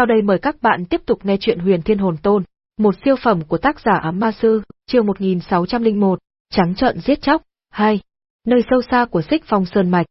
Sau đây mời các bạn tiếp tục nghe chuyện Huyền Thiên Hồn Tôn, một siêu phẩm của tác giả Ám Ma Sư, chương 1601, Trắng trợn giết chóc, 2. Nơi sâu xa của xích phong sơn mạch.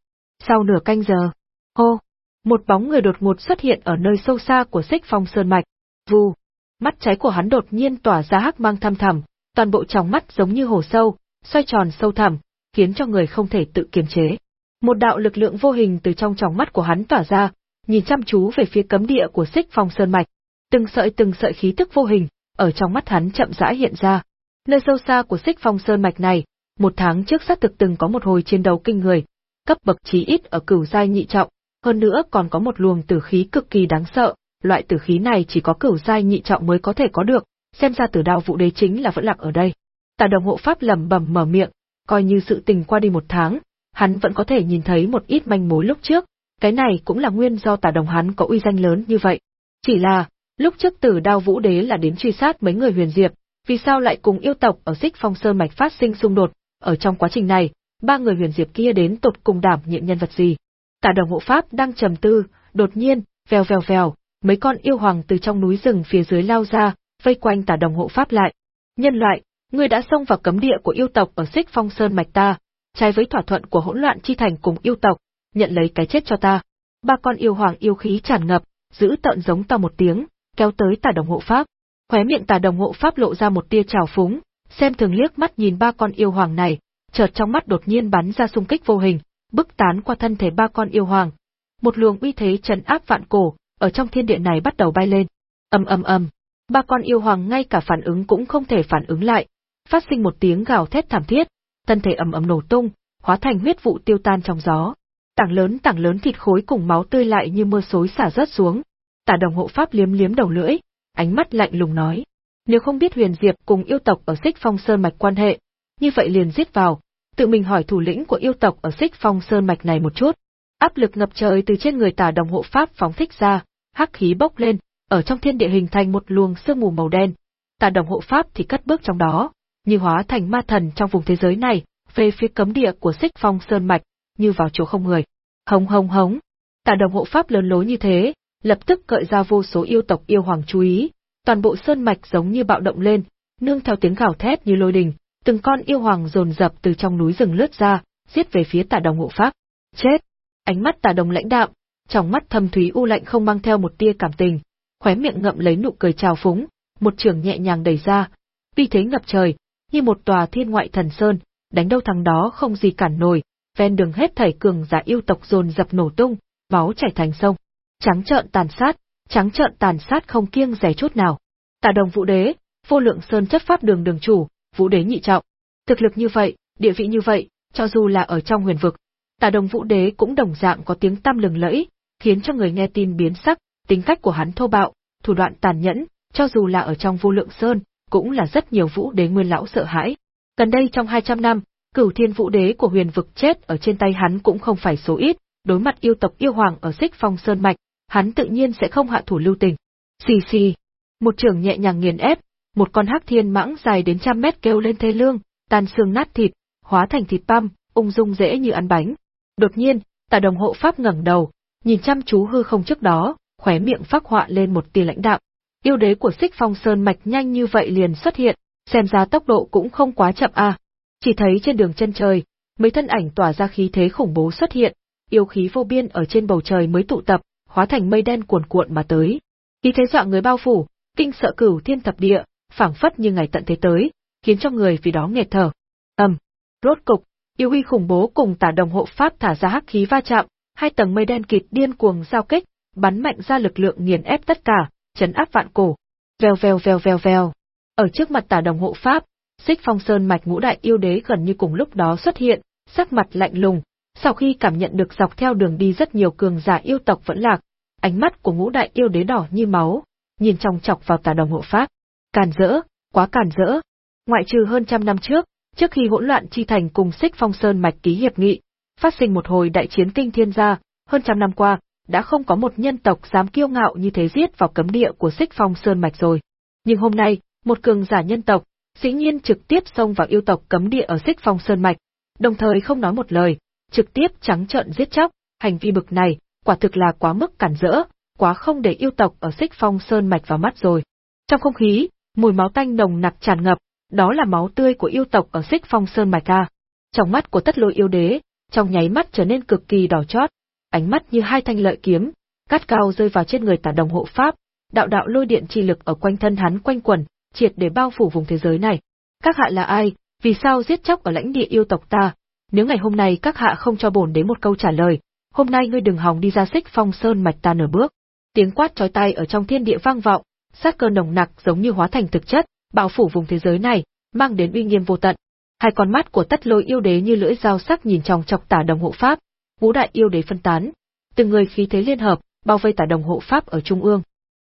Sau nửa canh giờ, hô, một bóng người đột ngột xuất hiện ở nơi sâu xa của xích phong sơn mạch. Vù, mắt trái của hắn đột nhiên tỏa ra hắc mang thăm thẳm, toàn bộ tròng mắt giống như hồ sâu, xoay tròn sâu thẳm, khiến cho người không thể tự kiềm chế. Một đạo lực lượng vô hình từ trong tròng mắt của hắn tỏa ra, nhìn chăm chú về phía cấm địa của xích phong sơn mạch. Từng sợi từng sợi khí tức vô hình, ở trong mắt hắn chậm rãi hiện ra. Nơi sâu xa của xích phong sơn mạch này, một tháng trước xác thực từng có một hồi chiến đấu kinh người, cấp bậc chí ít ở cửu giai nhị trọng, hơn nữa còn có một luồng tử khí cực kỳ đáng sợ, loại tử khí này chỉ có cửu giai nhị trọng mới có thể có được, xem ra tử đạo vụ đế chính là vẫn lạc ở đây. Tà đồng hộ pháp lẩm bẩm mở miệng, coi như sự tình qua đi một tháng, hắn vẫn có thể nhìn thấy một ít manh mối lúc trước, cái này cũng là nguyên do tà đồng hắn có uy danh lớn như vậy. Chỉ là, lúc trước tử đao vũ đế là đến truy sát mấy người huyền diệp, vì sao lại cùng yêu tộc ở xích phong sơn mạch phát sinh xung đột, ở trong quá trình này, ba người huyền diệp kia đến tột cùng đảm nhiệm nhân vật gì. Tà đồng hộ pháp đang trầm tư, đột nhiên, vèo vèo vèo, mấy con yêu hoàng từ trong núi rừng phía dưới lao ra, vây quanh tà đồng hộ pháp lại. Nhân loại, ngươi đã xông vào cấm địa của yêu tộc ở xích phong sơn mạch ta, trái với thỏa thuận của hỗn loạn chi thành cùng yêu tộc, nhận lấy cái chết cho ta. Ba con yêu hoàng yêu khí tràn ngập, giữ tợn giống to một tiếng, kéo tới tà đồng hộ pháp. Khóe miệng tà đồng hộ pháp lộ ra một tia trào phúng, xem thường liếc mắt nhìn ba con yêu hoàng này, chợt trong mắt đột nhiên bắn ra xung kích vô hình, bức tán qua thân thể ba con yêu hoàng. Một luồng uy thế trấn áp vạn cổ, ở trong thiên địa này bắt đầu bay lên. Ầm ầm ầm, ba con yêu hoàng ngay cả phản ứng cũng không thể phản ứng lại, phát sinh một tiếng gào thét thảm thiết, thân thể ầm ầm nổ tung, hóa thành huyết vụ tiêu tan trong gió. Tảng lớn tảng lớn thịt khối cùng máu tươi lại như mưa xối xả rớt xuống. Tả đồng hộ pháp liếm liếm đầu lưỡi, ánh mắt lạnh lùng nói: "Nếu không biết Huyền Diệp cùng yêu tộc ở Xích Phong Sơn mạch quan hệ, như vậy liền giết vào, tự mình hỏi thủ lĩnh của yêu tộc ở Xích Phong Sơn mạch này một chút." Áp lực ngập trời từ trên người Tả đồng hộ pháp phóng thích ra, hắc khí bốc lên, ở trong thiên địa hình thành một luồng sương mù màu đen. Tà đồng hộ pháp thì cất bước trong đó, như hóa thành ma thần trong vùng thế giới này, về phía cấm địa của xích phong sơn mạch, như vào chỗ không người. Hống hống hống. Tà đồng hộ pháp lớn lối như thế, lập tức gợi ra vô số yêu tộc yêu hoàng chú ý, toàn bộ sơn mạch giống như bạo động lên, nương theo tiếng gào thét như lôi đình, từng con yêu hoàng dồn dập từ trong núi rừng lướt ra, giết về phía tà đồng hộ pháp. Chết! Ánh mắt tà đồng lãnh đạm, trong mắt thâm thúy u lạnh không mang theo một tia cảm tình, khóe miệng ngậm lấy nụ cười trào phúng, một trường nhẹ nhàng đẩy ra, vì thế ngập trời, như một tòa thiên ngoại thần sơn, đánh đâu thằng đó không gì cản nổi, ven đường hết thảy cường giả yêu tộc dồn dập nổ tung, máu chảy thành sông. Trắng trợn tàn sát, trắng trợn tàn sát không kiêng dè chút nào. Tả đồng vũ đế, vô lượng sơn chấp pháp đường đường chủ, vũ đế nhị trọng. Thực lực như vậy, địa vị như vậy, cho dù là ở trong huyền vực, tả đồng vũ đế cũng đồng dạng có tiếng tăm lừng lẫy, khiến cho người nghe tin biến sắc, tính cách của hắn thô bạo, thủ đoạn tàn nhẫn, cho dù là ở trong vô lượng sơn, cũng là rất nhiều vũ đế nguyên lão sợ hãi. Gần đây trong 200 năm, cửu thiên vũ đế của huyền vực chết ở trên tay hắn cũng không phải số ít, đối mặt yêu tộc yêu hoàng ở xích phong sơn mạch, hắn tự nhiên sẽ không hạ thủ lưu tình. Xì xì, một trường nhẹ nhàng nghiền ép, một con hắc thiên mãng dài đến trăm mét kêu lên thê lương, tan xương nát thịt, hóa thành thịt băm, ung dung dễ như ăn bánh. Đột nhiên, tà đồng hộ pháp ngẩng đầu, nhìn chăm chú hư không trước đó, khóe miệng phác họa lên một tia lãnh đạm. Yêu đế của xích phong sơn mạch nhanh như vậy liền xuất hiện, xem ra tốc độ cũng không quá chậm à. Chỉ thấy trên đường chân trời, mấy thân ảnh tỏa ra khí thế khủng bố xuất hiện, yêu khí vô biên ở trên bầu trời mới tụ tập, hóa thành mây đen cuồn cuộn mà tới. Khí thế dọa người bao phủ, kinh sợ cửu thiên thập địa, phảng phất như ngày tận thế tới, khiến cho người vì đó nghẹt thở. Ầm, rốt cục, yêu uy khủng bố cùng tả đồng hộ pháp thả ra hắc khí va chạm, hai tầng mây đen kịt điên cuồng giao kích, bắn mạnh ra lực lượng nghiền ép tất cả, chấn áp vạn cổ. Vèo vèo vèo vèo vèo. Ở trước mặt tả đồng hộ pháp, Xích Phong Sơn mạch ngũ đại yêu đế gần như cùng lúc đó xuất hiện, sắc mặt lạnh lùng. Sau khi cảm nhận được dọc theo đường đi rất nhiều cường giả yêu tộc vẫn lạc, ánh mắt của ngũ đại yêu đế đỏ như máu, nhìn trong chọc vào tà đồng hộ pháp. Càn rỡ, quá càn rỡ. Ngoại trừ hơn trăm năm trước, trước khi hỗn loạn chi thành cùng Xích Phong Sơn mạch ký hiệp nghị, phát sinh một hồi đại chiến kinh thiên gia, hơn trăm năm qua, đã không có một nhân tộc dám kiêu ngạo như thế giết vào cấm địa của Xích Phong Sơn mạch rồi. Nhưng hôm nay, một cường giả nhân tộc, dĩ nhiên trực tiếp xông vào yêu tộc cấm địa ở Xích Phong Sơn mạch, đồng thời không nói một lời, trực tiếp trắng trợn giết chóc, hành vi bực này, quả thực là quá mức cản rỡ, quá không để yêu tộc ở Xích Phong Sơn mạch vào mắt rồi. Trong không khí, mùi máu tanh nồng nặc tràn ngập, đó là máu tươi của yêu tộc ở Xích Phong Sơn mạch ca. Trong mắt của Tất Lôi yêu đế, trong nháy mắt trở nên cực kỳ đỏ chót, ánh mắt như hai thanh lợi kiếm, cắt cao rơi vào trên người Tả Đồng hộ pháp, đạo đạo lôi điện chi lực ở quanh thân hắn quanh quẩn, triệt để bao phủ vùng thế giới này. Các hạ là ai, vì sao giết chóc ở lãnh địa yêu tộc ta? Nếu ngày hôm nay các hạ không cho bổn đến một câu trả lời, hôm nay ngươi đừng hòng đi ra xích phong sơn mạch ta nửa bước. Tiếng quát chói tai ở trong thiên địa vang vọng, sát cơ nồng nặc giống như hóa thành thực chất, bao phủ vùng thế giới này, mang đến uy nghiêm vô tận. Hai con mắt của tất lôi yêu đế như lưỡi dao sắc nhìn trong chọc tả đồng hộ pháp, ngũ đại yêu đế phân tán, từng người khí thế liên hợp, bao vây tả đồng hộ pháp ở trung ương.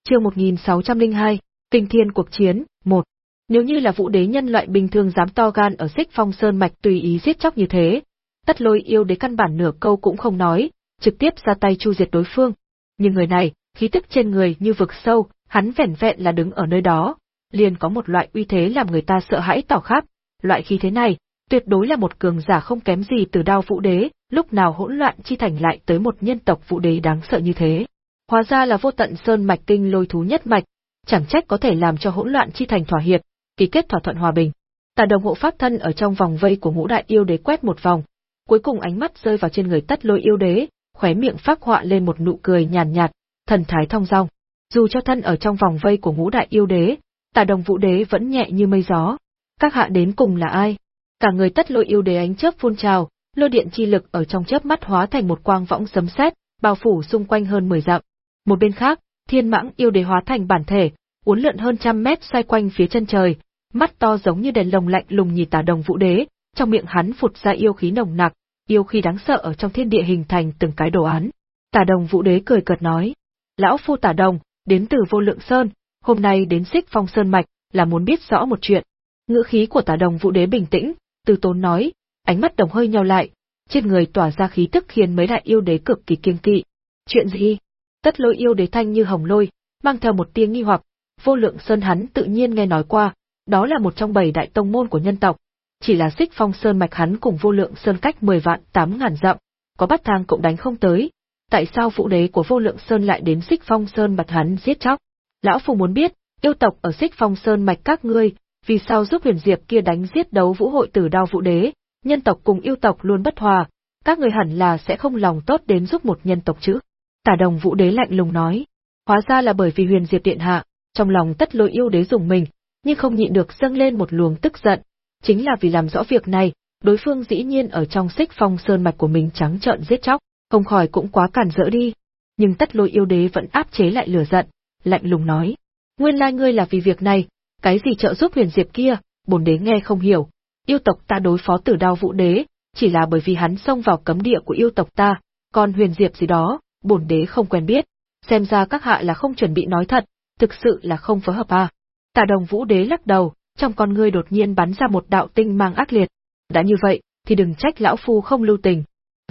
Chương 1602, Kinh Thiên cuộc chiến, 1. Nếu như là vũ đế nhân loại bình thường dám to gan ở xích phong sơn mạch tùy ý giết chóc như thế, tất lôi yêu đế căn bản nửa câu cũng không nói, trực tiếp ra tay chu diệt đối phương. Nhưng người này, khí tức trên người như vực sâu, hắn vẻn vẹn là đứng ở nơi đó, liền có một loại uy thế làm người ta sợ hãi tỏ khắp. Loại khí thế này, tuyệt đối là một cường giả không kém gì từ đao vũ đế, lúc nào hỗn loạn chi thành lại tới một nhân tộc vũ đế đáng sợ như thế. Hóa ra là vô tận sơn mạch tinh lôi thú nhất mạch, chẳng trách có thể làm cho hỗn loạn chi thành thỏa hiệp, ký kết thỏa thuận hòa bình. Tà đồng hộ pháp thân ở trong vòng vây của ngũ đại yêu đế quét một vòng, cuối cùng ánh mắt rơi vào trên người tất lôi yêu đế, khóe miệng phát họa lên một nụ cười nhàn nhạt, thần thái thong dong. Dù cho thân ở trong vòng vây của ngũ đại yêu đế, tà đồng vũ đế vẫn nhẹ như mây gió. Các hạ đến cùng là ai? Cả người tất lôi yêu đế ánh chớp phun trào, lôi điện chi lực ở trong chớp mắt hóa thành một quang võng sấm sét, bao phủ xung quanh hơn 10 dặm. Một bên khác, thiên mãng yêu đế hóa thành bản thể, uốn lượn hơn trăm mét xoay quanh phía chân trời, mắt to giống như đèn lồng lạnh lùng nhìn tà đồng vũ đế, trong miệng hắn phụt ra yêu khí nồng nặc, yêu khí đáng sợ ở trong thiên địa hình thành từng cái đồ án. Tà đồng vũ đế cười cợt nói, lão phu tà đồng, đến từ vô lượng sơn, hôm nay đến xích phong sơn mạch, là muốn biết rõ một chuyện. Ngữ khí của tà đồng vũ đế bình tĩnh, từ tốn nói, ánh mắt đồng hơi nhau lại, trên người tỏa ra khí tức khiến mấy đại yêu đế cực kỳ kiêng kỵ. Chuyện gì? Tất lôi yêu đế thanh như hồng lôi, mang theo một tiếng nghi hoặc, vô lượng sơn hắn tự nhiên nghe nói qua, đó là một trong bảy đại tông môn của nhân tộc. Chỉ là xích phong sơn mạch hắn cùng vô lượng sơn cách 10 vạn 8 ngàn dặm, có bắt thang cũng đánh không tới. Tại sao phụ đế của vô lượng sơn lại đến xích phong sơn mạch hắn giết chóc? Lão Phu muốn biết, yêu tộc ở xích phong sơn mạch các ngươi, vì sao giúp huyền diệp kia đánh giết đấu vũ hội tử đao vũ đế, nhân tộc cùng yêu tộc luôn bất hòa, các người hẳn là sẽ không lòng tốt đến giúp một nhân tộc chứ. Tả đồng vũ đế lạnh lùng nói, hóa ra là bởi vì huyền diệp điện hạ, trong lòng tất lôi yêu đế dùng mình, nhưng không nhịn được dâng lên một luồng tức giận, chính là vì làm rõ việc này, đối phương dĩ nhiên ở trong xích phong sơn mạch của mình trắng trợn giết chóc, không khỏi cũng quá cản rỡ đi. Nhưng tất lôi yêu đế vẫn áp chế lại lửa giận, lạnh lùng nói. Nguyên lai ngươi là vì việc này, cái gì trợ giúp huyền diệp kia, bổn đế nghe không hiểu. Yêu tộc ta đối phó tử đao vũ đế, chỉ là bởi vì hắn xông vào cấm địa của yêu tộc ta, còn huyền diệp gì đó, bổn đế không quen biết. Xem ra các hạ là không chuẩn bị nói thật, thực sự là không phối hợp à. Tả đồng vũ đế lắc đầu, trong con ngươi đột nhiên bắn ra một đạo tinh mang ác liệt. Đã như vậy, thì đừng trách lão phu không lưu tình.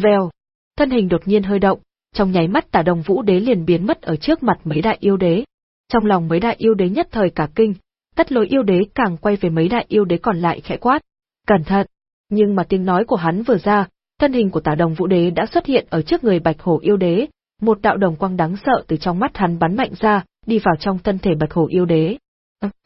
Vèo, thân hình đột nhiên hơi động, trong nháy mắt tả đồng vũ đế liền biến mất ở trước mặt mấy đại yêu đế. Trong lòng mấy đại yêu đế nhất thời cả kinh, tất lối yêu đế càng quay về mấy đại yêu đế còn lại khẽ quát. Cẩn thận! Nhưng mà tiếng nói của hắn vừa ra, thân hình của tả đồng vũ đế đã xuất hiện ở trước người bạch hổ yêu đế, một đạo đồng quang đáng sợ từ trong mắt hắn bắn mạnh ra, đi vào trong thân thể bạch hổ yêu đế.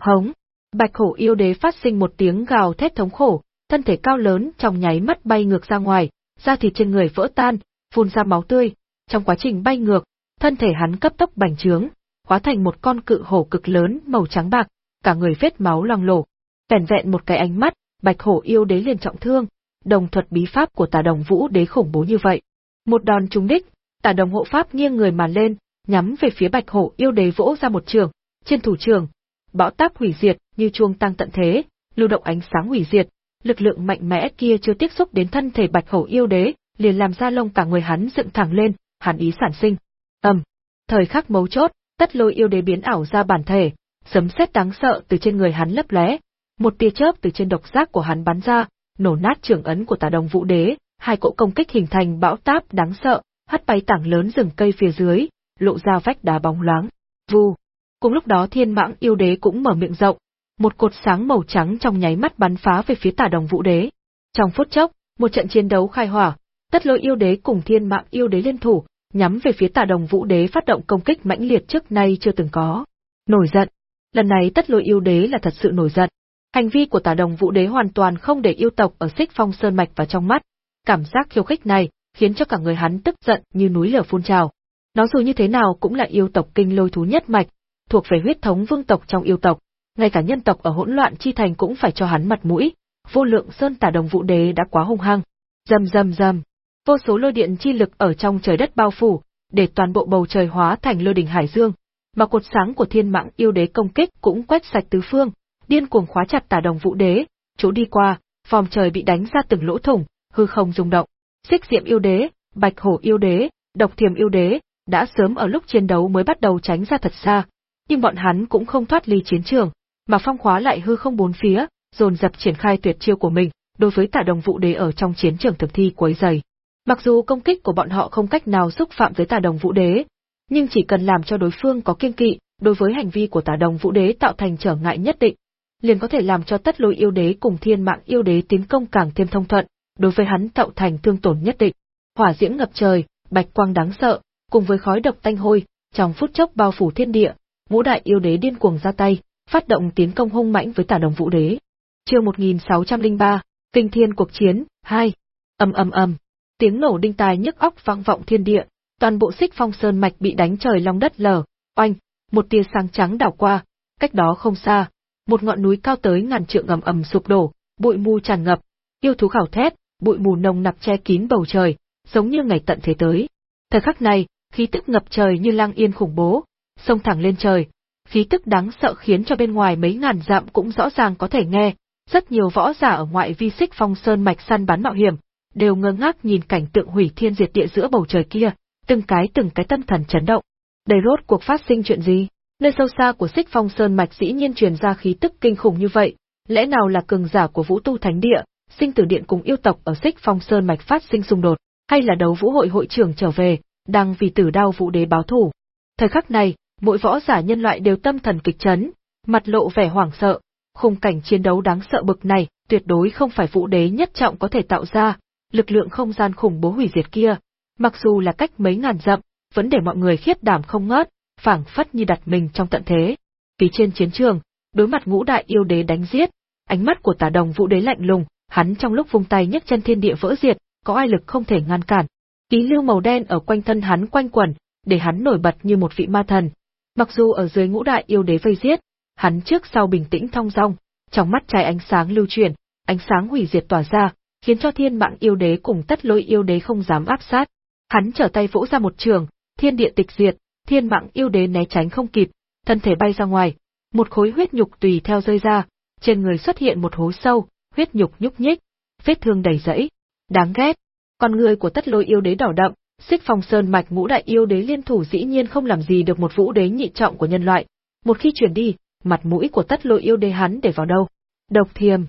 hống! Bạch hổ yêu đế phát sinh một tiếng gào thét thống khổ, thân thể cao lớn trong nháy mắt bay ngược ra ngoài, da thịt trên người vỡ tan, phun ra máu tươi. Trong quá trình bay ngược, thân thể hắn cấp tốc bành trướng, hóa thành một con cự hổ cực lớn màu trắng bạc, cả người vết máu loang lổ. Vẻn vẹn một cái ánh mắt, bạch hổ yêu đế liền trọng thương, đồng thuật bí pháp của tà đồng vũ đế khủng bố như vậy. Một đòn trúng đích, Tả đồng hộ pháp nghiêng người mà lên, nhắm về phía bạch hổ yêu đế vỗ ra một trường, trên thủ trường, bão táp hủy diệt như chuông tăng tận thế, lưu động ánh sáng hủy diệt, lực lượng mạnh mẽ kia chưa tiếp xúc đến thân thể bạch hổ yêu đế, liền làm ra lông cả người hắn dựng thẳng lên, hàn ý sản sinh. ầm, thời khắc mấu chốt, tất lôi yêu đế biến ảo ra bản thể, sấm sét đáng sợ từ trên người hắn lấp lóe, một tia chớp từ trên độc giác của hắn bắn ra, nổ nát trường ấn của tà đồng vũ đế, hai cỗ công kích hình thành bão táp đáng sợ, hất bay tảng lớn rừng cây phía dưới, lộ ra vách đá bóng loáng. Vù. Cùng lúc đó thiên mãng yêu đế cũng mở miệng rộng, một cột sáng màu trắng trong nháy mắt bắn phá về phía tả đồng vũ đế. Trong phút chốc, một trận chiến đấu khai hỏa, tất lôi yêu đế cùng thiên mạng yêu đế liên thủ, nhắm về phía Tả Đồng Vũ Đế phát động công kích mãnh liệt trước nay chưa từng có. Nổi giận. Lần này tất lôi yêu đế là thật sự nổi giận. Hành vi của Tả Đồng Vũ Đế hoàn toàn không để yêu tộc ở Xích Phong Sơn mạch vào trong mắt. Cảm giác khiêu khích này khiến cho cả người hắn tức giận như núi lửa phun trào. Nó dù như thế nào cũng là yêu tộc kinh lôi thú nhất mạch, thuộc về huyết thống vương tộc trong yêu tộc, ngay cả nhân tộc ở hỗn loạn chi thành cũng phải cho hắn mặt mũi. Vô lượng sơn tả đồng vũ đế đã quá hung hăng. Rầm rầm rầm, vô số lôi điện chi lực ở trong trời đất bao phủ, để toàn bộ bầu trời hóa thành lôi đỉnh hải dương, mà cột sáng của thiên mạng yêu đế công kích cũng quét sạch tứ phương, điên cuồng khóa chặt tả đồng vũ đế, chỗ đi qua, vòng trời bị đánh ra từng lỗ thủng, hư không rung động. Xích diệm yêu đế, bạch hổ yêu đế, độc thiềm yêu đế, đã sớm ở lúc chiến đấu mới bắt đầu tránh ra thật xa, nhưng bọn hắn cũng không thoát ly chiến trường, mà phong khóa lại hư không bốn phía, dồn dập triển khai tuyệt chiêu của mình, đối với tả đồng vũ đế ở trong chiến trường thực thi quấy dày. Mặc dù công kích của bọn họ không cách nào xúc phạm tới tả đồng vũ đế, nhưng chỉ cần làm cho đối phương có kiên kỵ, đối với hành vi của tả đồng vũ đế tạo thành trở ngại nhất định, liền có thể làm cho tất lôi yêu đế cùng thiên mạng yêu đế tiến công càng thêm thông thuận, đối với hắn tạo thành thương tổn nhất định. Hỏa diễm ngập trời, bạch quang đáng sợ, cùng với khói độc tanh hôi, trong phút chốc bao phủ thiên địa, ngũ đại yêu đế điên cuồng ra tay, phát động tiến công hung mãnh với tả đồng vũ đế. Chương 1603, Kinh Thiên cuộc chiến 2. Ầm ầm ầm, tiếng nổ đinh tai nhức óc vang vọng thiên địa, toàn bộ Xích Phong Sơn mạch bị đánh trời long đất lở, oanh, một tia sáng trắng đảo qua, cách đó không xa, một ngọn núi cao tới ngàn trượng ầm ầm sụp đổ, bụi mù tràn ngập, yêu thú khảo thét, bụi mù nồng nặc che kín bầu trời, giống như ngày tận thế tới. Thời khắc này, khí tức ngập trời như lang yên khủng bố, xông thẳng lên trời, khí tức đáng sợ khiến cho bên ngoài mấy ngàn dặm cũng rõ ràng có thể nghe, rất nhiều võ giả ở ngoại vi xích phong sơn mạch săn bắn mạo hiểm, đều ngơ ngác nhìn cảnh tượng hủy thiên diệt địa giữa bầu trời kia, từng cái từng cái tâm thần chấn động. Đây rốt cuộc phát sinh chuyện gì? Nơi sâu xa của xích phong sơn mạch dĩ nhiên truyền ra khí tức kinh khủng như vậy, lẽ nào là cường giả của vũ tu thánh địa, sinh tử điện cùng yêu tộc ở xích phong sơn mạch phát sinh xung đột, hay là đấu vũ hội hội trưởng trở về, đang vì tử đao vũ đế báo thủ. Thời khắc này, mỗi võ giả nhân loại đều tâm thần kịch chấn, mặt lộ vẻ hoảng sợ, khung cảnh chiến đấu đáng sợ bực này, tuyệt đối không phải vũ đế nhất trọng có thể tạo ra, lực lượng không gian khủng bố hủy diệt kia, mặc dù là cách mấy ngàn dặm, vẫn để mọi người khiếp đảm không ngớt, phảng phất như đặt mình trong tận thế. phía trên chiến trường, đối mặt ngũ đại yêu đế đánh giết, ánh mắt của tả đồng vũ đế lạnh lùng, hắn trong lúc vung tay nhấc chân thiên địa vỡ diệt, có ai lực không thể ngăn cản. Khí lưu màu đen ở quanh thân hắn quanh quẩn, để hắn nổi bật như một vị ma thần, Mặc dù ở dưới ngũ đại yêu đế vây giết, hắn trước sau bình tĩnh thong dong, trong mắt trái ánh sáng lưu chuyển, ánh sáng hủy diệt tỏa ra, khiến cho thiên mạng yêu đế cùng tất lôi yêu đế không dám áp sát. Hắn trở tay vỗ ra một trường, thiên địa tịch diệt, thiên mạng yêu đế né tránh không kịp, thân thể bay ra ngoài, một khối huyết nhục tùy theo rơi ra, trên người xuất hiện một hố sâu, huyết nhục nhúc nhích, vết thương đầy rẫy. Đáng ghét. Con người của tất lôi yêu đế đỏ đậm, Xích Phong Sơn mạch ngũ đại yêu đế liên thủ dĩ nhiên không làm gì được một vũ đế nhị trọng của nhân loại. Một khi chuyển đi, mặt mũi của tất lôi yêu đế hắn để vào đâu? Độc thiềm.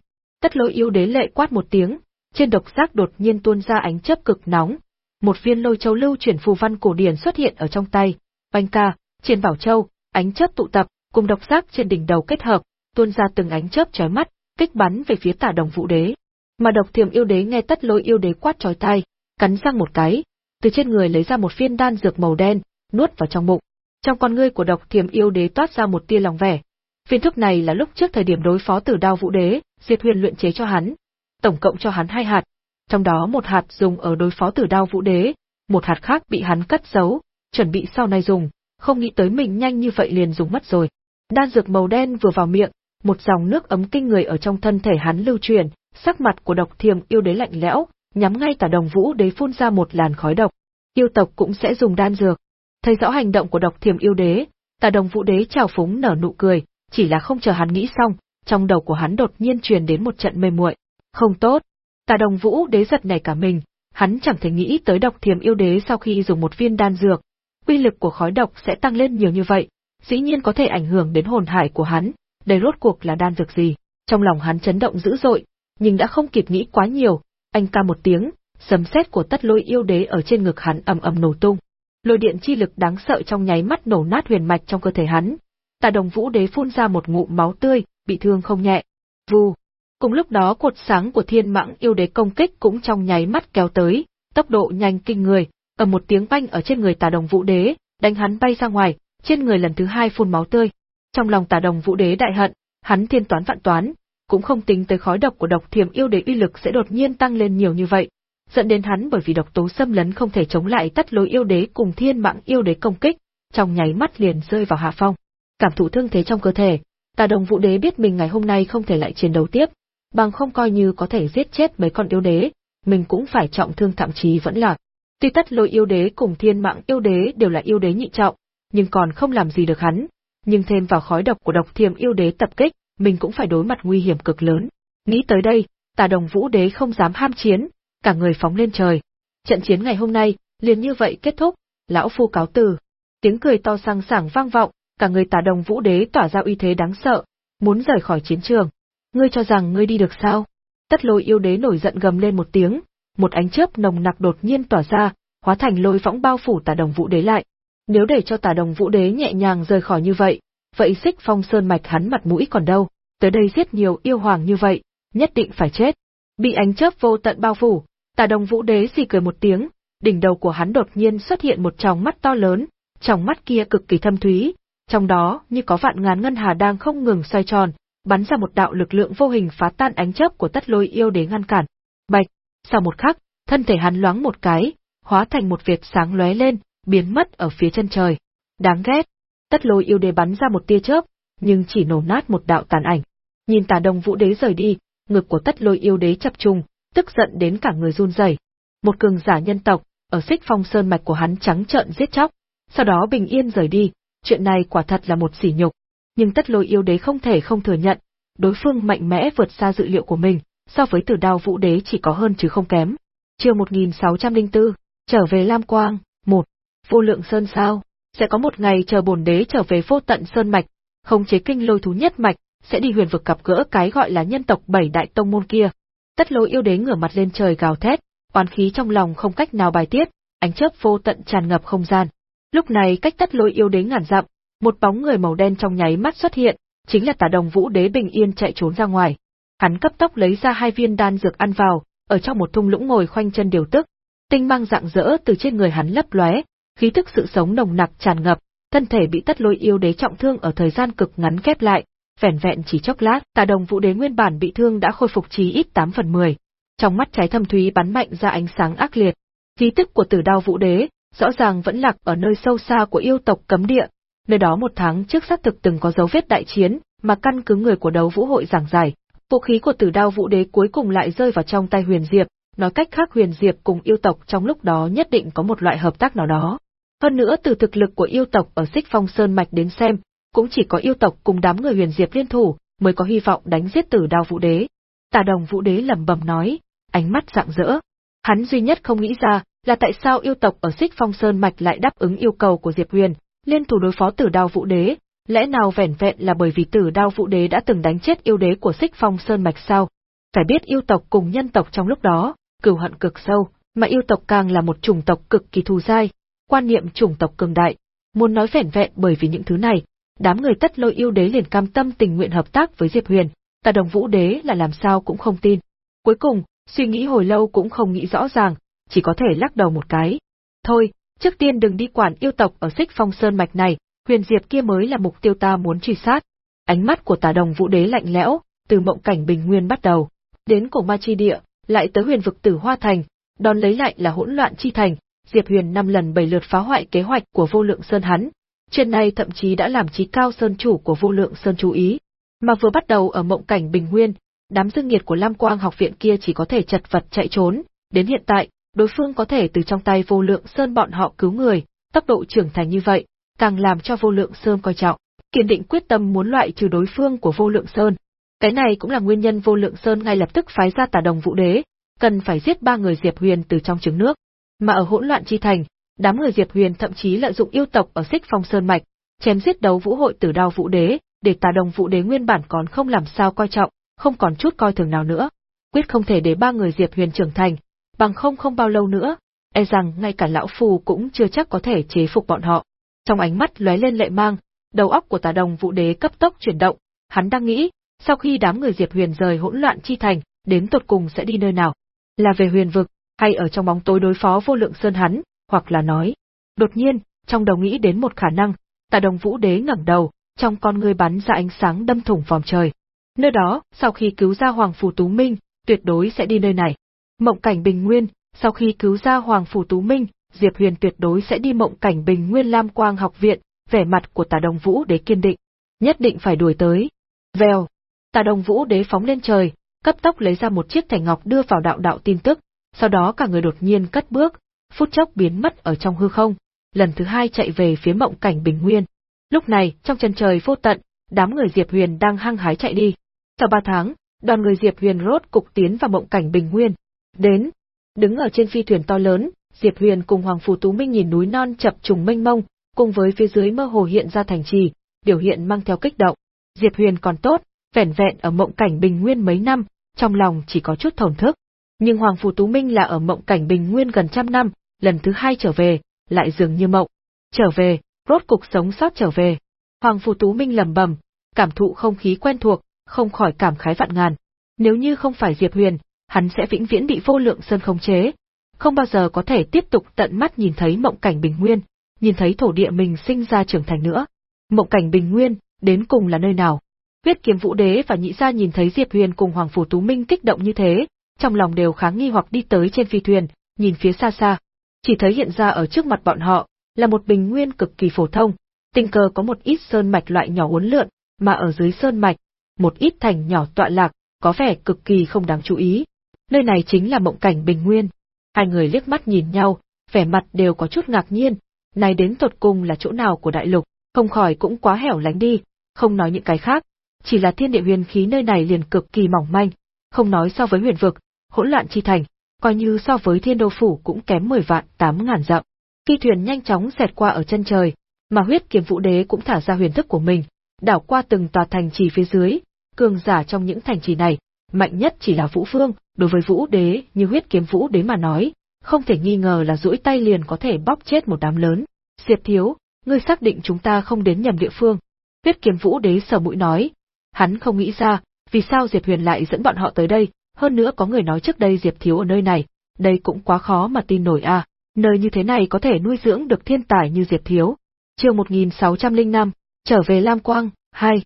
Tất lôi yêu đế lệ quát một tiếng, trên độc giác đột nhiên tuôn ra ánh chớp cực nóng. Một viên lôi châu lưu chuyển phù văn cổ điển xuất hiện ở trong tay. Banh ca, trên bảo châu, ánh chớp tụ tập, cùng độc giác trên đỉnh đầu kết hợp, tuôn ra từng ánh chớp chói mắt, kích bắn về phía tả đồng vũ đế. Mà độc thiềm yêu đế nghe tất lôi yêu đế quát chói tai, cắn răng một cái, từ trên người lấy ra một viên đan dược màu đen, nuốt vào trong bụng. Trong con ngươi của độc thiềm yêu đế toát ra một tia lòng vẻ. Viên thuốc này là lúc trước thời điểm đối phó tử đao vũ đế, Diệt Huyền luyện chế cho hắn, tổng cộng cho hắn hai hạt, trong đó một hạt dùng ở đối phó tử đao vũ đế, một hạt khác bị hắn cất giấu, chuẩn bị sau này dùng, không nghĩ tới mình nhanh như vậy liền dùng mất rồi. Đan dược màu đen vừa vào miệng, một dòng nước ấm kinh người ở trong thân thể hắn lưu truyền, sắc mặt của độc thiềm yêu đế lạnh lẽo, nhắm ngay tả đồng vũ đế phun ra một làn khói độc. Yêu tộc cũng sẽ dùng đan dược. Thấy rõ hành động của độc thiềm yêu đế, tả đồng vũ đế chào phúng nở nụ cười, chỉ là không chờ hắn nghĩ xong, trong đầu của hắn đột nhiên truyền đến một trận mê muội. Không tốt. Tả đồng vũ đế giật nảy cả mình, hắn chẳng thể nghĩ tới độc thiềm yêu đế sau khi dùng một viên đan dược, uy lực của khói độc sẽ tăng lên nhiều như vậy, dĩ nhiên có thể ảnh hưởng đến hồn hải của hắn, đây rốt cuộc là đan dược gì. Trong lòng hắn chấn động dữ dội, nhưng đã không kịp nghĩ quá nhiều, anh ca một tiếng, sấm sét của tất lôi yêu đế ở trên ngực hắn ầm ầm nổ tung. Lôi điện chi lực đáng sợ trong nháy mắt nổ nát huyền mạch trong cơ thể hắn. Tà đồng vũ đế phun ra một ngụm máu tươi, bị thương không nhẹ. Vù. Cùng lúc đó cột sáng của thiên mạng yêu đế công kích cũng trong nháy mắt kéo tới, tốc độ nhanh kinh người, ở một tiếng banh ở trên người Tà Đồng Vũ Đế, đánh hắn bay ra ngoài, trên người lần thứ hai phun máu tươi. Trong lòng Tà Đồng Vũ Đế đại hận, hắn thiên toán vạn toán, cũng không tính tới khói độc của độc thiềm yêu đế uy lực sẽ đột nhiên tăng lên nhiều như vậy, dẫn đến hắn bởi vì độc tố xâm lấn không thể chống lại tất lối yêu đế cùng thiên mạng yêu đế công kích, trong nháy mắt liền rơi vào hạ phong. Cảm thụ thương thế trong cơ thể, Tà Đồng Vũ Đế biết mình ngày hôm nay không thể lại chiến đấu tiếp, bằng không coi như có thể giết chết mấy con yêu đế, mình cũng phải trọng thương thậm chí vẫn lạc. Tuy tất lôi yêu đế cùng thiên mạng yêu đế đều là yêu đế nhị trọng, nhưng còn không làm gì được hắn, nhưng thêm vào khói độc của độc thiềm yêu đế tập kích, mình cũng phải đối mặt nguy hiểm cực lớn. Nghĩ tới đây, tà đồng vũ đế không dám ham chiến, cả người phóng lên trời. Trận chiến ngày hôm nay, liền như vậy kết thúc, lão phu cáo từ. Tiếng cười to sang sảng vang vọng, cả người tà đồng vũ đế tỏa ra uy thế đáng sợ, muốn rời khỏi chiến trường. Ngươi cho rằng ngươi đi được sao? Tất lôi yêu đế nổi giận gầm lên một tiếng, một ánh chớp nồng nặc đột nhiên tỏa ra, hóa thành lôi võng bao phủ tà đồng vũ đế lại. Nếu để cho tà đồng vũ đế nhẹ nhàng rời khỏi như vậy, vậy xích phong sơn mạch hắn mặt mũi còn đâu, tới đây giết nhiều yêu hoàng như vậy, nhất định phải chết. Bị ánh chớp vô tận bao phủ, tà đồng vũ đế xì cười một tiếng, đỉnh đầu của hắn đột nhiên xuất hiện một tròng mắt to lớn, tròng mắt kia cực kỳ thâm thúy, trong đó như có vạn ngàn ngân hà đang không ngừng xoay tròn, bắn ra một đạo lực lượng vô hình phá tan ánh chớp của tất lôi yêu đế ngăn cản. Bạch, sau một khắc, thân thể hắn loáng một cái, hóa thành một việt sáng lóe lên, biến mất ở phía chân trời. Đáng ghét. Tất lôi yêu đế bắn ra một tia chớp, nhưng chỉ nổ nát một đạo tàn ảnh. Nhìn tà đồng vũ đế rời đi, ngực của tất lôi yêu đế chập trùng, tức giận đến cả người run rẩy. Một cường giả nhân tộc, ở xích phong sơn mạch của hắn trắng trợn giết chóc, sau đó bình yên rời đi, chuyện này quả thật là một sỉ nhục. Nhưng tất lôi yêu đế không thể không thừa nhận, đối phương mạnh mẽ vượt xa dự liệu của mình, so với tử đao vũ đế chỉ có hơn chứ không kém. Chiều 1604, trở về Lam Quang, 1 Vô lượng sơn sao, sẽ có một ngày chờ bổn đế trở về vô tận sơn mạch, không chế kinh lôi thú nhất mạch, sẽ đi huyền vực gặp gỡ cái gọi là nhân tộc bảy đại tông môn kia. Tất lôi yêu đế ngửa mặt lên trời gào thét, oán khí trong lòng không cách nào bài tiết, ánh chớp vô tận tràn ngập không gian. Lúc này cách tất lôi yêu đế ngàn dặm, một bóng người màu đen trong nháy mắt xuất hiện, chính là tả đồng vũ đế bình yên chạy trốn ra ngoài. Hắn cấp tốc lấy ra hai viên đan dược ăn vào, ở trong một thung lũng ngồi khoanh chân điều tức. Tinh mang dạng dỡ từ trên người hắn lấp lóe, khí thức sự sống nồng nặc tràn ngập, thân thể bị tất lôi yêu đế trọng thương ở thời gian cực ngắn khép lại, vẻn vẹn chỉ chốc lát, tà đồng vũ đế nguyên bản bị thương đã khôi phục chí ít 8 phần 10. Trong mắt trái thâm thúy bắn mạnh ra ánh sáng ác liệt. Khí tức của tử đao vũ đế, rõ ràng vẫn lạc ở nơi sâu xa của yêu tộc cấm địa, nơi đó một tháng trước xác thực từng có dấu vết đại chiến, mà căn cứ người của đấu vũ hội giảng giải, vũ khí của tử đao vũ đế cuối cùng lại rơi vào trong tay huyền diệp, nói cách khác huyền diệp cùng yêu tộc trong lúc đó nhất định có một loại hợp tác nào đó. Hơn nữa từ thực lực của yêu tộc ở xích phong sơn mạch đến xem, cũng chỉ có yêu tộc cùng đám người huyền diệp liên thủ, mới có hy vọng đánh giết tử đao vũ đế. Tà đồng vũ đế lẩm bẩm nói, ánh mắt rạng rỡ. Hắn duy nhất không nghĩ ra, là tại sao yêu tộc ở xích phong sơn mạch lại đáp ứng yêu cầu của Diệp Huyền, liên thủ đối phó tử đao vũ đế, lẽ nào vẻn vẹn là bởi vì tử đao vũ đế đã từng đánh chết yêu đế của xích phong sơn mạch sao? Phải biết yêu tộc cùng nhân tộc trong lúc đó, cừu hận cực sâu, mà yêu tộc càng là một chủng tộc cực kỳ thù dai, quan niệm chủng tộc cường đại. Muốn nói vẻn vẹn bởi vì những thứ này, đám người tất lôi yêu đế liền cam tâm tình nguyện hợp tác với Diệp Huyền, ta đồng vũ đế là làm sao cũng không tin. Cuối cùng, suy nghĩ hồi lâu cũng không nghĩ rõ ràng, chỉ có thể lắc đầu một cái. Thôi, trước tiên đừng đi quản yêu tộc ở xích phong sơn mạch này, huyền diệp kia mới là mục tiêu ta muốn truy sát. Ánh mắt của tà đồng vũ đế lạnh lẽo, từ mộng cảnh bình nguyên bắt đầu, đến cổ ma chi địa, lại tới huyền vực tử hoa thành, đón lấy lại là hỗn loạn chi thành, Diệp Huyền năm lần bảy lượt phá hoại kế hoạch của vô lượng sơn hắn. Chuyện này thậm chí đã làm trí cao sơn chủ của vô lượng sơn chú ý. Mà vừa bắt đầu ở mộng cảnh bình nguyên, đám dương nghiệt của Lam Quang học viện kia chỉ có thể chật vật chạy trốn, đến hiện tại, đối phương có thể từ trong tay vô lượng sơn bọn họ cứu người, tốc độ trưởng thành như vậy, càng làm cho vô lượng sơn coi trọng, kiên định quyết tâm muốn loại trừ đối phương của vô lượng sơn. Cái này cũng là nguyên nhân vô lượng sơn ngay lập tức phái ra tà đồng vũ đế, cần phải giết ba người Diệp Huyền từ trong trứng nước. Mà ở hỗn loạn chi thành, đám người Diệp Huyền thậm chí lợi dụng yêu tộc ở xích phong sơn mạch, chém giết đấu vũ hội tử đao vũ đế, để tà đồng vũ đế nguyên bản còn không làm sao coi trọng, không còn chút coi thường nào nữa. Quyết không thể để ba người Diệp Huyền trưởng thành, bằng không không bao lâu nữa, e rằng ngay cả lão phù cũng chưa chắc có thể chế phục bọn họ. Trong ánh mắt lóe lên lệ mang, đầu óc của tà đồng vũ đế cấp tốc chuyển động, hắn đang nghĩ, sau khi đám người Diệp Huyền rời hỗn loạn chi thành, đến tột cùng sẽ đi nơi nào? Là về huyền vực, hay ở trong bóng tối đối phó vô lượng sơn hắn, hoặc là nói. Đột nhiên, trong đầu nghĩ đến một khả năng, Tạ Đồng Vũ Đế ngẩng đầu, trong con người bắn ra ánh sáng đâm thủng vòng trời. Nơi đó, sau khi cứu ra Hoàng Phủ Tú Minh, tuyệt đối sẽ đi nơi này. Mộng cảnh Bình Nguyên, sau khi cứu ra Hoàng Phủ Tú Minh, Diệp Huyền tuyệt đối sẽ đi mộng cảnh Bình Nguyên Lam Quang học viện, vẻ mặt của Tà Đồng Vũ Đế kiên định, nhất định phải đuổi tới. Vèo, Tà Đồng Vũ Đế phóng lên trời, cấp tốc lấy ra một chiếc thẻ ngọc đưa vào đạo đạo tin tức, sau đó cả người đột nhiên cất bước, phút chốc biến mất ở trong hư không, lần thứ hai chạy về phía mộng cảnh Bình Nguyên. Lúc này, trong chân trời vô tận, đám người Diệp Huyền đang hăng hái chạy đi. Sau ba tháng, đoàn người Diệp Huyền rốt cục tiến vào mộng cảnh Bình Nguyên. Đến, đứng ở trên phi thuyền to lớn, Diệp Huyền cùng Hoàng Phù Tú Minh nhìn núi non chập trùng mênh mông, cùng với phía dưới mơ hồ hiện ra thành trì, biểu hiện mang theo kích động. Diệp Huyền còn tốt, vẻn vẹn ở mộng cảnh Bình Nguyên mấy năm, trong lòng chỉ có chút thổn thức. Nhưng Hoàng Phù Tú Minh là ở mộng cảnh Bình Nguyên gần trăm năm, lần thứ hai trở về, lại dường như mộng. Trở về, rốt cục sống sót trở về. Hoàng Phù Tú Minh lầm bầm, cảm thụ không khí quen thuộc, không khỏi cảm khái vạn ngàn. Nếu như không phải Diệp Huyền, hắn sẽ vĩnh viễn bị vô lượng sơn khống chế, không bao giờ có thể tiếp tục tận mắt nhìn thấy mộng cảnh bình nguyên, nhìn thấy thổ địa mình sinh ra trưởng thành nữa. Mộng cảnh bình nguyên, đến cùng là nơi nào? Huyết kiếm vũ đế và nhị gia nhìn thấy Diệp Huyền cùng Hoàng Phủ Tú Minh kích động như thế, trong lòng đều kháng nghi hoặc đi tới trên phi thuyền, nhìn phía xa xa. Chỉ thấy hiện ra ở trước mặt bọn họ, là một bình nguyên cực kỳ phổ thông, tình cờ có một ít sơn mạch loại nhỏ uốn lượn, mà ở dưới sơn mạch, một ít thành nhỏ tọa lạc, có vẻ cực kỳ không đáng chú ý. Nơi này chính là mộng cảnh bình nguyên. Hai người liếc mắt nhìn nhau, vẻ mặt đều có chút ngạc nhiên, này đến tột cùng là chỗ nào của đại lục, không khỏi cũng quá hẻo lánh đi, không nói những cái khác, chỉ là thiên địa huyền khí nơi này liền cực kỳ mỏng manh, không nói so với huyền vực, hỗn loạn chi thành, coi như so với thiên đô phủ cũng kém 10 vạn 8 ngàn dặm. Phi thuyền nhanh chóng xẹt qua ở chân trời, mà huyết kiếm vũ đế cũng thả ra huyền thức của mình, đảo qua từng tòa thành trì phía dưới, cường giả trong những thành trì này, mạnh nhất chỉ là Vũ Phương, đối với Vũ Đế như huyết kiếm Vũ Đế mà nói, không thể nghi ngờ là duỗi tay liền có thể bóp chết một đám lớn. Diệp Thiếu, ngươi xác định chúng ta không đến nhầm địa phương. Huyết kiếm Vũ Đế sờ mũi nói, hắn không nghĩ ra, vì sao Diệp Huyền lại dẫn bọn họ tới đây, hơn nữa có người nói trước đây Diệp Thiếu ở nơi này, đây cũng quá khó mà tin nổi à, nơi như thế này có thể nuôi dưỡng được thiên tài như Diệp Thiếu. Chương 1605, trở về Lam Quang, 2.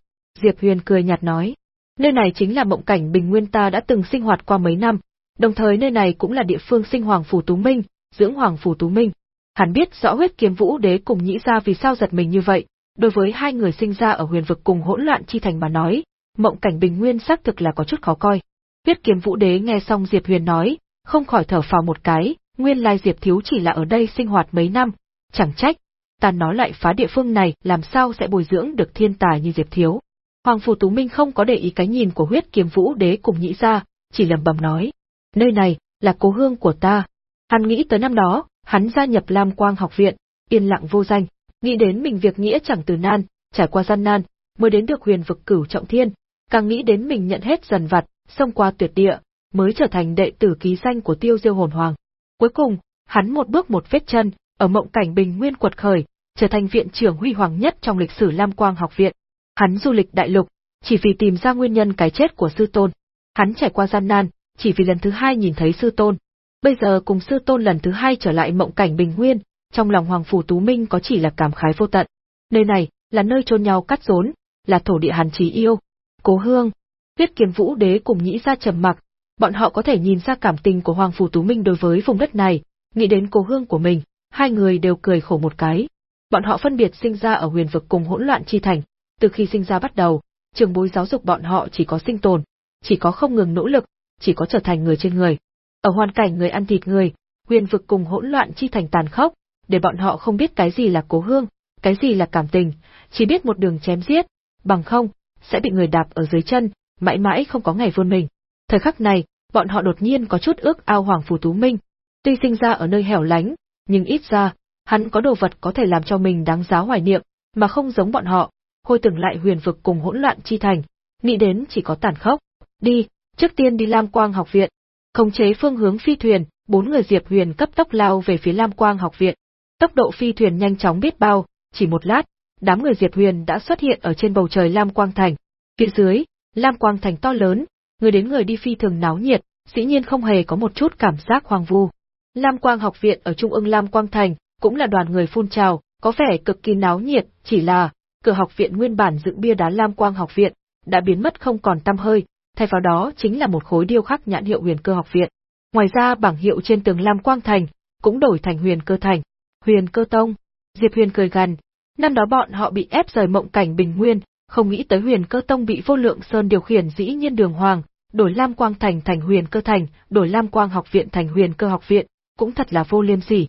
Diệp Huyền cười nhạt nói, Nơi này chính là mộng cảnh bình nguyên ta đã từng sinh hoạt qua mấy năm, đồng thời nơi này cũng là địa phương sinh Hoàng Phủ Tú Minh, dưỡng Hoàng Phủ Tú Minh. Hắn biết rõ huyết kiếm vũ đế cùng nhĩ ra vì sao giật mình như vậy, đối với hai người sinh ra ở huyền vực cùng hỗn loạn chi thành mà nói, mộng cảnh bình nguyên xác thực là có chút khó coi. Huyết kiếm vũ đế nghe xong Diệp Huyền nói, không khỏi thở phào một cái, nguyên lai Diệp thiếu chỉ là ở đây sinh hoạt mấy năm, chẳng trách, ta nói lại phá địa phương này làm sao sẽ bồi dưỡng được thiên tài như Diệp thiếu. Hoàng Phủ Tú Minh không có để ý cái nhìn của huyết kiếm vũ đế cùng nhĩ ra, chỉ lầm bầm nói. Nơi này, là cố hương của ta. Hắn nghĩ tới năm đó, hắn gia nhập Lam Quang học viện, yên lặng vô danh, nghĩ đến mình việc nghĩa chẳng từ nan, trải qua gian nan, mới đến được huyền vực cửu trọng thiên, càng nghĩ đến mình nhận hết dần vặt, xông qua tuyệt địa, mới trở thành đệ tử ký danh của tiêu diêu hồn hoàng. Cuối cùng, hắn một bước một vết chân, ở mộng cảnh bình nguyên quật khởi, trở thành viện trưởng huy hoàng nhất trong lịch sử Lam Quang học viện. Hắn du lịch đại lục, chỉ vì tìm ra nguyên nhân cái chết của sư tôn. Hắn trải qua gian nan, chỉ vì lần thứ hai nhìn thấy sư tôn. Bây giờ cùng sư tôn lần thứ hai trở lại mộng cảnh bình nguyên, trong lòng Hoàng Phủ Tú Minh có chỉ là cảm khái vô tận. Nơi này, là nơi chôn nhau cắt rốn, là thổ địa hàn trí yêu. Cố hương, huyết kiếm vũ đế cùng nhĩ ra trầm mặc, bọn họ có thể nhìn ra cảm tình của Hoàng Phủ Tú Minh đối với vùng đất này, nghĩ đến cố hương của mình, hai người đều cười khổ một cái. Bọn họ phân biệt sinh ra ở huyền vực cùng hỗn loạn chi thành, từ khi sinh ra bắt đầu, trường bối giáo dục bọn họ chỉ có sinh tồn, chỉ có không ngừng nỗ lực, chỉ có trở thành người trên người. Ở hoàn cảnh người ăn thịt người, huyền vực cùng hỗn loạn chi thành tàn khốc, để bọn họ không biết cái gì là cố hương, cái gì là cảm tình, chỉ biết một đường chém giết, bằng không, sẽ bị người đạp ở dưới chân, mãi mãi không có ngày vươn mình. Thời khắc này, bọn họ đột nhiên có chút ước ao Hoàng Phù Tú Minh. Tuy sinh ra ở nơi hẻo lánh, nhưng ít ra, hắn có đồ vật có thể làm cho mình đáng giá hoài niệm, mà không giống bọn họ, hồi tưởng lại huyền vực cùng hỗn loạn chi thành, nghĩ đến chỉ có tàn khốc. Đi, trước tiên đi Lam Quang học viện. Khống chế phương hướng phi thuyền, bốn người Diệp Huyền cấp tốc lao về phía Lam Quang học viện. Tốc độ phi thuyền nhanh chóng biết bao, chỉ một lát, đám người Diệp Huyền đã xuất hiện ở trên bầu trời Lam Quang thành. Phía dưới, Lam Quang thành to lớn, người đến người đi phi thường náo nhiệt, dĩ nhiên không hề có một chút cảm giác hoang vu. Lam Quang học viện ở Trung ương Lam Quang Thành, cũng là đoàn người phun trào, có vẻ cực kỳ náo nhiệt, chỉ là, cửa học viện nguyên bản dựng bia đá Lam Quang học viện, đã biến mất không còn tăm hơi, thay vào đó chính là một khối điêu khắc nhãn hiệu huyền cơ học viện. Ngoài ra bảng hiệu trên tường Lam Quang Thành, cũng đổi thành huyền cơ thành, huyền cơ tông. Diệp Huyền cười gằn, năm đó bọn họ bị ép rời mộng cảnh bình nguyên, không nghĩ tới huyền cơ tông bị vô lượng sơn điều khiển dĩ nhiên đường hoàng, đổi Lam Quang Thành thành huyền cơ thành, đổi Lam Quang học viện thành huyền cơ học viện, cũng thật là vô liêm sỉ.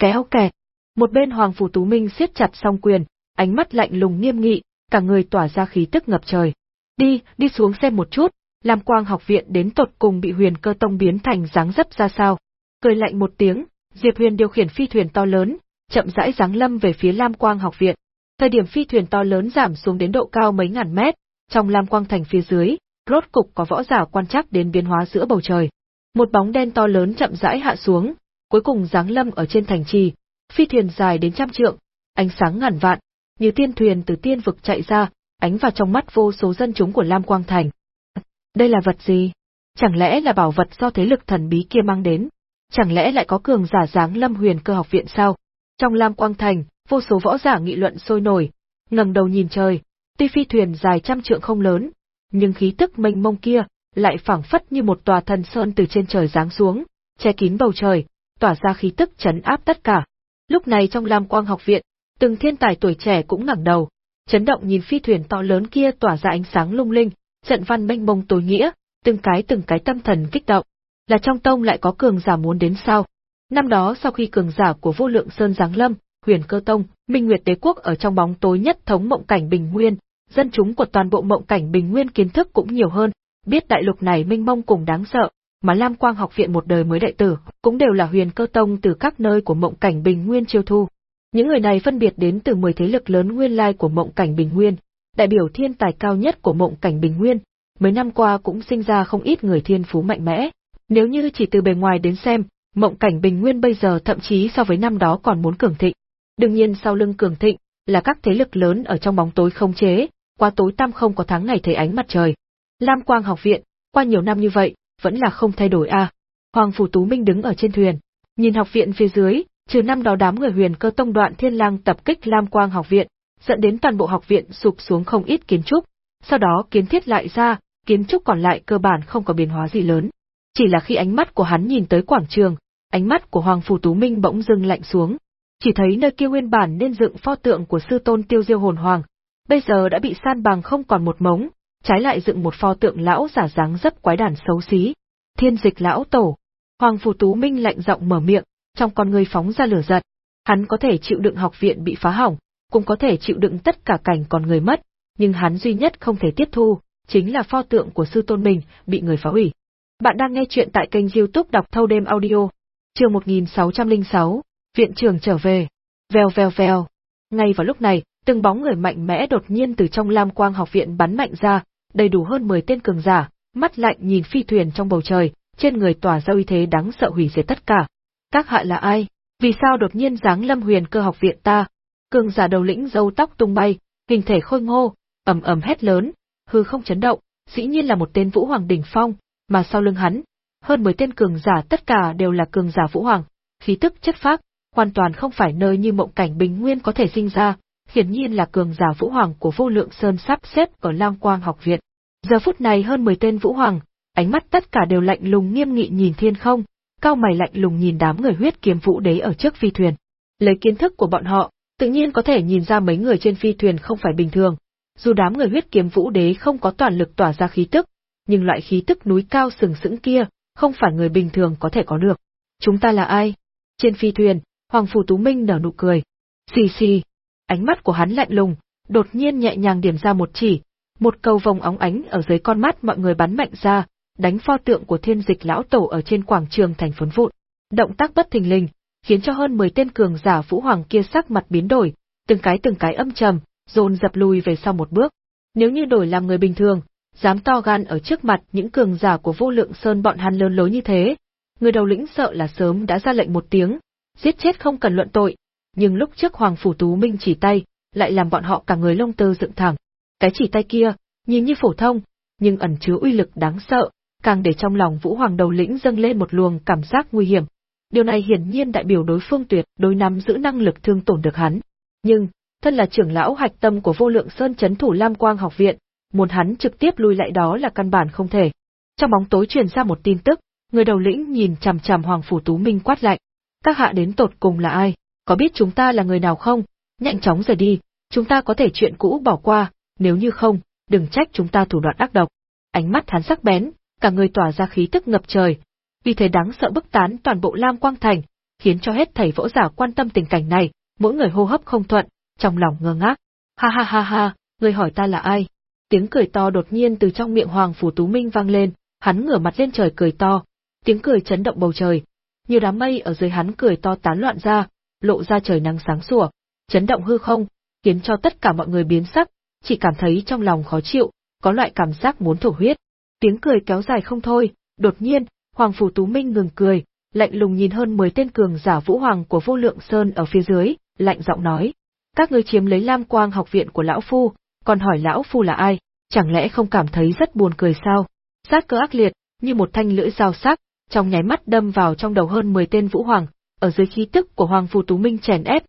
Kéo kẹt. Một bên Hoàng Phủ Tú Minh siết chặt song quyền, ánh mắt lạnh lùng nghiêm nghị, cả người tỏa ra khí tức ngập trời. Đi, đi xuống xem một chút, Lam Quang học viện đến tột cùng bị huyền cơ tông biến thành dáng dấp ra sao. Cười lạnh một tiếng, Diệp Huyền điều khiển phi thuyền to lớn, chậm rãi giáng lâm về phía Lam Quang học viện. Thời điểm phi thuyền to lớn giảm xuống đến độ cao mấy ngàn mét, trong Lam Quang thành phía dưới, rốt cục có võ giả quan trắc đến biến hóa giữa bầu trời. Một bóng đen to lớn chậm rãi hạ xuống, cuối cùng giáng lâm ở trên thành trì, phi thuyền dài đến trăm trượng, ánh sáng ngàn vạn, như tiên thuyền từ tiên vực chạy ra, ánh vào trong mắt vô số dân chúng của Lam Quang Thành. Đây là vật gì? Chẳng lẽ là bảo vật do thế lực thần bí kia mang đến? Chẳng lẽ lại có cường giả dáng lâm huyền cơ học viện sao? Trong Lam Quang Thành, vô số võ giả nghị luận sôi nổi, ngẩng đầu nhìn trời, tuy phi thuyền dài trăm trượng không lớn, nhưng khí tức mênh mông kia lại phảng phất như một tòa thần sơn từ trên trời giáng xuống, che kín bầu trời, tỏa ra khí tức chấn áp tất cả. Lúc này trong Lam Quang học viện, từng thiên tài tuổi trẻ cũng ngẩng đầu, chấn động nhìn phi thuyền to lớn kia tỏa ra ánh sáng lung linh, trận văn mênh mông tối nghĩa, từng cái từng cái tâm thần kích động. Là trong tông lại có cường giả muốn đến sao? Năm đó sau khi cường giả của vô lượng sơn giáng lâm, huyền cơ tông, minh nguyệt đế quốc ở trong bóng tối nhất thống mộng cảnh bình nguyên, dân chúng của toàn bộ mộng cảnh bình nguyên kiến thức cũng nhiều hơn, biết đại lục này minh mông cùng đáng sợ, mà Lam Quang học viện một đời mới đại tử, cũng đều là huyền cơ tông từ các nơi của mộng cảnh bình nguyên chiêu thu. Những người này phân biệt đến từ 10 thế lực lớn nguyên lai của mộng cảnh bình nguyên, đại biểu thiên tài cao nhất của mộng cảnh bình nguyên, mấy năm qua cũng sinh ra không ít người thiên phú mạnh mẽ. Nếu như chỉ từ bề ngoài đến xem, mộng cảnh bình nguyên bây giờ thậm chí so với năm đó còn muốn cường thịnh. Đương nhiên sau lưng cường thịnh là các thế lực lớn ở trong bóng tối không chế, qua tối tăm không có tháng ngày thấy ánh mặt trời. Lam Quang học viện, qua nhiều năm như vậy, vẫn là không thay đổi a. À. Hoàng Phủ Tú Minh đứng ở trên thuyền, nhìn học viện phía dưới, trừ năm đó đám người huyền cơ tông đoạn thiên lang tập kích Lam Quang học viện, dẫn đến toàn bộ học viện sụp xuống không ít kiến trúc, sau đó kiến thiết lại ra, kiến trúc còn lại cơ bản không có biến hóa gì lớn. Chỉ là khi ánh mắt của hắn nhìn tới quảng trường, ánh mắt của Hoàng Phủ Tú Minh bỗng dưng lạnh xuống. Chỉ thấy nơi kia nguyên bản nên dựng pho tượng của sư tôn tiêu diêu hồn hoàng, bây giờ đã bị san bằng không còn một mống, trái lại dựng một pho tượng lão giả dáng dấp quái đản xấu xí. Thiên dịch lão tổ. Hoàng Phủ Tú Minh lạnh giọng mở miệng, trong con người phóng ra lửa giận. Hắn có thể chịu đựng học viện bị phá hỏng, cũng có thể chịu đựng tất cả cảnh còn người mất, nhưng hắn duy nhất không thể tiếp thu, chính là pho tượng của sư tôn mình bị người phá hủy. Bạn đang nghe chuyện tại kênh youtube đọc thâu đêm audio. Trường 1606, viện trưởng trở về. Vèo vèo vèo. Ngay vào lúc này, từng bóng người mạnh mẽ đột nhiên từ trong Lam Quang học viện bắn mạnh ra, đầy đủ hơn 10 tên cường giả, mắt lạnh nhìn phi thuyền trong bầu trời, trên người tỏa ra uy thế đáng sợ hủy diệt tất cả. Các hạ là ai? Vì sao đột nhiên giáng lâm huyền cơ học viện ta? Cường giả đầu lĩnh râu tóc tung bay, hình thể khôi ngô, ầm ầm hét lớn, hư không chấn động, dĩ nhiên là một tên Vũ Hoàng đỉnh phong, mà sau lưng hắn, hơn 10 tên cường giả tất cả đều là cường giả Vũ Hoàng, khí tức chất phác, hoàn toàn không phải nơi như mộng cảnh bình nguyên có thể sinh ra, hiển nhiên là cường giả Vũ Hoàng của Vô Lượng Sơn sắp xếp ở Lam Quang học viện. Giờ phút này hơn 10 tên Vũ Hoàng, ánh mắt tất cả đều lạnh lùng nghiêm nghị nhìn thiên không, cao mày lạnh lùng nhìn đám người huyết kiếm vũ đế ở trước phi thuyền. Lấy kiến thức của bọn họ, tự nhiên có thể nhìn ra mấy người trên phi thuyền không phải bình thường. Dù đám người huyết kiếm vũ đế không có toàn lực tỏa ra khí tức, nhưng loại khí tức núi cao sừng sững kia, không phải người bình thường có thể có được. Chúng ta là ai? Trên phi thuyền, Hoàng Phủ Tú Minh nở nụ cười. Xì xì. Ánh mắt của hắn lạnh lùng, đột nhiên nhẹ nhàng điểm ra một chỉ, một cầu vòng óng ánh ở dưới con mắt mọi người bắn mạnh ra, đánh pho tượng của thiên dịch lão tổ ở trên quảng trường thành phấn vụn. Động tác bất thình lình, khiến cho hơn 10 tên cường giả vũ hoàng kia sắc mặt biến đổi, từng cái từng cái âm trầm, dồn dập lùi về sau một bước. Nếu như đổi làm người bình thường, dám to gan ở trước mặt những cường giả của vô lượng sơn bọn hắn lớn lối như thế, người đầu lĩnh sợ là sớm đã ra lệnh một tiếng, giết chết không cần luận tội, nhưng lúc trước Hoàng Phủ Tú Minh chỉ tay, lại làm bọn họ cả người lông tơ dựng thẳng. Cái chỉ tay kia, nhìn như phổ thông, nhưng ẩn chứa uy lực đáng sợ, càng để trong lòng Vũ Hoàng đầu lĩnh dâng lên một luồng cảm giác nguy hiểm. điều này hiển nhiên đại biểu đối phương tuyệt đối nắm giữ năng lực thương tổn được hắn. Nhưng, thân là trưởng lão hạch tâm của vô lượng sơn chấn thủ Lam Quang học viện, muốn hắn trực tiếp lui lại đó là căn bản không thể. Trong bóng tối truyền ra một tin tức, người đầu lĩnh nhìn chằm chằm Hoàng Phủ Tú Minh quát lạnh. Các hạ đến tột cùng là ai? Có biết chúng ta là người nào không? Nhanh chóng rời đi, chúng ta có thể chuyện cũ bỏ qua, nếu như không, đừng trách chúng ta thủ đoạn ác độc. Ánh mắt hắn sắc bén, cả người tỏa ra khí tức ngập trời. Vì thế đáng sợ bức tán toàn bộ Lam Quang Thành, khiến cho hết thầy võ giả quan tâm tình cảnh này, mỗi người hô hấp không thuận, trong lòng ngơ ngác. Ha ha ha ha, người hỏi ta là ai? Tiếng cười to đột nhiên từ trong miệng Hoàng Phủ Tú Minh vang lên, hắn ngửa mặt lên trời cười to, tiếng cười chấn động bầu trời. Nhiều đám mây ở dưới hắn cười to tán loạn ra, lộ ra trời nắng sáng sủa, chấn động hư không, khiến cho tất cả mọi người biến sắc, chỉ cảm thấy trong lòng khó chịu, có loại cảm giác muốn thổ huyết. Tiếng cười kéo dài không thôi, đột nhiên, Hoàng Phủ Tú Minh ngừng cười, lạnh lùng nhìn hơn 10 tên cường giả vũ hoàng của vô lượng sơn ở phía dưới, lạnh giọng nói. Các ngươi chiếm lấy Lam Quang học viện của Lão Phu, còn hỏi Lão Phu là ai, chẳng lẽ không cảm thấy rất buồn cười sao? Sát cơ ác liệt, như một thanh lưỡi dao sắc, trong nháy mắt đâm vào trong đầu hơn 10 tên vũ hoàng, ở dưới khí tức của Hoàng Phù Tú Minh chèn ép.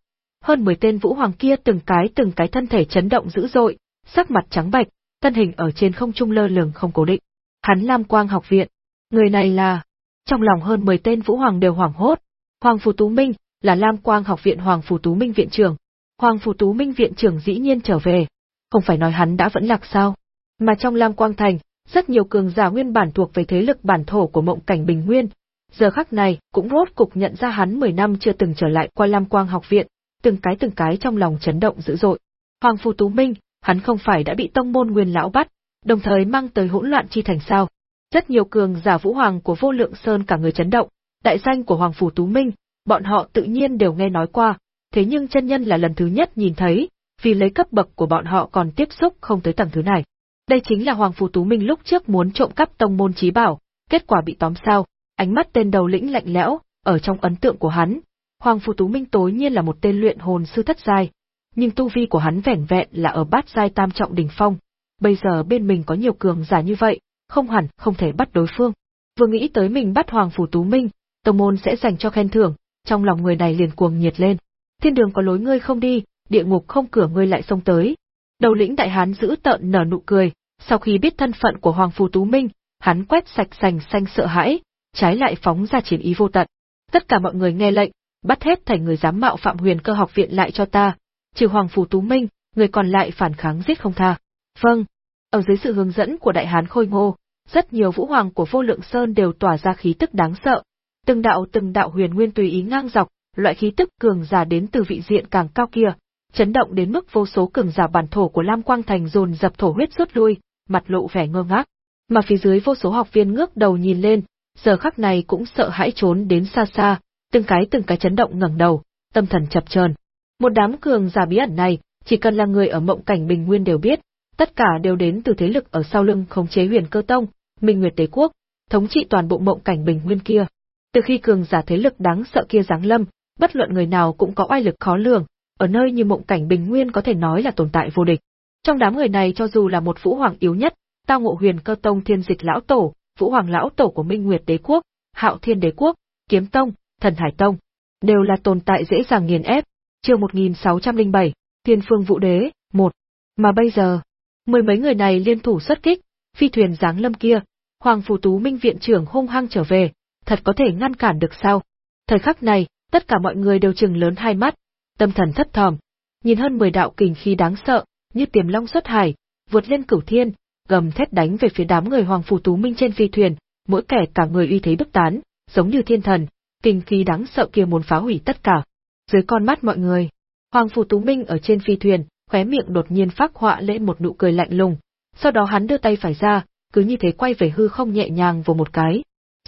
Hơn 10 tên vũ hoàng kia từng cái từng cái thân thể chấn động dữ dội, sắc mặt trắng bạch, thân hình ở trên không trung lơ lửng không cố định. Hắn Lam Quang học viện, người này là... Trong lòng hơn 10 tên vũ hoàng đều hoảng hốt. Hoàng Phù Tú Minh là Lam Quang học viện Hoàng Phù Tú Minh viện trưởng. Hoàng Phù Tú Minh viện trưởng dĩ nhiên trở về, không phải nói hắn đã vẫn lạc sao? Mà trong Lam Quang thành, rất nhiều cường giả nguyên bản thuộc về thế lực bản thổ của mộng cảnh bình nguyên, giờ khắc này cũng rốt cục nhận ra hắn 10 năm chưa từng trở lại qua Lam Quang học viện, từng cái từng cái trong lòng chấn động dữ dội. Hoàng Phù Tú Minh, hắn không phải đã bị tông môn nguyên lão bắt, đồng thời mang tới hỗn loạn chi thành sao. Rất nhiều cường giả vũ hoàng của vô lượng sơn cả người chấn động, đại danh của Hoàng Phù Tú Minh, bọn họ tự nhiên đều nghe nói qua, thế nhưng chân nhân là lần thứ nhất nhìn thấy, vì lấy cấp bậc của bọn họ còn tiếp xúc không tới tầng thứ này. Đây chính là Hoàng Phù Tú Minh lúc trước muốn trộm cắp tông môn trí bảo, kết quả bị tóm sao, ánh mắt tên đầu lĩnh lạnh lẽo, ở trong ấn tượng của hắn, Hoàng Phù Tú Minh tối nhiên là một tên luyện hồn sư thất giai, nhưng tu vi của hắn vẻn vẹn là ở bát giai tam trọng đỉnh phong. Bây giờ bên mình có nhiều cường giả như vậy, không hẳn không thể bắt đối phương. Vừa nghĩ tới mình bắt Hoàng Phù Tú Minh, tông môn sẽ dành cho khen thưởng, trong lòng người này liền cuồng nhiệt lên. Thiên đường có lối ngươi không đi, địa ngục không cửa ngươi lại xông tới. Đầu lĩnh đại hán giữ tợn nở nụ cười, sau khi biết thân phận của Hoàng Phù Tú Minh, hắn quét sạch sành xanh sợ hãi, trái lại phóng ra chiến ý vô tận. Tất cả mọi người nghe lệnh, bắt hết thảy người dám mạo phạm huyền cơ học viện lại cho ta, trừ Hoàng Phù Tú Minh, người còn lại phản kháng giết không tha. Vâng. Ở dưới sự hướng dẫn của đại hán khôi ngô, rất nhiều vũ hoàng của vô lượng sơn đều tỏa ra khí tức đáng sợ. Từng đạo từng đạo huyền nguyên tùy ý ngang dọc, loại khí tức cường giả đến từ vị diện càng cao kia, chấn động đến mức vô số cường giả bản thổ của Lam Quang Thành dồn dập thổ huyết rút lui, mặt lộ vẻ ngơ ngác. Mà phía dưới vô số học viên ngước đầu nhìn lên, giờ khắc này cũng sợ hãi trốn đến xa xa, từng cái từng cái chấn động ngẩng đầu, tâm thần chập chờn. Một đám cường giả bí ẩn này, chỉ cần là người ở mộng cảnh bình nguyên đều biết, tất cả đều đến từ thế lực ở sau lưng khống chế huyền cơ tông, minh nguyệt đế quốc, thống trị toàn bộ mộng cảnh bình nguyên kia. Từ khi cường giả thế lực đáng sợ kia giáng lâm, bất luận người nào cũng có oai lực khó lường, ở nơi như mộng cảnh bình nguyên có thể nói là tồn tại vô địch. Trong đám người này cho dù là một vũ hoàng yếu nhất, tao ngộ huyền cơ tông thiên dịch lão tổ, vũ hoàng lão tổ của minh nguyệt đế quốc, hạo thiên đế quốc, kiếm tông, thần hải tông, đều là tồn tại dễ dàng nghiền ép. Chương 1607, Thiên Phương Vũ Đế, một. Mà bây giờ, mười mấy người này liên thủ xuất kích, phi thuyền giáng lâm kia, Hoàng Phù Tú Minh viện trưởng hung hăng trở về, thật có thể ngăn cản được sao? Thời khắc này, tất cả mọi người đều trừng lớn hai mắt, tâm thần thất thòm, nhìn hơn 10 đạo kình khí đáng sợ, như tiềm long xuất hải, vượt lên cửu thiên, gầm thét đánh về phía đám người Hoàng phủ Tú Minh trên phi thuyền, mỗi kẻ cả người uy thế bức tán, giống như thiên thần, kình khí đáng sợ kia muốn phá hủy tất cả. Dưới con mắt mọi người, Hoàng phủ Tú Minh ở trên phi thuyền, khóe miệng đột nhiên phát họa lên một nụ cười lạnh lùng, sau đó hắn đưa tay phải ra, cứ như thế quay về hư không nhẹ nhàng vào một cái.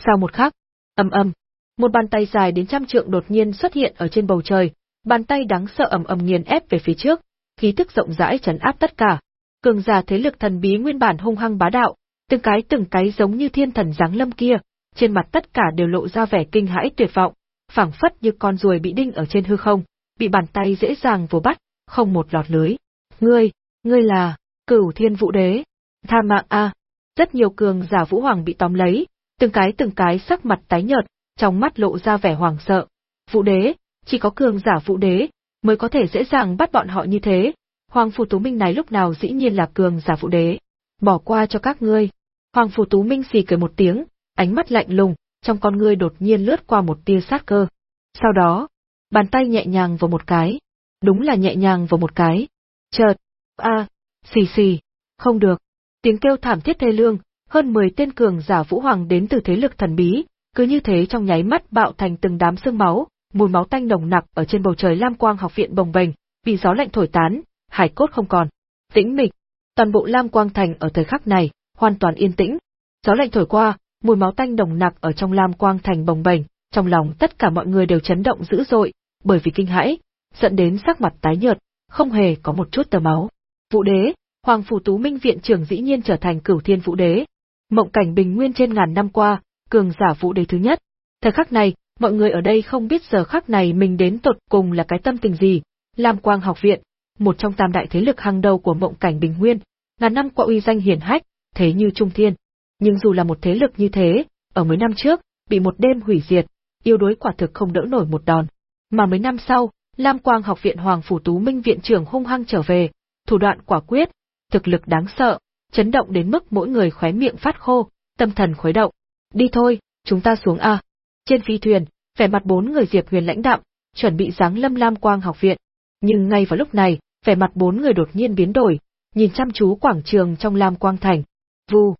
Sau một khắc, âm âm, một bàn tay dài đến trăm trượng đột nhiên xuất hiện ở trên bầu trời, bàn tay đáng sợ ầm ầm nghiền ép về phía trước, khí tức rộng rãi chấn áp tất cả. Cường giả thế lực thần bí nguyên bản hung hăng bá đạo, từng cái từng cái giống như thiên thần giáng lâm kia, trên mặt tất cả đều lộ ra vẻ kinh hãi tuyệt vọng, phảng phất như con ruồi bị đinh ở trên hư không, bị bàn tay dễ dàng vồ bắt, không một lọt lưới. Ngươi, ngươi là, cửu thiên vũ đế. Tha mạng a. Rất nhiều cường giả vũ hoàng bị tóm lấy, từng cái từng cái sắc mặt tái nhợt, trong mắt lộ ra vẻ hoảng sợ. Vũ đế, chỉ có cường giả vũ đế mới có thể dễ dàng bắt bọn họ như thế. Hoàng Phù Tú Minh này lúc nào dĩ nhiên là cường giả vũ đế. Bỏ qua cho các ngươi. Hoàng Phù Tú Minh xì cười một tiếng, ánh mắt lạnh lùng, trong con ngươi đột nhiên lướt qua một tia sát cơ. Sau đó, bàn tay nhẹ nhàng vào một cái. Đúng là nhẹ nhàng vào một cái. Chợt, a, xì xì, không được. Tiếng kêu thảm thiết thê lương, hơn 10 tên cường giả vũ hoàng đến từ thế lực thần bí, cứ như thế trong nháy mắt bạo thành từng đám xương máu, mùi máu tanh nồng nặc ở trên bầu trời Lam Quang học viện bồng bềnh, bị gió lạnh thổi tán, hải cốt không còn. Tĩnh mịch, toàn bộ Lam Quang thành ở thời khắc này hoàn toàn yên tĩnh. Gió lạnh thổi qua, mùi máu tanh nồng nặc ở trong Lam Quang thành bồng bềnh, trong lòng tất cả mọi người đều chấn động dữ dội, bởi vì kinh hãi, dẫn đến sắc mặt tái nhợt, không hề có một chút tơ máu. Vũ đế, Hoàng phủ Tú Minh viện trưởng dĩ nhiên trở thành Cửu Thiên Vũ đế. Mộng cảnh bình nguyên trên ngàn năm qua, cường giả vũ đế thứ nhất. Thời khắc này, mọi người ở đây không biết giờ khắc này mình đến tột cùng là cái tâm tình gì. Lam Quang học viện, một trong tam đại thế lực hàng đầu của mộng cảnh bình nguyên, ngàn năm qua uy danh hiển hách, thế như trung thiên. Nhưng dù là một thế lực như thế, ở mấy năm trước, bị một đêm hủy diệt, yêu đối quả thực không đỡ nổi một đòn. Mà mấy năm sau, Lam Quang học viện Hoàng Phủ Tú Minh viện trưởng hung hăng trở về, thủ đoạn quả quyết, thực lực đáng sợ, chấn động đến mức mỗi người khóe miệng phát khô, tâm thần khuấy động. Đi thôi, chúng ta xuống a. Trên phi thuyền, vẻ mặt bốn người Diệp Huyền lãnh đạm, chuẩn bị giáng lâm Lam Quang học viện. Nhưng ngay vào lúc này, vẻ mặt bốn người đột nhiên biến đổi, nhìn chăm chú quảng trường trong Lam Quang thành. Vù,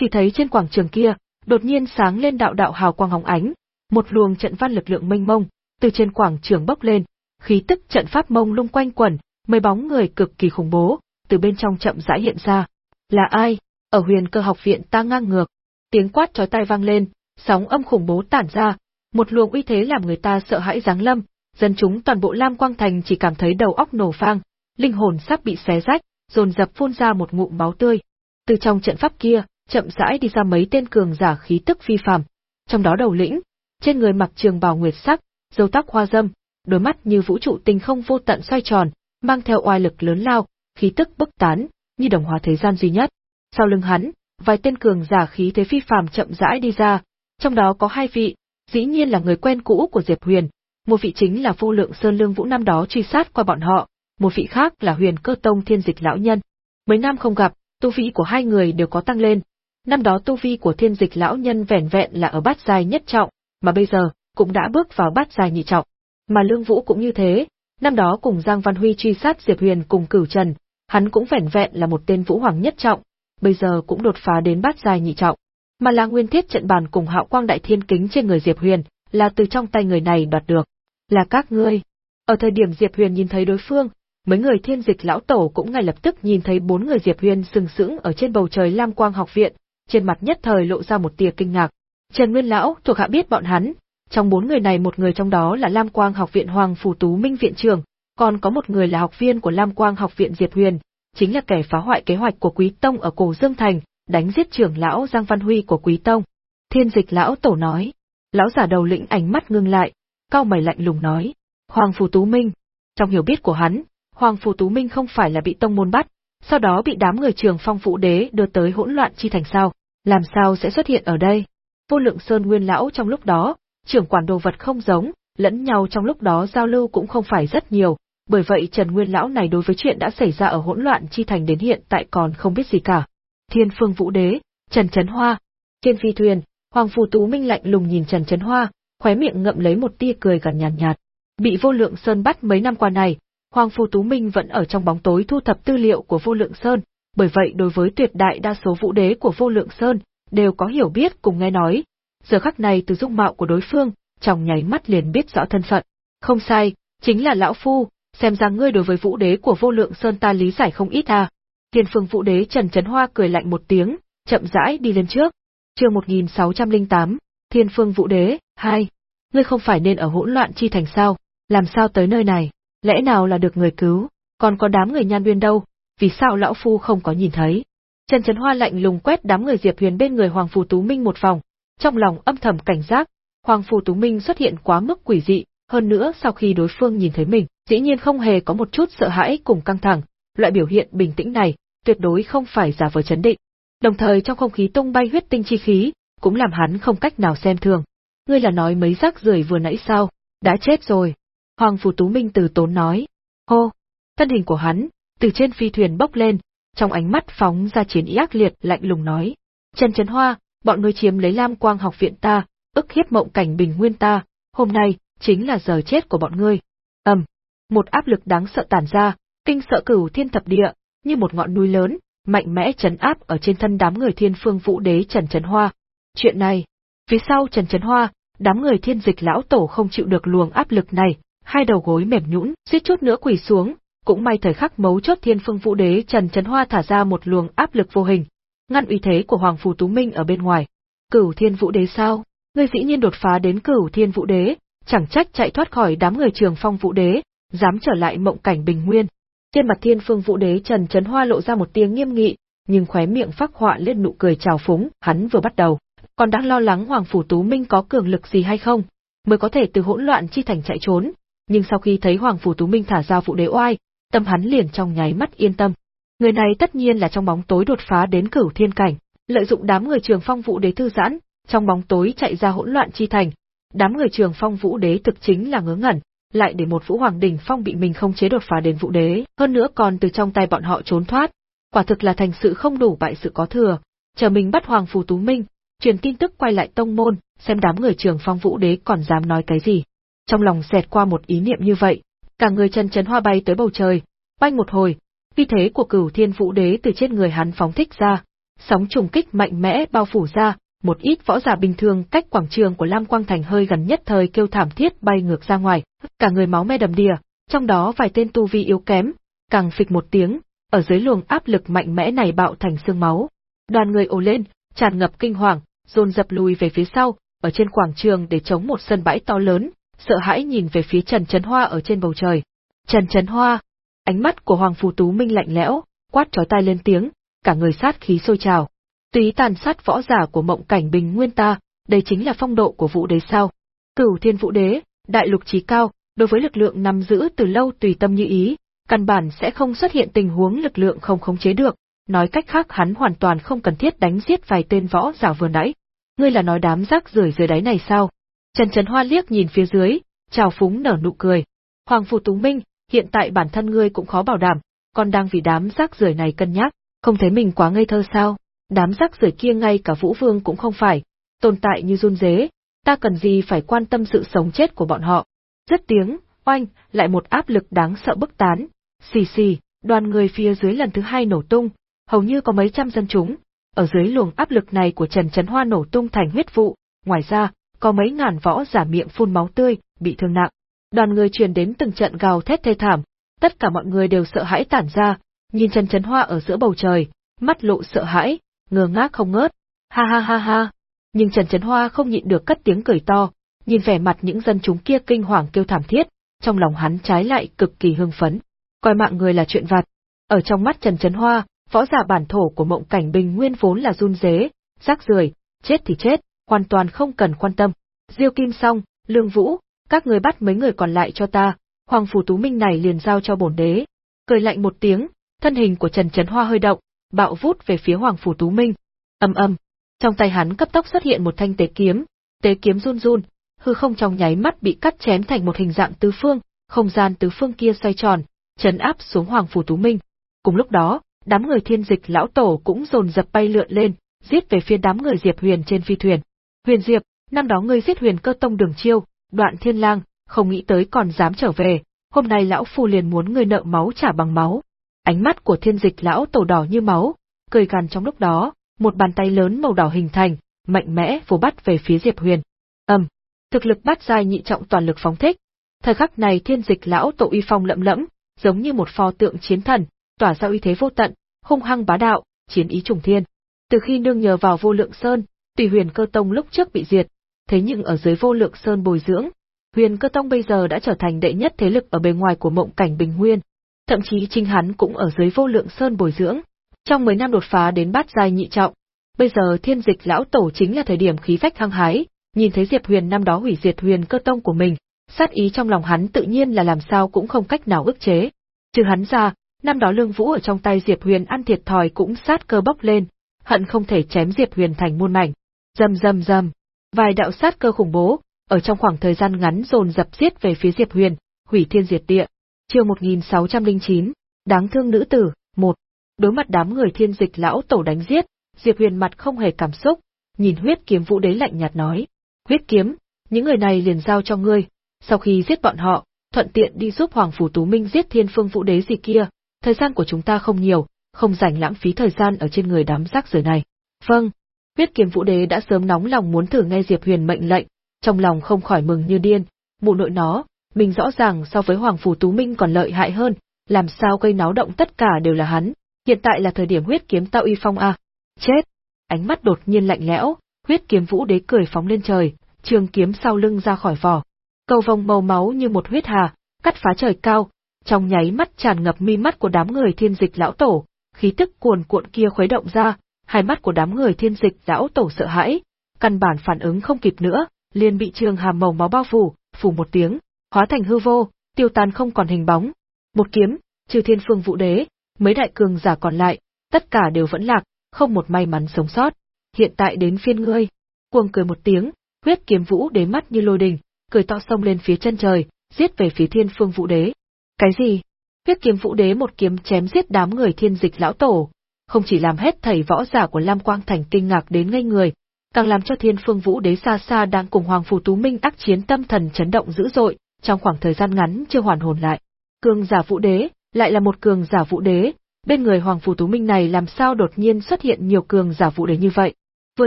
chỉ thấy trên quảng trường kia, đột nhiên sáng lên đạo đạo hào quang hồng ánh, một luồng trận văn lực lượng mênh mông từ trên quảng trường bốc lên, khí tức trận pháp mông lung quanh quẩn, mấy bóng người cực kỳ khủng bố, từ bên trong chậm rãi hiện ra. Là ai? Ở huyền cơ học viện ta ngang ngược. Tiếng quát chói tai vang lên, sóng âm khủng bố tản ra, một luồng uy thế làm người ta sợ hãi giáng lâm, dân chúng toàn bộ Lam Quang Thành chỉ cảm thấy đầu óc nổ phang, linh hồn sắp bị xé rách, dồn dập phun ra một ngụm máu tươi. Từ trong trận pháp kia, chậm rãi đi ra mấy tên cường giả khí tức phi phàm, trong đó đầu lĩnh, trên người mặc trường bào nguyệt sắc, râu tóc hoa dâm, đôi mắt như vũ trụ tinh không vô tận xoay tròn, mang theo oai lực lớn lao, khí tức bức tán, như đồng hóa thế gian duy nhất. Sau lưng hắn, vài tên cường giả khí thế phi phàm chậm rãi đi ra, trong đó có hai vị, dĩ nhiên là người quen cũ của Diệp Huyền, một vị chính là vô lượng sơn lương vũ năm đó truy sát qua bọn họ, một vị khác là huyền cơ tông thiên dịch lão nhân. Mấy năm không gặp, tu vi của hai người đều có tăng lên. Năm đó tu vi của thiên dịch lão nhân vẻn vẹn là ở bát giai nhất trọng, mà bây giờ, cũng đã bước vào bát giai nhị trọng. Mà lương vũ cũng như thế, năm đó cùng Giang Văn Huy truy sát Diệp Huyền cùng cửu trần, hắn cũng vẻn vẹn là một tên vũ hoàng nhất trọng, bây giờ cũng đột phá đến bát giai nhị trọng. Mà là nguyên thiết trận bàn cùng hạo quang đại thiên kính trên người Diệp Huyền, là từ trong tay người này đoạt được. Là các ngươi. Ở thời điểm Diệp Huyền nhìn thấy đối phương, mấy người thiên dịch lão tổ cũng ngay lập tức nhìn thấy bốn người Diệp Huyền sừng sững ở trên bầu trời Lam Quang học viện, trên mặt nhất thời lộ ra một tia kinh ngạc. Trần Nguyên lão thuộc hạ biết bọn hắn, trong bốn người này một người trong đó là Lam Quang học viện Hoàng Phủ Tú Minh viện trưởng, còn có một người là học viên của Lam Quang học viện Diệp Huyền, chính là kẻ phá hoại kế hoạch của Quý Tông ở Cổ Dương Thành, đánh giết trưởng lão Giang Văn Huy của Quý Tông. Thiên dịch lão tổ nói. Lão giả đầu lĩnh ánh mắt ngưng lại, cao mày lạnh lùng nói. Hoàng Phù Tú Minh. Trong hiểu biết của hắn, Hoàng Phù Tú Minh không phải là bị tông môn bắt, sau đó bị đám người trường phong vũ đế đưa tới hỗn loạn chi thành sao, làm sao sẽ xuất hiện ở đây. Vô lượng sơn nguyên lão trong lúc đó, trưởng quản đồ vật không giống, lẫn nhau trong lúc đó giao lưu cũng không phải rất nhiều, bởi vậy Trần Nguyên lão này đối với chuyện đã xảy ra ở hỗn loạn chi thành đến hiện tại còn không biết gì cả. Thiên Phương Vũ Đế, Trần Chấn Hoa. Trên phi thuyền, Hoàng Phù Tú Minh lạnh lùng nhìn Trần Chấn Hoa, khóe miệng ngậm lấy một tia cười gần nhàn nhạt, nhạt. Bị Vô Lượng Sơn bắt mấy năm qua này, Hoàng Phù Tú Minh vẫn ở trong bóng tối thu thập tư liệu của Vô Lượng Sơn, bởi vậy đối với tuyệt đại đa số vũ đế của Vô Lượng Sơn đều có hiểu biết cùng nghe nói. Giờ khắc này từ dung mạo của đối phương, trong nháy mắt liền biết rõ thân phận. Không sai, chính là lão phu, xem ra ngươi đối với vũ đế của Vô Lượng Sơn ta lý giải không ít à. Thiên phương vũ đế Trần Trấn Hoa cười lạnh một tiếng, chậm rãi đi lên trước. chương 1608, Thiên phương vũ đế, hai. Ngươi không phải nên ở hỗn loạn chi thành sao, làm sao tới nơi này, lẽ nào là được người cứu, còn có đám người nhan uyên đâu, vì sao lão phu không có nhìn thấy. Trần Trấn Hoa lạnh lùng quét đám người Diệp Huyền bên người Hoàng Phù Tú Minh một vòng, trong lòng âm thầm cảnh giác, Hoàng Phù Tú Minh xuất hiện quá mức quỷ dị, hơn nữa sau khi đối phương nhìn thấy mình, dĩ nhiên không hề có một chút sợ hãi cùng căng thẳng, loại biểu hiện bình tĩnh này, tuyệt đối không phải giả vờ chấn định. Đồng thời trong không khí tung bay huyết tinh chi khí, cũng làm hắn không cách nào xem thường. ngươi là nói mấy rác rưởi vừa nãy sao? Đã chết rồi. Hoàng Phủ Tú Minh từ tốn nói. Hô! Thân hình của hắn, từ trên phi thuyền bốc lên, trong ánh mắt phóng ra chiến ý ác liệt lạnh lùng nói. Trần Trấn Hoa, bọn ngươi chiếm lấy Lam Quang học viện ta, ức hiếp mộng cảnh bình nguyên ta, hôm nay, chính là giờ chết của bọn ngươi. ầm, một áp lực đáng sợ tản ra, kinh sợ cửu thiên thập địa, như một ngọn núi lớn, mạnh mẽ chấn áp ở trên thân đám người thiên phương vũ đế Trần Trấn Hoa. Chuyện này, phía sau Trần Trấn Hoa, đám người thiên dịch lão tổ không chịu được luồng áp lực này, hai đầu gối mềm nhũn, suýt chút nữa quỳ xuống, cũng may thời khắc mấu chốt thiên phương vũ đế Trần Trấn Hoa thả ra một luồng áp lực vô hình, ngăn uy thế của Hoàng Phù Tú Minh ở bên ngoài. Cửu thiên vũ đế sao? Ngươi dĩ nhiên đột phá đến cửu thiên vũ đế, chẳng trách chạy thoát khỏi đám người trường phong vũ đế, dám trở lại mộng cảnh bình nguyên. Trên mặt thiên phương vũ đế Trần Trấn Hoa lộ ra một tiếng nghiêm nghị, nhưng khóe miệng phác họa lên nụ cười trào phúng, hắn vừa bắt đầu, còn đang lo lắng Hoàng Phủ Tú Minh có cường lực gì hay không, mới có thể từ hỗn loạn chi thành chạy trốn, nhưng sau khi thấy Hoàng Phủ Tú Minh thả ra vụ đế oai, tâm hắn liền trong nháy mắt yên tâm. Người này tất nhiên là trong bóng tối đột phá đến cửu thiên cảnh, lợi dụng đám người trường phong vũ đế thư giãn, trong bóng tối chạy ra hỗn loạn chi thành. Đám người trường phong vũ đế thực chính là ngớ ngẩn, lại để một vũ hoàng đỉnh phong bị mình không chế đột phá đến vũ đế, hơn nữa còn từ trong tay bọn họ trốn thoát. Quả thực là thành sự không đủ bại sự có thừa, chờ mình bắt hoàng phù tú minh, truyền tin tức quay lại tông môn, xem đám người trường phong vũ đế còn dám nói cái gì. Trong lòng xẹt qua một ý niệm như vậy, cả người chân chấn hoa bay tới bầu trời, bay một hồi, vi thế của cửu thiên vũ đế từ trên người hắn phóng thích ra, sóng trùng kích mạnh mẽ bao phủ ra, một ít võ giả bình thường cách quảng trường của Lam Quang Thành hơi gần nhất thời kêu thảm thiết bay ngược ra ngoài, cả người máu me đầm đìa, trong đó vài tên tu vi yếu kém, càng phịch một tiếng, ở dưới luồng áp lực mạnh mẽ này bạo thành xương máu. Đoàn người ồ lên, tràn ngập kinh hoàng, dồn dập lùi về phía sau, ở trên quảng trường để chống một sân bãi to lớn, sợ hãi nhìn về phía Trần Trấn Hoa ở trên bầu trời. Trần Trấn Hoa, ánh mắt của Hoàng Phù Tú Minh lạnh lẽo, quát chói tai lên tiếng, cả người sát khí sôi trào. Túy tàn sát võ giả của mộng cảnh bình nguyên ta, đây chính là phong độ của vũ đế sao. Cửu thiên vũ đế, đại lục trí cao, đối với lực lượng nắm giữ từ lâu tùy tâm như ý, căn bản sẽ không xuất hiện tình huống lực lượng không khống chế được, nói cách khác hắn hoàn toàn không cần thiết đánh giết vài tên võ giả vừa nãy. Ngươi là nói đám rác rưởi dưới đáy này sao? Trần Trấn Hoa liếc nhìn phía dưới, chào phúng nở nụ cười. Hoàng Phù Tú Minh, hiện tại bản thân ngươi cũng khó bảo đảm, còn đang vì đám rác rưởi này cân nhắc, không thấy mình quá ngây thơ sao? Đám rác rưởi kia ngay cả Vũ Vương cũng không phải, tồn tại như run dế, ta cần gì phải quan tâm sự sống chết của bọn họ. Rất tiếng, oanh, lại một áp lực đáng sợ bức tán. Xì xì, đoàn người phía dưới lần thứ hai nổ tung, hầu như có mấy trăm dân chúng, ở dưới luồng áp lực này của Trần Trấn Hoa nổ tung thành huyết vụ, ngoài ra, có mấy ngàn võ giả miệng phun máu tươi, bị thương nặng. Đoàn người truyền đến từng trận gào thét thê thảm, tất cả mọi người đều sợ hãi tản ra, nhìn Trần Trấn Hoa ở giữa bầu trời, mắt lộ sợ hãi, ngơ ngác không ngớt. Ha ha ha ha. Nhưng Trần Trấn Hoa không nhịn được cất tiếng cười to, nhìn vẻ mặt những dân chúng kia kinh hoàng kêu thảm thiết, trong lòng hắn trái lại cực kỳ hưng phấn. Coi mạng người là chuyện vặt. Ở trong mắt Trần Trấn Hoa, võ giả bản thổ của mộng cảnh bình nguyên vốn là run dế, rác rưởi, chết thì chết, hoàn toàn không cần quan tâm. Diêu Kim Song, Lương Vũ, các người bắt mấy người còn lại cho ta, Hoàng Phủ Tú Minh này liền giao cho bổn đế. Cười lạnh một tiếng, thân hình của Trần Trấn Hoa hơi động, bạo vút về phía Hoàng Phủ Tú Minh. Âm âm, trong tay hắn cấp tốc xuất hiện một thanh tế kiếm, tế kiếm run run, hư không trong nháy mắt bị cắt chém thành một hình dạng tứ phương, không gian tứ phương kia xoay tròn, chấn áp xuống Hoàng Phủ Tú Minh. Cùng lúc đó, đám người thiên dịch lão tổ cũng dồn dập bay lượn lên, giết về phía đám người Diệp Huyền trên phi thuyền. Huyền Diệp, năm đó ngươi giết Huyền Cơ Tông Đường Chiêu, Đoạn Thiên Lang, không nghĩ tới còn dám trở về, hôm nay lão phu liền muốn ngươi nợ máu trả bằng máu. Ánh mắt của thiên dịch lão tổ đỏ như máu, cười gằn trong lúc đó, một bàn tay lớn màu đỏ hình thành, mạnh mẽ vồ bắt về phía Diệp Huyền. Ầm, thực lực bắt giai nhị trọng toàn lực phóng thích. Thời khắc này thiên dịch lão tổ uy phong lẫm lẫm, giống như một pho tượng chiến thần, tỏa ra uy thế vô tận, hung hăng bá đạo, chiến ý trùng thiên. Từ khi nương nhờ vào vô lượng sơn, tùy huyền cơ tông lúc trước bị diệt, thế nhưng ở dưới vô lượng sơn bồi dưỡng, huyền cơ tông bây giờ đã trở thành đệ nhất thế lực ở bề ngoài của mộng cảnh bình nguyên. Thậm chí chính hắn cũng ở dưới vô lượng sơn bồi dưỡng, trong 10 năm đột phá đến bát giai nhị trọng. Bây giờ thiên dịch lão tổ chính là thời điểm khí phách hăng hái, nhìn thấy Diệp Huyền năm đó hủy diệt huyền cơ tông của mình, sát ý trong lòng hắn tự nhiên là làm sao cũng không cách nào ức chế. Trừ hắn ra, năm đó lương vũ ở trong tay Diệp Huyền ăn thiệt thòi cũng sát cơ bốc lên, hận không thể chém Diệp Huyền thành muôn mảnh. Dầm dầm dầm. Vài đạo sát cơ khủng bố, ở trong khoảng thời gian ngắn dồn dập giết về phía Diệp Huyền, hủy thiên diệt địa. Chương 1609, đáng thương nữ tử, một. Đối mặt đám người thiên dịch lão tổ đánh giết, Diệp Huyền mặt không hề cảm xúc, nhìn huyết kiếm vũ đế lạnh nhạt nói. Huyết kiếm, những người này liền giao cho ngươi, sau khi giết bọn họ, thuận tiện đi giúp Hoàng Phủ Tú Minh giết thiên phương vũ đế gì kia, thời gian của chúng ta không nhiều, không rảnh lãng phí thời gian ở trên người đám rác rưởi này. Vâng, huyết kiếm vũ đế đã sớm nóng lòng muốn thử nghe Diệp Huyền mệnh lệnh, trong lòng không khỏi mừng như điên, mụ nội nó, mình rõ ràng so với Hoàng Phủ Tú Minh còn lợi hại hơn, làm sao gây náo động tất cả đều là hắn, hiện tại là thời điểm huyết kiếm tạo uy phong a. Chết! Ánh mắt đột nhiên lạnh lẽo, huyết kiếm vũ đế cười phóng lên trời, trường kiếm sau lưng ra khỏi vỏ. Cầu vòng màu máu như một huyết hà, cắt phá trời cao, trong nháy mắt tràn ngập mi mắt của đám người thiên dịch lão tổ, khí tức cuồn cuộn kia khuấy động ra, hai mắt của đám người thiên dịch lão tổ sợ hãi, căn bản phản ứng không kịp nữa, liền bị trường hàm màu máu bao phủ, phủ một tiếng, hóa thành hư vô, tiêu tan không còn hình bóng. Một kiếm, trừ thiên phương vũ đế, mấy đại cường giả còn lại, tất cả đều vẫn lạc, không một may mắn sống sót. Hiện tại đến phiên ngươi. Cuồng cười một tiếng, huyết kiếm vũ đế mắt như lôi đình, cười to sông lên phía chân trời, giết về phía thiên phương vũ đế. Cái gì? Huyết kiếm vũ đế một kiếm chém giết đám người thiên dịch lão tổ, không chỉ làm hết thầy võ giả của Lam Quang Thành kinh ngạc đến ngây người, càng làm cho thiên phương vũ đế xa xa đang cùng Hoàng Phù Tú Minh ác chiến tâm thần chấn động dữ dội, trong khoảng thời gian ngắn chưa hoàn hồn lại. Cường giả vũ đế, lại là một cường giả vũ đế, bên người Hoàng Phù Tú Minh này làm sao đột nhiên xuất hiện nhiều cường giả vũ đế như vậy. Vừa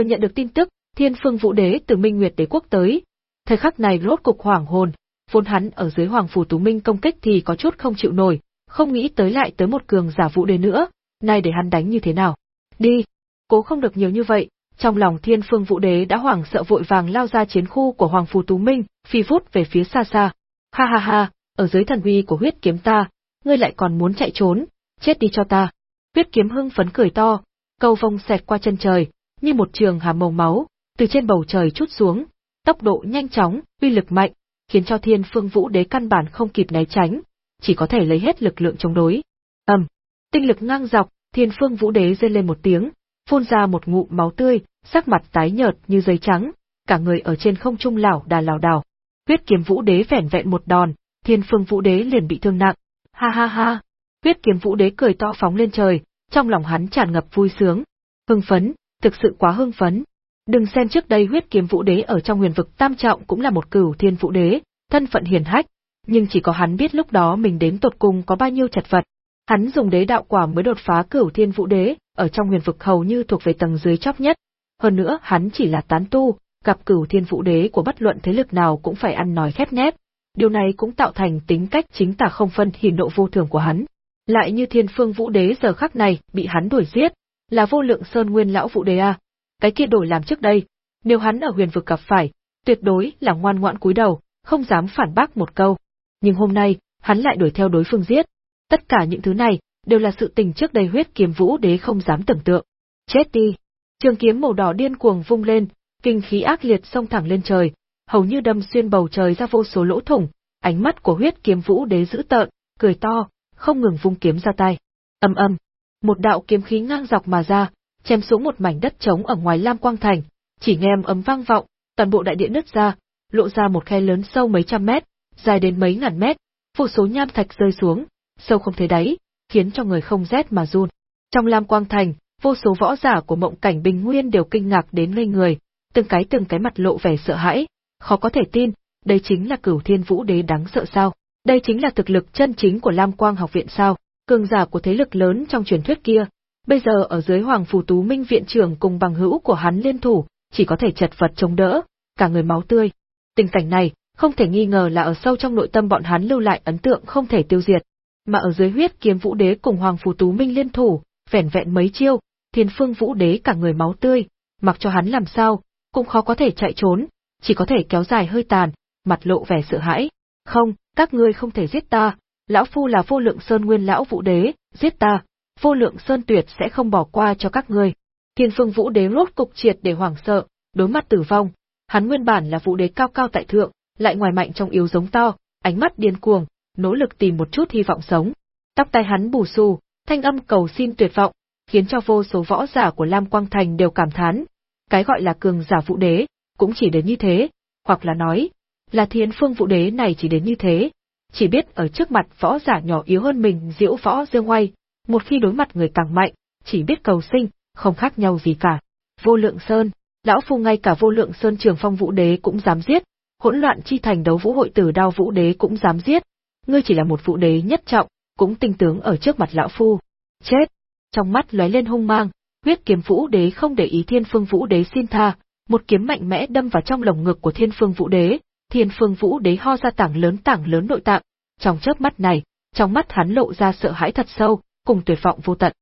nhận được tin tức, thiên phương vũ đế từ Minh Nguyệt đế quốc tới. Thời khắc này rốt cục hoảng hồn, vốn hắn ở dưới Hoàng Phù Tú Minh công kích thì có chút không chịu nổi, không nghĩ tới lại tới một cường giả vũ đế nữa, nay để hắn đánh như thế nào. Đi! Cố không được nhiều như vậy, trong lòng thiên phương vũ đế đã hoảng sợ vội vàng lao ra chiến khu của Hoàng Phù Tú Minh, phi vút về phía xa xa. Ha ha ha, ở dưới thần uy của huyết kiếm ta, ngươi lại còn muốn chạy trốn, chết đi cho ta. Huyết kiếm hưng phấn cười to, cầu vông xẹt qua chân trời, như một trường hàm màu máu, từ trên bầu trời chút xuống, tốc độ nhanh chóng, uy lực mạnh, khiến cho thiên phương vũ đế căn bản không kịp né tránh, chỉ có thể lấy hết lực lượng chống đối. ầm, tinh lực ngang dọc, thiên phương vũ đế rên lên một tiếng, phun ra một ngụm máu tươi, sắc mặt tái nhợt như giấy trắng, cả người ở trên không trung lảo đà lảo đảo. Huyết kiếm vũ đế vẻn vẹn một đòn, thiên phương vũ đế liền bị thương nặng. Ha ha ha! Huyết kiếm vũ đế cười to phóng lên trời, trong lòng hắn tràn ngập vui sướng. Hưng phấn, thực sự quá hưng phấn. Đừng xem trước đây huyết kiếm vũ đế ở trong huyền vực tam trọng cũng là một cửu thiên vũ đế, thân phận hiền hách, nhưng chỉ có hắn biết lúc đó mình đến tột cùng có bao nhiêu chật vật. Hắn dùng đế đạo quả mới đột phá cửu thiên vũ đế, ở trong huyền vực hầu như thuộc về tầng dưới chóp nhất. Hơn nữa hắn chỉ là tán tu, gặp cửu thiên vũ đế của bất luận thế lực nào cũng phải ăn nói khép nép. Điều này cũng tạo thành tính cách chính tà không phân hỉ nộ vô thường của hắn. Lại như thiên phương vũ đế giờ khắc này bị hắn đuổi giết, là vô lượng sơn nguyên lão vũ đế à? Cái kia đổi làm trước đây, nếu hắn ở huyền vực gặp phải, tuyệt đối là ngoan ngoãn cúi đầu, không dám phản bác một câu. Nhưng hôm nay, hắn lại đuổi theo đối phương giết. Tất cả những thứ này, đều là sự tình trước đây huyết kiếm vũ đế không dám tưởng tượng. Chết đi! Trường kiếm màu đỏ điên cuồng vung lên, kinh khí ác liệt xông thẳng lên trời, hầu như đâm xuyên bầu trời ra vô số lỗ thủng, ánh mắt của huyết kiếm vũ đế dữ tợn, cười to, không ngừng vung kiếm ra tay. ầm ầm, một đạo kiếm khí ngang dọc mà ra, chém xuống một mảnh đất trống ở ngoài Lam Quang Thành, chỉ nghe ầm vang vọng, toàn bộ đại địa nứt ra, lộ ra một khe lớn sâu mấy trăm mét, dài đến mấy ngàn mét, vô số nham thạch rơi xuống, sâu không thấy đáy, khiến cho người không rét mà run. Trong Lam Quang Thành, vô số võ giả của mộng cảnh bình nguyên đều kinh ngạc đến ngây người, từng cái từng cái mặt lộ vẻ sợ hãi, khó có thể tin, đây chính là cửu thiên vũ đế đáng sợ sao, đây chính là thực lực chân chính của Lam Quang học viện sao, cường giả của thế lực lớn trong truyền thuyết kia, bây giờ ở dưới Hoàng Phù Tú Minh viện trưởng cùng bằng hữu của hắn liên thủ, chỉ có thể chật vật chống đỡ, cả người máu tươi. Tình cảnh này, không thể nghi ngờ là ở sâu trong nội tâm bọn hắn lưu lại ấn tượng không thể tiêu diệt. Mà ở dưới huyết kiếm vũ đế cùng Hoàng Phù Tú Minh liên thủ, vẻn vẹn mấy chiêu, thiên phương vũ đế cả người máu tươi, mặc cho hắn làm sao, cũng khó có thể chạy trốn, chỉ có thể kéo dài hơi tàn, mặt lộ vẻ sợ hãi. Không, các ngươi không thể giết ta, lão phu là vô lượng sơn nguyên lão vũ đế, giết ta, vô lượng sơn tuyệt sẽ không bỏ qua cho các ngươi. Thiên phương vũ đế rốt cục triệt để hoảng sợ, đối mặt tử vong, hắn nguyên bản là vũ đế cao cao tại thượng, lại ngoài mạnh trong yếu giống to, ánh mắt điên cuồng, nỗ lực tìm một chút hy vọng sống. Tóc tai hắn bù xù, thanh âm cầu xin tuyệt vọng, khiến cho vô số võ giả của Lam Quang Thành đều cảm thán. Cái gọi là cường giả vũ đế, cũng chỉ đến như thế, hoặc là nói, là thiên phương vũ đế này chỉ đến như thế, chỉ biết ở trước mặt võ giả nhỏ yếu hơn mình diễu võ dương ngoay, một khi đối mặt người càng mạnh, chỉ biết cầu sinh, không khác nhau gì cả. Vô lượng sơn, lão phu ngay cả vô lượng sơn trường phong vũ đế cũng dám giết, hỗn loạn chi thành đấu vũ hội tử đao vũ đế cũng dám giết, ngươi chỉ là một vũ đế nhất trọng, cũng tinh tướng ở trước mặt lão phu. Chết! Trong mắt lóe lên hung mang, huyết kiếm vũ đế không để ý thiên phương vũ đế xin tha, một kiếm mạnh mẽ đâm vào trong lồng ngực của thiên phương vũ đế, thiên phương vũ đế ho ra tảng lớn tảng lớn nội tạng, trong chớp mắt này, trong mắt hắn lộ ra sợ hãi thật sâu, cùng tuyệt vọng vô tận.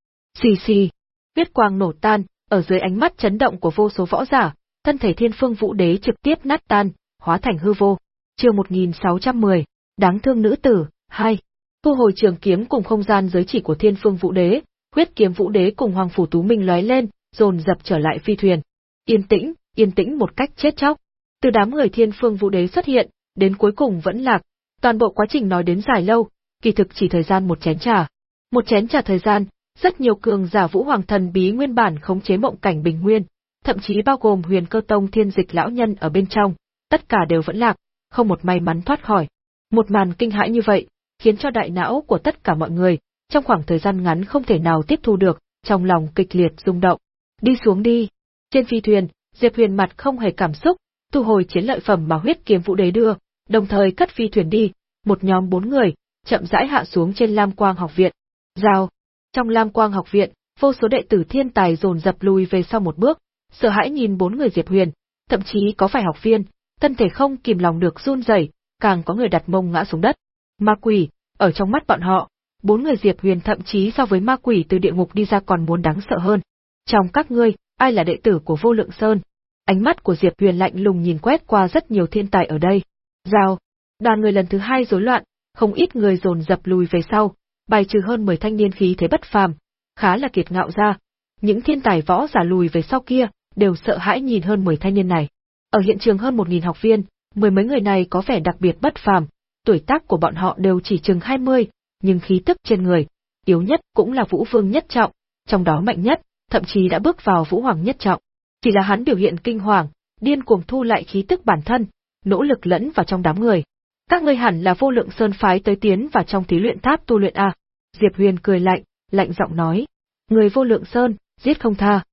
Xì xì, huyết quang nổ tan, ở dưới ánh mắt chấn động của vô số võ giả, thân thể thiên phương vũ đế trực tiếp nát tan, hóa thành hư vô. Chương 1610, đáng thương nữ tử, hai. Thu hồi trường kiếm cùng không gian giới chỉ của thiên phương vũ đế, huyết kiếm vũ đế cùng hoàng phủ tú minh lóe lên, dồn dập trở lại phi thuyền. Yên tĩnh, yên tĩnh một cách chết chóc. Từ đám người thiên phương vũ đế xuất hiện, đến cuối cùng vẫn lạc, toàn bộ quá trình nói đến dài lâu, kỳ thực chỉ thời gian một chén trà. Một chén trà thời gian, rất nhiều cường giả vũ hoàng thần bí nguyên bản khống chế mộng cảnh bình nguyên, thậm chí bao gồm huyền cơ tông thiên dịch lão nhân ở bên trong, tất cả đều vẫn lạc, không một may mắn thoát khỏi. Một màn kinh hãi như vậy, khiến cho đại não của tất cả mọi người, trong khoảng thời gian ngắn không thể nào tiếp thu được, trong lòng kịch liệt rung động. Đi xuống đi. Trên phi thuyền, Diệp Huyền mặt không hề cảm xúc, thu hồi chiến lợi phẩm mà huyết kiếm vũ đế đưa, đồng thời cất phi thuyền đi, một nhóm bốn người, chậm rãi hạ xuống trên Lam Quang học viện. Giao. Trong Lam Quang học viện, vô số đệ tử thiên tài dồn dập lùi về sau một bước, sợ hãi nhìn bốn người Diệp Huyền, thậm chí có phải học viên, thân thể không kìm lòng được run rẩy, càng có người đặt mông ngã xuống đất. Ma quỷ, ở trong mắt bọn họ, bốn người Diệp Huyền thậm chí so với ma quỷ từ địa ngục đi ra còn muốn đáng sợ hơn. Trong các ngươi, ai là đệ tử của Vô Lượng Sơn? Ánh mắt của Diệp Huyền lạnh lùng nhìn quét qua rất nhiều thiên tài ở đây. Giao, đoàn người lần thứ hai rối loạn, không ít người dồn dập lùi về sau, bài trừ hơn 10 thanh niên khí thế bất phàm, khá là kiệt ngạo ra. Những thiên tài võ giả lùi về sau kia, đều sợ hãi nhìn hơn 10 thanh niên này. Ở hiện trường hơn 1.000 học viên, mười mấy người này có vẻ đặc biệt bất phàm, tuổi tác của bọn họ đều chỉ chừng 20, nhưng khí tức trên người, yếu nhất cũng là Vũ Vương nhất trọng, trong đó mạnh nhất, thậm chí đã bước vào Vũ Hoàng nhất trọng. Chỉ là hắn biểu hiện kinh hoàng, điên cuồng thu lại khí tức bản thân, nỗ lực lẫn vào trong đám người. Các ngươi hẳn là vô lượng sơn phái tới tiến vào trong thí luyện tháp tu luyện a. Diệp Huyền cười lạnh, lạnh giọng nói. Người vô lượng sơn, giết không tha.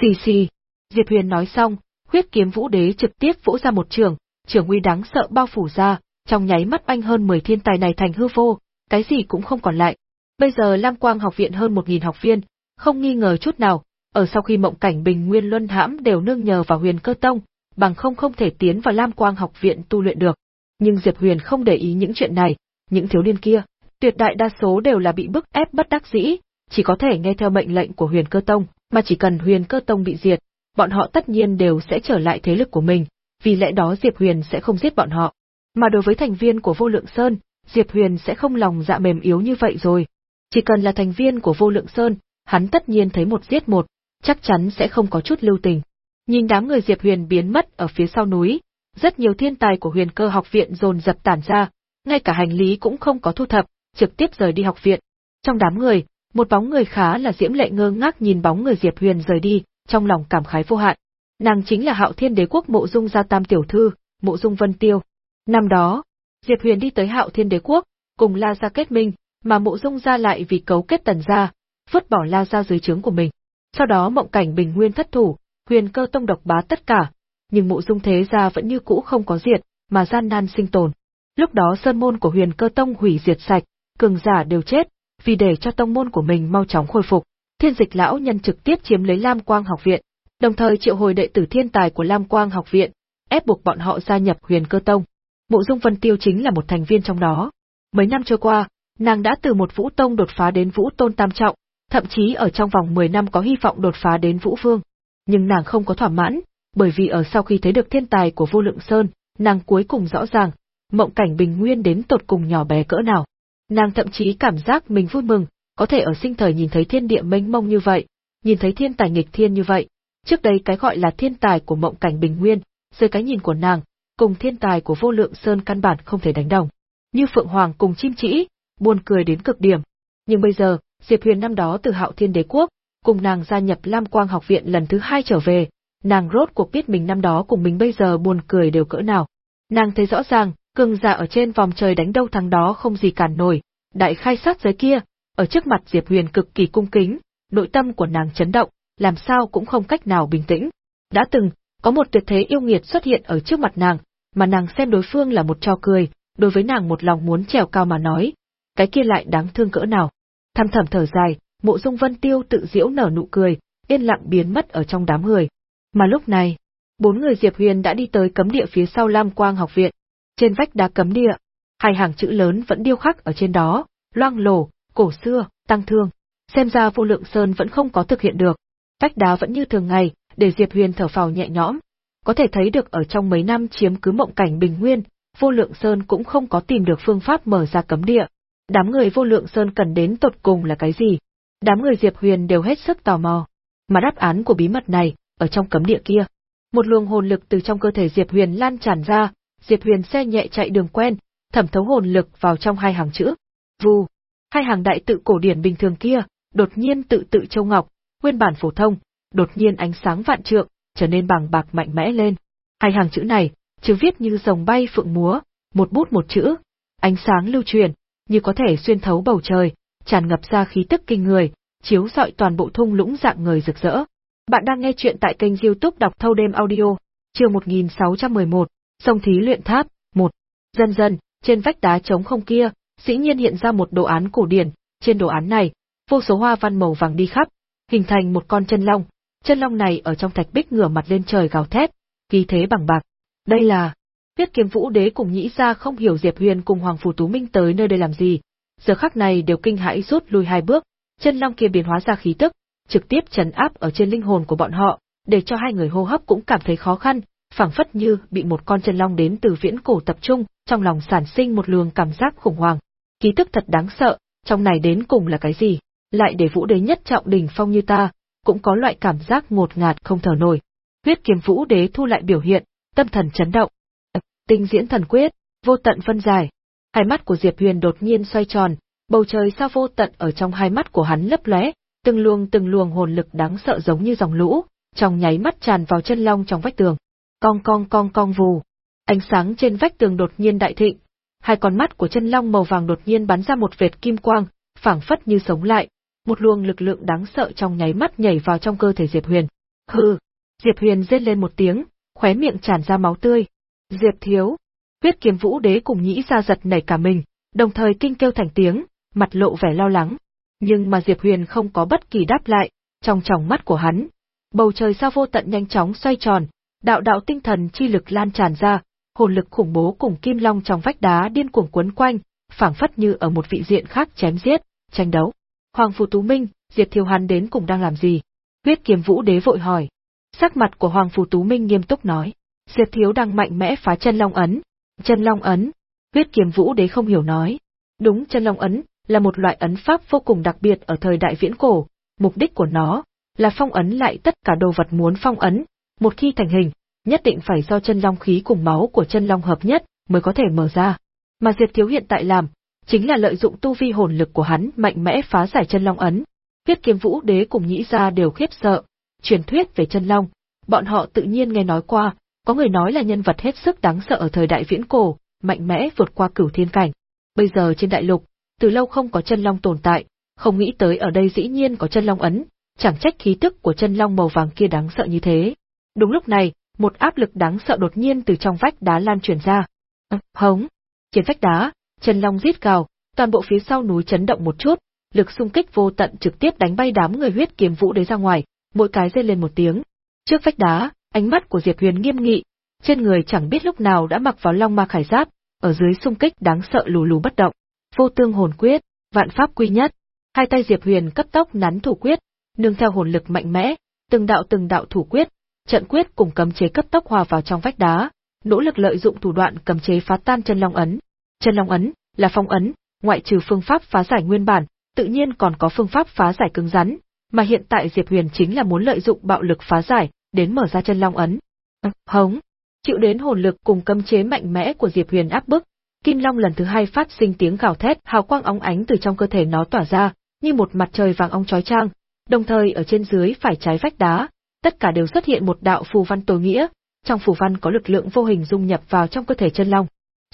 Xì xì. Diệp Huyền nói xong, huyết kiếm vũ đế trực tiếp vỗ ra một trường, trường uy đáng sợ bao phủ ra, trong nháy mắt anh hơn 10 thiên tài này thành hư vô, cái gì cũng không còn lại. Bây giờ Lam Quang học viện hơn 1.000 học viên, không nghi ngờ chút nào, ở sau khi mộng cảnh bình nguyên luân hãm đều nương nhờ vào huyền cơ tông, bằng không không thể tiến vào Lam Quang học viện tu luyện được. Nhưng Diệp Huyền không để ý những chuyện này, những thiếu niên kia, tuyệt đại đa số đều là bị bức ép bất đắc dĩ, chỉ có thể nghe theo mệnh lệnh của huyền cơ tông, mà chỉ cần huyền cơ tông bị diệt, bọn họ tất nhiên đều sẽ trở lại thế lực của mình, vì lẽ đó Diệp Huyền sẽ không giết bọn họ. Mà đối với thành viên của Vô Lượng Sơn, Diệp Huyền sẽ không lòng dạ mềm yếu như vậy rồi. Chỉ cần là thành viên của Vô Lượng Sơn, hắn tất nhiên thấy một giết một, chắc chắn sẽ không có chút lưu tình. Nhìn đám người Diệp Huyền biến mất ở phía sau núi, rất nhiều thiên tài của huyền cơ học viện dồn dập tản ra, ngay cả hành lý cũng không có thu thập, trực tiếp rời đi học viện. Trong đám người, một bóng người khá là diễm lệ ngơ ngác nhìn bóng người Diệp Huyền rời đi, trong lòng cảm khái vô hạn. Nàng chính là Hạo Thiên Đế quốc Mộ Dung gia tam tiểu thư, Mộ Dung Vân Tiêu. Năm đó, Diệp Huyền đi tới Hạo Thiên Đế quốc, cùng La gia kết minh, mà Mộ Dung gia lại vì cấu kết Tần gia, vứt bỏ La gia dưới trướng của mình. Sau đó mộng cảnh bình nguyên thất thủ, Huyền Cơ tông độc bá tất cả, nhưng Mộ Dung thế gia vẫn như cũ không có diệt, mà gian nan sinh tồn. Lúc đó sơn môn của Huyền Cơ tông hủy diệt sạch, cường giả đều chết, vì để cho tông môn của mình mau chóng khôi phục, Thiên Dịch lão nhân trực tiếp chiếm lấy Lam Quang học viện, đồng thời triệu hồi đệ tử thiên tài của Lam Quang học viện, ép buộc bọn họ gia nhập Huyền Cơ Tông. Mộ Dung Vân Tiêu chính là một thành viên trong đó. Mấy năm trôi qua, nàng đã từ một Vũ Tông đột phá đến Vũ Tôn tam trọng, thậm chí ở trong vòng 10 năm có hy vọng đột phá đến Vũ Vương. Nhưng nàng không có thỏa mãn, bởi vì ở sau khi thấy được thiên tài của Vô Lượng Sơn, nàng cuối cùng rõ ràng, mộng cảnh bình nguyên đến tột cùng nhỏ bé cỡ nào. Nàng thậm chí cảm giác mình vui mừng, có thể ở sinh thời nhìn thấy thiên địa mênh mông như vậy, nhìn thấy thiên tài nghịch thiên như vậy. Trước đây cái gọi là thiên tài của mộng cảnh bình nguyên, dưới cái nhìn của nàng, cùng thiên tài của vô lượng sơn căn bản không thể đánh đồng. Như Phượng Hoàng cùng chim chỉ, buồn cười đến cực điểm. Nhưng bây giờ, Diệp Huyền năm đó từ hạo thiên đế quốc, cùng nàng gia nhập Lam Quang học viện lần thứ hai trở về, nàng rốt cuộc biết mình năm đó cùng mình bây giờ buồn cười đều cỡ nào. Nàng thấy rõ ràng, cường giả ở trên vòng trời đánh đâu thắng đó không gì cản nổi, đại khai sát giới kia, ở trước mặt Diệp Huyền cực kỳ cung kính, nội tâm của nàng chấn động, làm sao cũng không cách nào bình tĩnh. Đã từng, có một tuyệt thế yêu nghiệt xuất hiện ở trước mặt nàng, mà nàng xem đối phương là một trò cười, đối với nàng một lòng muốn trèo cao mà nói, cái kia lại đáng thương cỡ nào. Thăm thầm thở dài, mộ dung vân tiêu tự diễu nở nụ cười, yên lặng biến mất ở trong đám người. Mà lúc này, bốn người Diệp Huyền đã đi tới cấm địa phía sau Lam Quang học viện. Trên vách đá cấm địa, hai hàng chữ lớn vẫn điêu khắc ở trên đó, loang lổ, cổ xưa, tăng thương. Xem ra vô lượng sơn vẫn không có thực hiện được. Vách đá vẫn như thường ngày, để Diệp Huyền thở phào nhẹ nhõm. Có thể thấy được ở trong mấy năm chiếm cứ mộng cảnh bình nguyên, vô lượng sơn cũng không có tìm được phương pháp mở ra cấm địa. Đám người vô lượng sơn cần đến tột cùng là cái gì? Đám người Diệp Huyền đều hết sức tò mò. Mà đáp án của bí mật này, ở trong cấm địa kia. Một luồng hồn lực từ trong cơ thể Diệp Huyền lan tràn ra, Diệp Huyền xe nhẹ chạy đường quen, thẩm thấu hồn lực vào trong hai hàng chữ. Vù, hai hàng đại tự cổ điển bình thường kia, đột nhiên tự tự châu ngọc, nguyên bản phổ thông, đột nhiên ánh sáng vạn trượng, trở nên bằng bạc mạnh mẽ lên. Hai hàng chữ này, chữ viết như rồng bay phượng múa, một bút một chữ, ánh sáng lưu truyền, như có thể xuyên thấu bầu trời, tràn ngập ra khí tức kinh người, chiếu rọi toàn bộ thung lũng dạng người rực rỡ. Bạn đang nghe chuyện tại kênh youtube đọc thâu đêm audio, chương 1611, sông thí luyện tháp, 1. Dần dần, trên vách đá trống không kia, dĩ nhiên hiện ra một đồ án cổ điển, trên đồ án này, vô số hoa văn màu vàng đi khắp, hình thành một con chân long. Chân long này ở trong thạch bích ngửa mặt lên trời gào thét, khí thế bằng bạc. Đây là Viết kiếm vũ đế cùng nhĩ ra không hiểu Diệp Huyền cùng Hoàng Phủ Tú Minh tới nơi đây làm gì, giờ khắc này đều kinh hãi rút lui hai bước, chân long kia biến hóa ra khí tức, trực tiếp chấn áp ở trên linh hồn của bọn họ, để cho hai người hô hấp cũng cảm thấy khó khăn, phảng phất như bị một con chân long đến từ viễn cổ tập trung, trong lòng sản sinh một luồng cảm giác khủng hoảng. Khí tức thật đáng sợ, trong này đến cùng là cái gì? Lại để vũ đế nhất trọng đỉnh phong như ta, cũng có loại cảm giác ngột ngạt không thở nổi. Huyết kiếm vũ đế thu lại biểu hiện, tâm thần chấn động. Tinh diễn thần quyết, vô tận phân giải. Hai mắt của Diệp Huyền đột nhiên xoay tròn, bầu trời sao vô tận ở trong hai mắt của hắn lấp lóe, từng luồng từng luồng hồn lực đáng sợ giống như dòng lũ, trong nháy mắt tràn vào chân long trong vách tường. Cong cong cong cong vù. Ánh sáng trên vách tường đột nhiên đại thịnh, hai con mắt của chân long màu vàng đột nhiên bắn ra một vệt kim quang, phảng phất như sống lại, một luồng lực lượng đáng sợ trong nháy mắt nhảy vào trong cơ thể Diệp Huyền. Hừ, Diệp Huyền rên lên một tiếng, khóe miệng tràn ra máu tươi. Diệp thiếu, huyết kiếm vũ đế cùng nhĩ ra giật nảy cả mình, đồng thời kinh kêu thành tiếng, mặt lộ vẻ lo lắng. Nhưng mà Diệp Huyền không có bất kỳ đáp lại, trong tròng mắt của hắn. Bầu trời sao vô tận nhanh chóng xoay tròn, đạo đạo tinh thần chi lực lan tràn ra, hồn lực khủng bố cùng kim long trong vách đá điên cuồng quấn quanh, phảng phất như ở một vị diện khác chém giết, tranh đấu. Hoàng Phù Tú Minh, Diệp Thiều hắn đến cùng đang làm gì? Huyết kiếm vũ đế vội hỏi. Sắc mặt của Hoàng Phù Tú Minh nghiêm túc nói. Diệp Thiếu đang mạnh mẽ phá chân long ấn. Chân long ấn. Huyết kiếm vũ đế không hiểu nói. Đúng chân long ấn, là một loại ấn pháp vô cùng đặc biệt ở thời đại viễn cổ, mục đích của nó là phong ấn lại tất cả đồ vật muốn phong ấn, một khi thành hình, nhất định phải do chân long khí cùng máu của chân long hợp nhất mới có thể mở ra. Mà Diệp Thiếu hiện tại làm, chính là lợi dụng tu vi hồn lực của hắn mạnh mẽ phá giải chân long ấn. Huyết kiếm vũ đế cùng nhĩ ra đều khiếp sợ, truyền thuyết về chân long, bọn họ tự nhiên nghe nói qua, có người nói là nhân vật hết sức đáng sợ ở thời đại viễn cổ, mạnh mẽ vượt qua cửu thiên cảnh. Bây giờ trên đại lục, từ lâu không có chân long tồn tại, không nghĩ tới ở đây dĩ nhiên có chân long ấn, chẳng trách khí tức của chân long màu vàng kia đáng sợ như thế. Đúng lúc này, một áp lực đáng sợ đột nhiên từ trong vách đá lan truyền ra. À, hống! Trên vách đá, chân long rít gào, toàn bộ phía sau núi chấn động một chút, lực xung kích vô tận trực tiếp đánh bay đám người huyết kiếm vũ đế ra ngoài, mỗi cái rên lên một tiếng. Trước vách đá, ánh mắt của Diệp Huyền nghiêm nghị, trên người chẳng biết lúc nào đã mặc vào long ma khải giáp, ở dưới xung kích đáng sợ lù lù bất động vô tương hồn quyết, vạn pháp quy nhất. Hai tay Diệp Huyền cấp tốc nắn thủ quyết, nương theo hồn lực mạnh mẽ, từng đạo từng đạo thủ quyết, trận quyết cùng cấm chế cấp tốc hòa vào trong vách đá, nỗ lực lợi dụng thủ đoạn cấm chế phá tan chân long ấn. Chân long ấn là phong ấn, ngoại trừ phương pháp phá giải nguyên bản, tự nhiên còn có phương pháp phá giải cứng rắn, mà hiện tại Diệp Huyền chính là muốn lợi dụng bạo lực phá giải, đến mở ra chân long ấn. Ờ, hống, chịu đến hồn lực cùng cấm chế mạnh mẽ của Diệp Huyền áp bức, Kim Long lần thứ hai phát sinh tiếng gào thét, hào quang óng ánh từ trong cơ thể nó tỏa ra, như một mặt trời vàng óng chói chang, đồng thời ở trên dưới phải trái vách đá, tất cả đều xuất hiện một đạo phù văn tối nghĩa, trong phù văn có lực lượng vô hình dung nhập vào trong cơ thể chân long.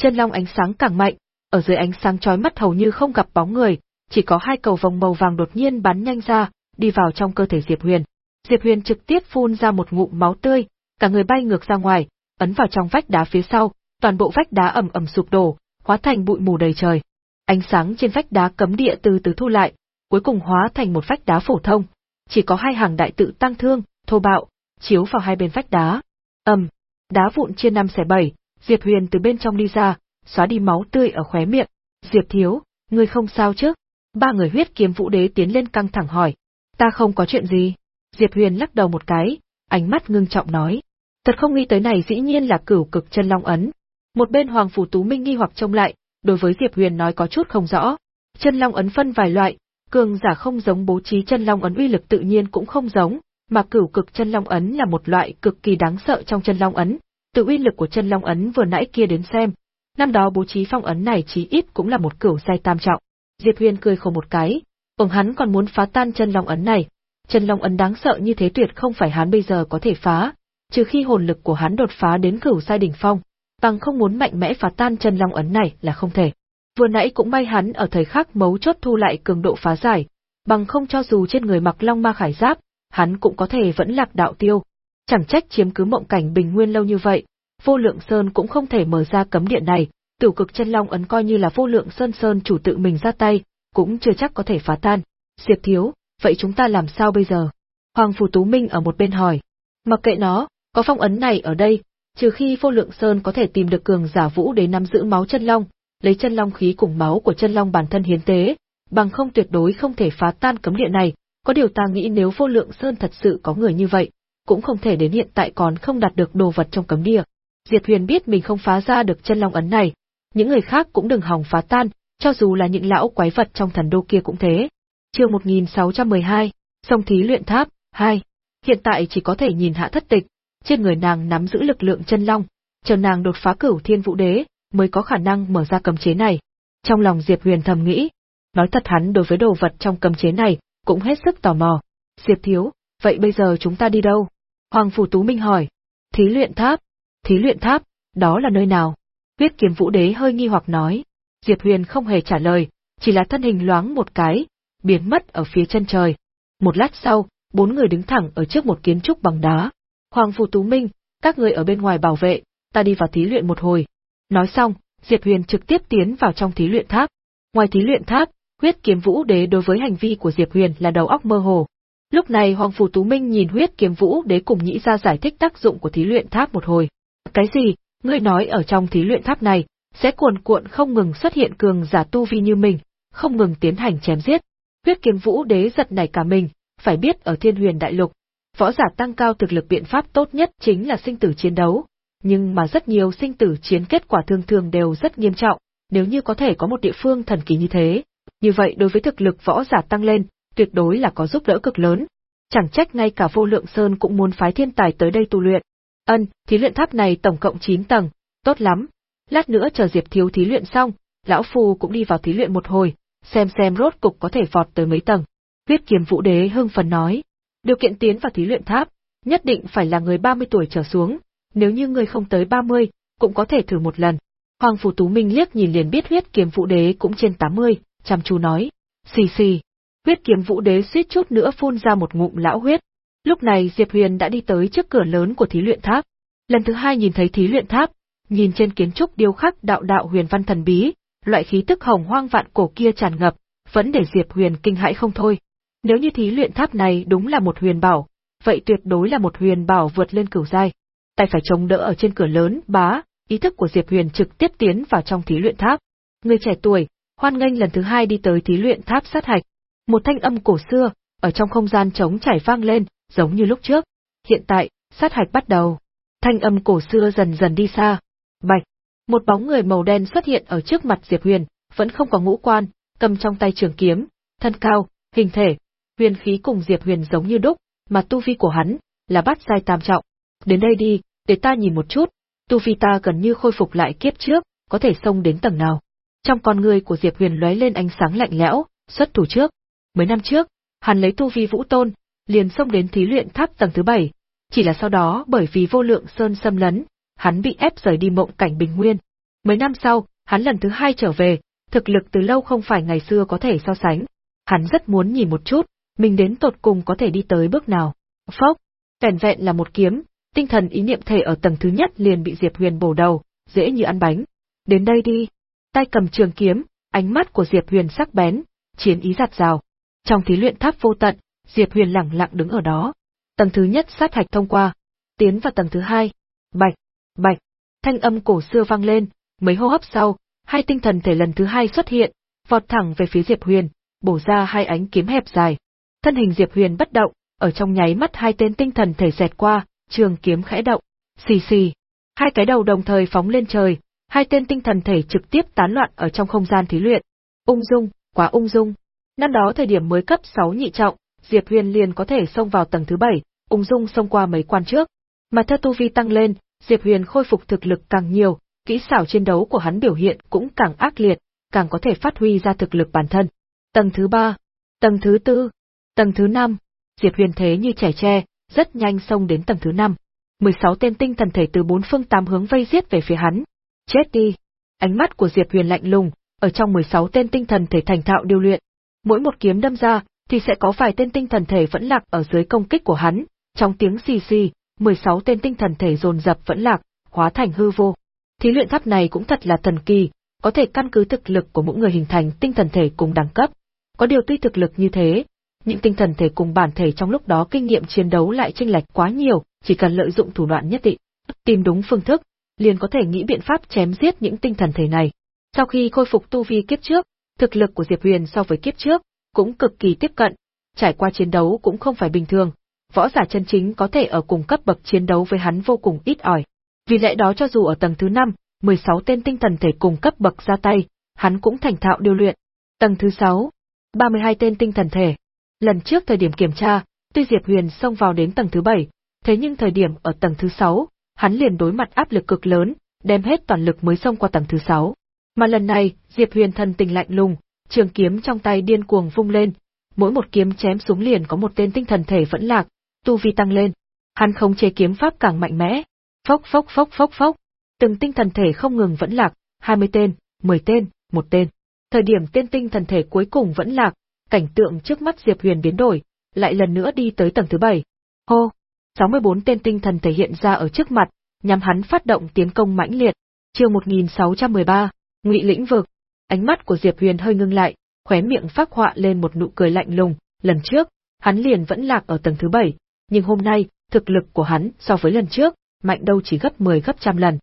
Chân long ánh sáng càng mạnh, ở dưới ánh sáng chói mắt hầu như không gặp bóng người, chỉ có hai cầu vòng màu vàng đột nhiên bắn nhanh ra, đi vào trong cơ thể Diệp Huyền. Diệp Huyền trực tiếp phun ra một ngụm máu tươi, cả người bay ngược ra ngoài, ấn vào trong vách đá phía sau, toàn bộ vách đá ầm ầm sụp đổ, hóa thành bụi mù đầy trời. Ánh sáng trên vách đá cấm địa từ từ thu lại, cuối cùng hóa thành một vách đá phổ thông, chỉ có hai hàng đại tự tăng thương, thô bạo, chiếu vào hai bên vách đá. Ầm, đá vụn chia năm xẻ bảy, Diệp Huyền từ bên trong đi ra, xóa đi máu tươi ở khóe miệng. Diệp thiếu, ngươi không sao chứ? Ba người huyết kiếm vũ đế tiến lên căng thẳng hỏi. Ta không có chuyện gì. Diệp Huyền lắc đầu một cái, ánh mắt ngưng trọng nói. Thật không nghĩ tới này dĩ nhiên là cửu cực chân long ấn. Một bên Hoàng Phủ Tú Minh nghi hoặc trông lại, đối với Diệp Huyền nói có chút không rõ. Chân long ấn phân vài loại, cường giả không giống bố trí chân long ấn uy lực tự nhiên cũng không giống, mà cửu cực chân long ấn là một loại cực kỳ đáng sợ trong chân long ấn. Từ uy lực của chân long ấn vừa nãy kia đến xem, năm đó bố trí phong ấn này chí ít cũng là một cửu giai tam trọng. Diệp Huyền cười khổ một cái, ông hắn còn muốn phá tan chân long ấn này. Chân long ấn đáng sợ như thế tuyệt không phải hắn bây giờ có thể phá, trừ khi hồn lực của hắn đột phá đến cửu giai đỉnh phong, bằng không muốn mạnh mẽ phá tan chân long ấn này là không thể. Vừa nãy cũng may hắn ở thời khắc mấu chốt thu lại cường độ phá giải, bằng không cho dù trên người mặc long ma khải giáp, hắn cũng có thể vẫn lạc đạo tiêu. Chẳng trách chiếm cứ mộng cảnh bình nguyên lâu như vậy, vô lượng sơn cũng không thể mở ra cấm điện này, tiểu cực chân long ấn coi như là vô lượng sơn sơn chủ tự mình ra tay, cũng chưa chắc có thể phá tan. Diệp thiếu, vậy chúng ta làm sao bây giờ? Hoàng Phù Tú Minh ở một bên hỏi. Mặc kệ nó, có phong ấn này ở đây, trừ khi vô lượng sơn có thể tìm được cường giả vũ để nắm giữ máu chân long, lấy chân long khí cùng máu của chân long bản thân hiến tế, bằng không tuyệt đối không thể phá tan cấm địa này, có điều ta nghĩ nếu vô lượng sơn thật sự có người như vậy, cũng không thể đến hiện tại còn không đạt được đồ vật trong cấm địa. Diệp Huyền biết mình không phá ra được chân long ấn này, những người khác cũng đừng hòng phá tan, cho dù là những lão quái vật trong thần đô kia cũng thế. Chương 1612, Sông Thí Luyện Tháp, 2. Hiện tại chỉ có thể nhìn hạ thất tịch, trên người nàng nắm giữ lực lượng chân long, chờ nàng đột phá cửu thiên vũ đế, mới có khả năng mở ra cấm chế này. Trong lòng Diệp Huyền thầm nghĩ, nói thật hắn đối với đồ vật trong cấm chế này, cũng hết sức tò mò. Diệp thiếu, vậy bây giờ chúng ta đi đâu? Hoàng Phủ Tú Minh hỏi. Thí luyện tháp. Thí luyện tháp, đó là nơi nào? Huyết kiếm vũ đế hơi nghi hoặc nói. Diệp Huyền không hề trả lời, chỉ là thân hình loáng một cái, biến mất ở phía chân trời. Một lát sau, bốn người đứng thẳng ở trước một kiến trúc bằng đá. Hoàng Phủ Tú Minh, các người ở bên ngoài bảo vệ, ta đi vào thí luyện một hồi. Nói xong, Diệp Huyền trực tiếp tiến vào trong thí luyện tháp. Ngoài thí luyện tháp, huyết kiếm vũ đế đối với hành vi của Diệp Huyền là đầu óc mơ hồ. Lúc này Hoàng Phủ Tú Minh nhìn huyết kiếm vũ đế cùng nhĩ ra giải thích tác dụng của thí luyện tháp một hồi. Cái gì, ngươi nói ở trong thí luyện tháp này, sẽ cuồn cuộn không ngừng xuất hiện cường giả tu vi như mình, không ngừng tiến hành chém giết. Huyết kiếm vũ đế giật nảy cả mình, phải biết ở thiên huyền đại lục, võ giả tăng cao thực lực biện pháp tốt nhất chính là sinh tử chiến đấu, nhưng mà rất nhiều sinh tử chiến kết quả thường thường đều rất nghiêm trọng, nếu như có thể có một địa phương thần kỳ như thế, như vậy đối với thực lực võ giả tăng lên, tuyệt đối là có giúp đỡ cực lớn. Chẳng trách ngay cả vô lượng sơn cũng muốn phái thiên tài tới đây tu luyện. Ân, thí luyện tháp này tổng cộng 9 tầng, tốt lắm. Lát nữa chờ Diệp Thiếu thí luyện xong, lão phu cũng đi vào thí luyện một hồi, xem xem rốt cục có thể vọt tới mấy tầng. Viết kiếm vũ đế hưng phần nói, điều kiện tiến vào thí luyện tháp, nhất định phải là người 30 tuổi trở xuống, nếu như người không tới 30, cũng có thể thử một lần. Hoàng Phủ Tú Minh liếc nhìn liền biết huyết kiếm vũ đế cũng trên 80, chăm chú nói, xì xì. Huyết kiếm vũ đế suýt chút nữa phun ra một ngụm lão huyết. Lúc này Diệp Huyền đã đi tới trước cửa lớn của thí luyện tháp. Lần thứ hai nhìn thấy thí luyện tháp, nhìn trên kiến trúc điêu khắc đạo đạo huyền văn thần bí, loại khí tức hồng hoang vạn cổ kia tràn ngập, vẫn để Diệp Huyền kinh hãi không thôi. Nếu như thí luyện tháp này đúng là một huyền bảo, vậy tuyệt đối là một huyền bảo vượt lên cửu giai. Tay phải chống đỡ ở trên cửa lớn, bá, ý thức của Diệp Huyền trực tiếp tiến vào trong thí luyện tháp. Người trẻ tuổi, hoan nghênh lần thứ hai đi tới thí luyện tháp sát hạch. Một thanh âm cổ xưa, ở trong không gian trống trải vang lên, giống như lúc trước. Hiện tại, sát hạch bắt đầu. Thanh âm cổ xưa dần dần đi xa. Bạch, một bóng người màu đen xuất hiện ở trước mặt Diệp Huyền, vẫn không có ngũ quan, cầm trong tay trường kiếm, thân cao, hình thể, huyền khí cùng Diệp Huyền giống như đúc, mà tu vi của hắn là bát giai tam trọng. Đến đây đi, để ta nhìn một chút, tu vi ta gần như khôi phục lại kiếp trước, có thể xông đến tầng nào. Trong con người của Diệp Huyền lóe lên ánh sáng lạnh lẽo, xuất thủ trước. Mấy năm trước, hắn lấy tu vi vũ tôn, liền xông đến thí luyện tháp tầng thứ bảy, chỉ là sau đó bởi vì vô lượng sơn xâm lấn, hắn bị ép rời đi mộng cảnh bình nguyên. Mấy năm sau, hắn lần thứ hai trở về, thực lực từ lâu không phải ngày xưa có thể so sánh. Hắn rất muốn nhìn một chút, mình đến tột cùng có thể đi tới bước nào. Phốc, vẻn vẹn là một kiếm, tinh thần ý niệm thể ở tầng thứ nhất liền bị Diệp Huyền bổ đầu, dễ như ăn bánh. Đến đây đi. Tay cầm trường kiếm, ánh mắt của Diệp Huyền sắc bén, chiến ý giạt rào. Trong thí luyện tháp vô tận, Diệp Huyền lặng lặng đứng ở đó. Tầng thứ nhất sát hạch thông qua, tiến vào tầng thứ hai. Bạch, bạch, thanh âm cổ xưa vang lên, mấy hô hấp sau, hai tinh thần thể lần thứ hai xuất hiện, vọt thẳng về phía Diệp Huyền, bổ ra hai ánh kiếm hẹp dài. Thân hình Diệp Huyền bất động, ở trong nháy mắt hai tên tinh thần thể xẹt qua, trường kiếm khẽ động. Xì xì, hai cái đầu đồng thời phóng lên trời, hai tên tinh thần thể trực tiếp tán loạn ở trong không gian thí luyện. Ung dung, quá ung dung. Năm đó thời điểm mới cấp 6 nhị trọng, Diệp Huyền liền có thể xông vào tầng thứ 7, ung dung xông qua mấy quan trước. Mà theo tu vi tăng lên, Diệp Huyền khôi phục thực lực càng nhiều, kỹ xảo chiến đấu của hắn biểu hiện cũng càng ác liệt, càng có thể phát huy ra thực lực bản thân. Tầng thứ 3, tầng thứ 4, tầng thứ 5, Diệp Huyền thế như trẻ tre, rất nhanh xông đến tầng thứ 5. 16 tên tinh thần thể từ bốn phương tám hướng vây giết về phía hắn. Chết đi! Ánh mắt của Diệp Huyền lạnh lùng, ở trong 16 tên tinh thần thể thành thạo điều luyện. Mỗi một kiếm đâm ra, thì sẽ có vài tên tinh thần thể vẫn lạc ở dưới công kích của hắn. Trong tiếng xì xì, 16 tên tinh thần thể dồn dập vẫn lạc, hóa thành hư vô. Thí luyện tháp này cũng thật là thần kỳ, có thể căn cứ thực lực của mỗi người hình thành tinh thần thể cùng đẳng cấp. Có điều tuy thực lực như thế, những tinh thần thể cùng bản thể trong lúc đó kinh nghiệm chiến đấu lại chênh lệch quá nhiều, chỉ cần lợi dụng thủ đoạn nhất định, tìm đúng phương thức, liền có thể nghĩ biện pháp chém giết những tinh thần thể này. Sau khi khôi phục tu vi kiếp trước, thực lực của Diệp Huyền so với kiếp trước cũng cực kỳ tiếp cận, trải qua chiến đấu cũng không phải bình thường, võ giả chân chính có thể ở cùng cấp bậc chiến đấu với hắn vô cùng ít ỏi. Vì lẽ đó cho dù ở tầng thứ 5, 16 tên tinh thần thể cùng cấp bậc ra tay, hắn cũng thành thạo điều luyện. Tầng thứ 6, 32 tên tinh thần thể. Lần trước thời điểm kiểm tra, tuy Diệp Huyền xông vào đến tầng thứ 7, thế nhưng thời điểm ở tầng thứ 6, hắn liền đối mặt áp lực cực lớn, đem hết toàn lực mới xông qua tầng thứ 6. Mà lần này, Diệp Huyền thần tình lạnh lùng, trường kiếm trong tay điên cuồng vung lên, mỗi một kiếm chém xuống liền có một tên tinh thần thể vẫn lạc, tu vi tăng lên. Hắn khống chế kiếm pháp càng mạnh mẽ. Phốc phốc phốc phốc phốc, từng tinh thần thể không ngừng vẫn lạc, 20 tên, 10 tên, một tên. Thời điểm tên tinh thần thể cuối cùng vẫn lạc, cảnh tượng trước mắt Diệp Huyền biến đổi, lại lần nữa đi tới tầng thứ 7. Hô, 64 tên tinh thần thể hiện ra ở trước mặt, nhằm hắn phát động tiến công mãnh liệt. Chương 1613, Ngụy lĩnh vực. Ánh mắt của Diệp Huyền hơi ngưng lại, khóe miệng phác họa lên một nụ cười lạnh lùng, lần trước, hắn liền vẫn lạc ở tầng thứ bảy, nhưng hôm nay, thực lực của hắn so với lần trước, mạnh đâu chỉ gấp 10 gấp trăm lần.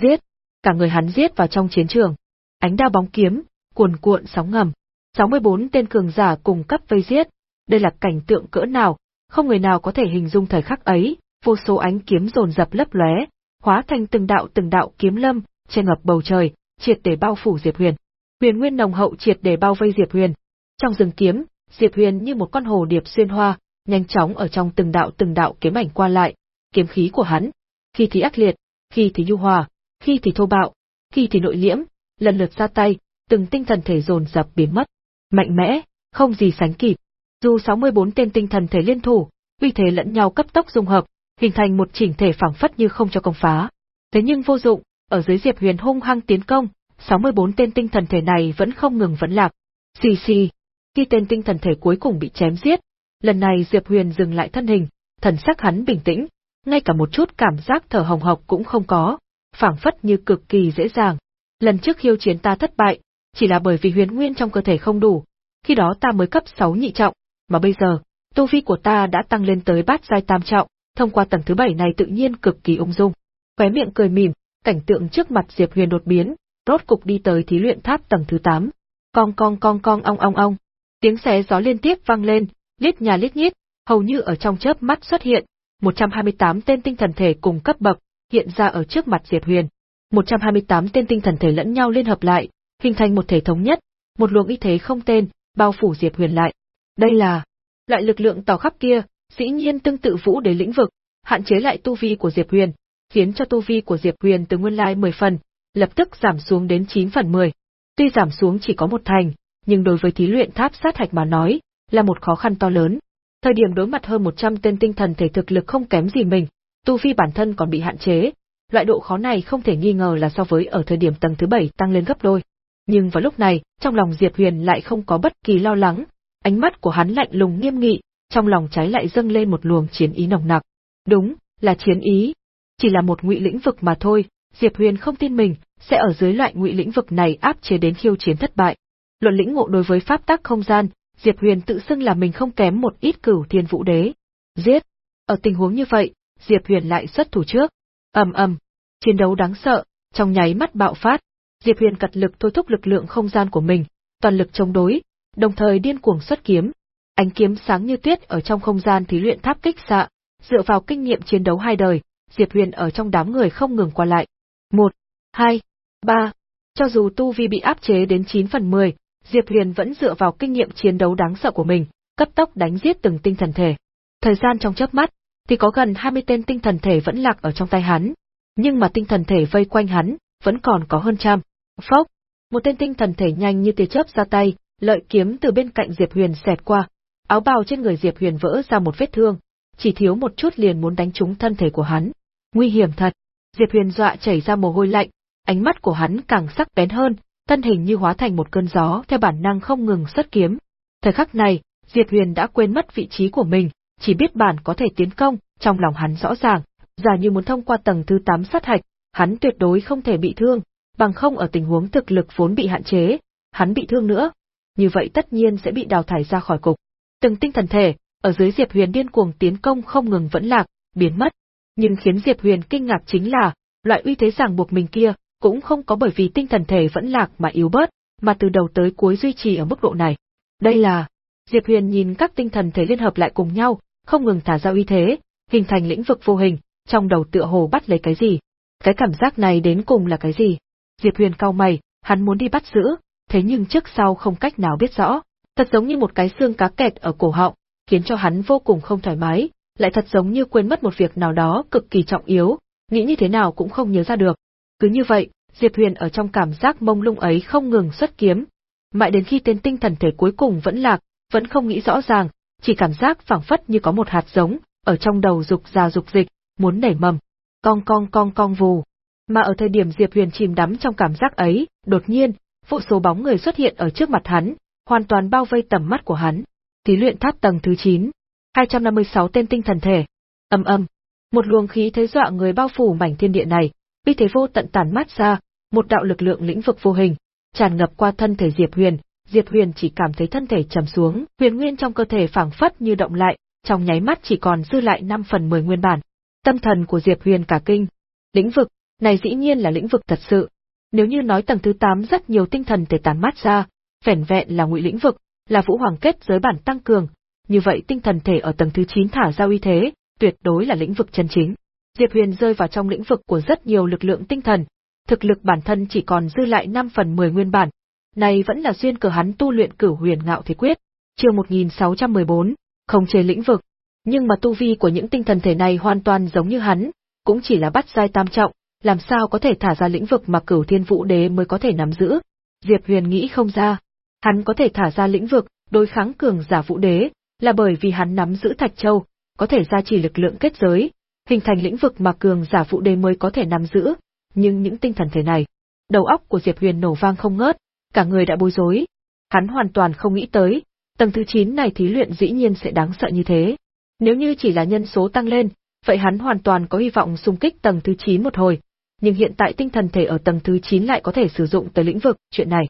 Giết! Cả người hắn giết vào trong chiến trường. Ánh đao bóng kiếm, cuồn cuộn sóng ngầm. 64 tên cường giả cùng cấp vây giết. Đây là cảnh tượng cỡ nào, không người nào có thể hình dung thời khắc ấy, vô số ánh kiếm dồn dập lấp lóe, hóa thành từng đạo từng đạo kiếm lâm, che ngập bầu trời, triệt để bao phủ Diệp Huyền. Huyền nguyên nồng hậu triệt để bao vây Diệp Huyền. Trong rừng kiếm, Diệp Huyền như một con hồ điệp xuyên hoa, nhanh chóng ở trong từng đạo từng đạo kiếm ảnh qua lại, kiếm khí của hắn, khi thì ác liệt, khi thì nhu hòa, khi thì thô bạo, khi thì nội liễm, lần lượt ra tay, từng tinh thần thể dồn dập biến mất. Mạnh mẽ, không gì sánh kịp. Dù 64 tên tinh thần thể liên thủ, uy thế lẫn nhau cấp tốc dung hợp, hình thành một chỉnh thể phẳng phất như không cho công phá. Thế nhưng vô dụng, ở dưới Diệp Huyền hung hăng tiến công, 64 tên tinh thần thể này vẫn không ngừng vẫn lạc. Xì xì, khi tên tinh thần thể cuối cùng bị chém giết, lần này Diệp Huyền dừng lại thân hình, thần sắc hắn bình tĩnh, ngay cả một chút cảm giác thở hồng hộc cũng không có, phảng phất như cực kỳ dễ dàng. Lần trước khiêu chiến ta thất bại, chỉ là bởi vì huyền nguyên trong cơ thể không đủ, khi đó ta mới cấp 6 nhị trọng, mà bây giờ, tu vi của ta đã tăng lên tới bát giai tam trọng, thông qua tầng thứ bảy này tự nhiên cực kỳ ung dung. Khóe miệng cười mỉm, cảnh tượng trước mặt Diệp Huyền đột biến, rốt cục đi tới thí luyện tháp tầng thứ 8. Cong cong cong cong ong ong ong. Tiếng xé gió liên tiếp vang lên, lít nhà lít nhít, hầu như ở trong chớp mắt xuất hiện, 128 tên tinh thần thể cùng cấp bậc hiện ra ở trước mặt Diệp Huyền. 128 tên tinh thần thể lẫn nhau liên hợp lại, hình thành một thể thống nhất, một luồng y thế không tên, bao phủ Diệp Huyền lại. Đây là loại lực lượng tỏ khắp kia, dĩ nhiên tương tự vũ đế lĩnh vực, hạn chế lại tu vi của Diệp Huyền, khiến cho tu vi của Diệp Huyền từ nguyên lai 10 phần, lập tức giảm xuống đến 9 phần 10. Tuy giảm xuống chỉ có một thành, nhưng đối với thí luyện tháp sát hạch mà nói, là một khó khăn to lớn. Thời điểm đối mặt hơn 100 tên tinh thần thể thực lực không kém gì mình, tu vi bản thân còn bị hạn chế, loại độ khó này không thể nghi ngờ là so với ở thời điểm tầng thứ bảy tăng lên gấp đôi. Nhưng vào lúc này, trong lòng Diệp Huyền lại không có bất kỳ lo lắng, ánh mắt của hắn lạnh lùng nghiêm nghị, trong lòng trái lại dâng lên một luồng chiến ý nồng nặc. Đúng, là chiến ý. Chỉ là một ngụy lĩnh vực mà thôi, Diệp Huyền không tin mình sẽ ở dưới loại ngụy lĩnh vực này áp chế đến khiêu chiến thất bại. Luận lĩnh ngộ đối với pháp tắc không gian, Diệp Huyền tự xưng là mình không kém một ít cửu thiên vũ đế. Giết! Ở tình huống như vậy, Diệp Huyền lại xuất thủ trước. ầm ầm, chiến đấu đáng sợ, trong nháy mắt bạo phát. Diệp Huyền cật lực thôi thúc lực lượng không gian của mình, toàn lực chống đối, đồng thời điên cuồng xuất kiếm. Ánh kiếm sáng như tuyết ở trong không gian thí luyện tháp kích xạ, dựa vào kinh nghiệm chiến đấu hai đời, Diệp Huyền ở trong đám người không ngừng qua lại. Một, hai, ba. Cho dù tu vi bị áp chế đến 9 phần 10, Diệp Huyền vẫn dựa vào kinh nghiệm chiến đấu đáng sợ của mình, cấp tốc đánh giết từng tinh thần thể. Thời gian trong chớp mắt, thì có gần 20 tên tinh thần thể vẫn lạc ở trong tay hắn. Nhưng mà tinh thần thể vây quanh hắn, vẫn còn có hơn trăm. Phốc! Một tên tinh thần thể nhanh như tia chớp ra tay, lợi kiếm từ bên cạnh Diệp Huyền xẹt qua. Áo bào trên người Diệp Huyền vỡ ra một vết thương, chỉ thiếu một chút liền muốn đánh trúng thân thể của hắn. Nguy hiểm thật! Diệp Huyền dọa chảy ra mồ hôi lạnh, ánh mắt của hắn càng sắc bén hơn, thân hình như hóa thành một cơn gió theo bản năng không ngừng xuất kiếm. Thời khắc này, Diệp Huyền đã quên mất vị trí của mình, chỉ biết bản có thể tiến công, trong lòng hắn rõ ràng, giả như muốn thông qua tầng thứ 8 sát hạch, hắn tuyệt đối không thể bị thương, bằng không ở tình huống thực lực vốn bị hạn chế, hắn bị thương nữa, như vậy tất nhiên sẽ bị đào thải ra khỏi cục. Từng tinh thần thể, ở dưới Diệp Huyền điên cuồng tiến công không ngừng vẫn lạc, biến mất. Nhưng khiến Diệp Huyền kinh ngạc chính là, loại uy thế ràng buộc mình kia, cũng không có bởi vì tinh thần thể vẫn lạc mà yếu bớt, mà từ đầu tới cuối duy trì ở mức độ này. Đây là, Diệp Huyền nhìn các tinh thần thể liên hợp lại cùng nhau, không ngừng thả ra uy thế, hình thành lĩnh vực vô hình, trong đầu tựa hồ bắt lấy cái gì. Cái cảm giác này đến cùng là cái gì? Diệp Huyền cau mày, hắn muốn đi bắt giữ, thế nhưng trước sau không cách nào biết rõ, thật giống như một cái xương cá kẹt ở cổ họng, khiến cho hắn vô cùng không thoải mái, lại thật giống như quên mất một việc nào đó cực kỳ trọng yếu, nghĩ như thế nào cũng không nhớ ra được. Cứ như vậy, Diệp Huyền ở trong cảm giác mông lung ấy không ngừng xuất kiếm, mãi đến khi tên tinh thần thể cuối cùng vẫn lạc, vẫn không nghĩ rõ ràng, chỉ cảm giác phảng phất như có một hạt giống ở trong đầu dục ra dục dịch, muốn nảy mầm. Cong cong cong cong vù. Mà ở thời điểm Diệp Huyền chìm đắm trong cảm giác ấy, đột nhiên, vô số bóng người xuất hiện ở trước mặt hắn, hoàn toàn bao vây tầm mắt của hắn. Thí luyện tháp tầng thứ 9, 256 tên tinh thần thể. Âm âm, một luồng khí thế dọa người bao phủ mảnh thiên địa này, uy thế vô tận tản mát ra, một đạo lực lượng lĩnh vực vô hình, tràn ngập qua thân thể Diệp Huyền, Diệp Huyền chỉ cảm thấy thân thể trầm xuống, huyền nguyên trong cơ thể phảng phất như động lại, trong nháy mắt chỉ còn dư lại 5 phần 10 nguyên bản. Tâm thần của Diệp Huyền cả kinh. Lĩnh vực, này dĩ nhiên là lĩnh vực thật sự. Nếu như nói tầng thứ 8 rất nhiều tinh thần thể tán mát ra, vẻn vẹn là ngụy lĩnh vực, là vũ hoàng kết giới bản tăng cường, như vậy tinh thần thể ở tầng thứ 9 thả ra uy thế, tuyệt đối là lĩnh vực chân chính. Diệp Huyền rơi vào trong lĩnh vực của rất nhiều lực lượng tinh thần, thực lực bản thân chỉ còn dư lại 5 phần 10 nguyên bản. Này vẫn là duyên cờ hắn tu luyện cửu huyền ngạo thế quyết. Chương 1614, không chế lĩnh vực. Nhưng mà tu vi của những tinh thần thể này hoàn toàn giống như hắn, cũng chỉ là bắt giai tam trọng, làm sao có thể thả ra lĩnh vực mà cửu thiên vũ đế mới có thể nắm giữ. Diệp Huyền nghĩ không ra. Hắn có thể thả ra lĩnh vực, đối kháng cường giả vũ đế, là bởi vì hắn nắm giữ Thạch Châu, có thể gia trì lực lượng kết giới, hình thành lĩnh vực mà cường giả vũ đế mới có thể nắm giữ, nhưng những tinh thần thể này, đầu óc của Diệp Huyền nổ vang không ngớt, cả người đã bối rối. Hắn hoàn toàn không nghĩ tới, tầng thứ 9 này thí luyện dĩ nhiên sẽ đáng sợ như thế. Nếu như chỉ là nhân số tăng lên, vậy hắn hoàn toàn có hy vọng xung kích tầng thứ 9 một hồi, nhưng hiện tại tinh thần thể ở tầng thứ 9 lại có thể sử dụng tới lĩnh vực, chuyện này.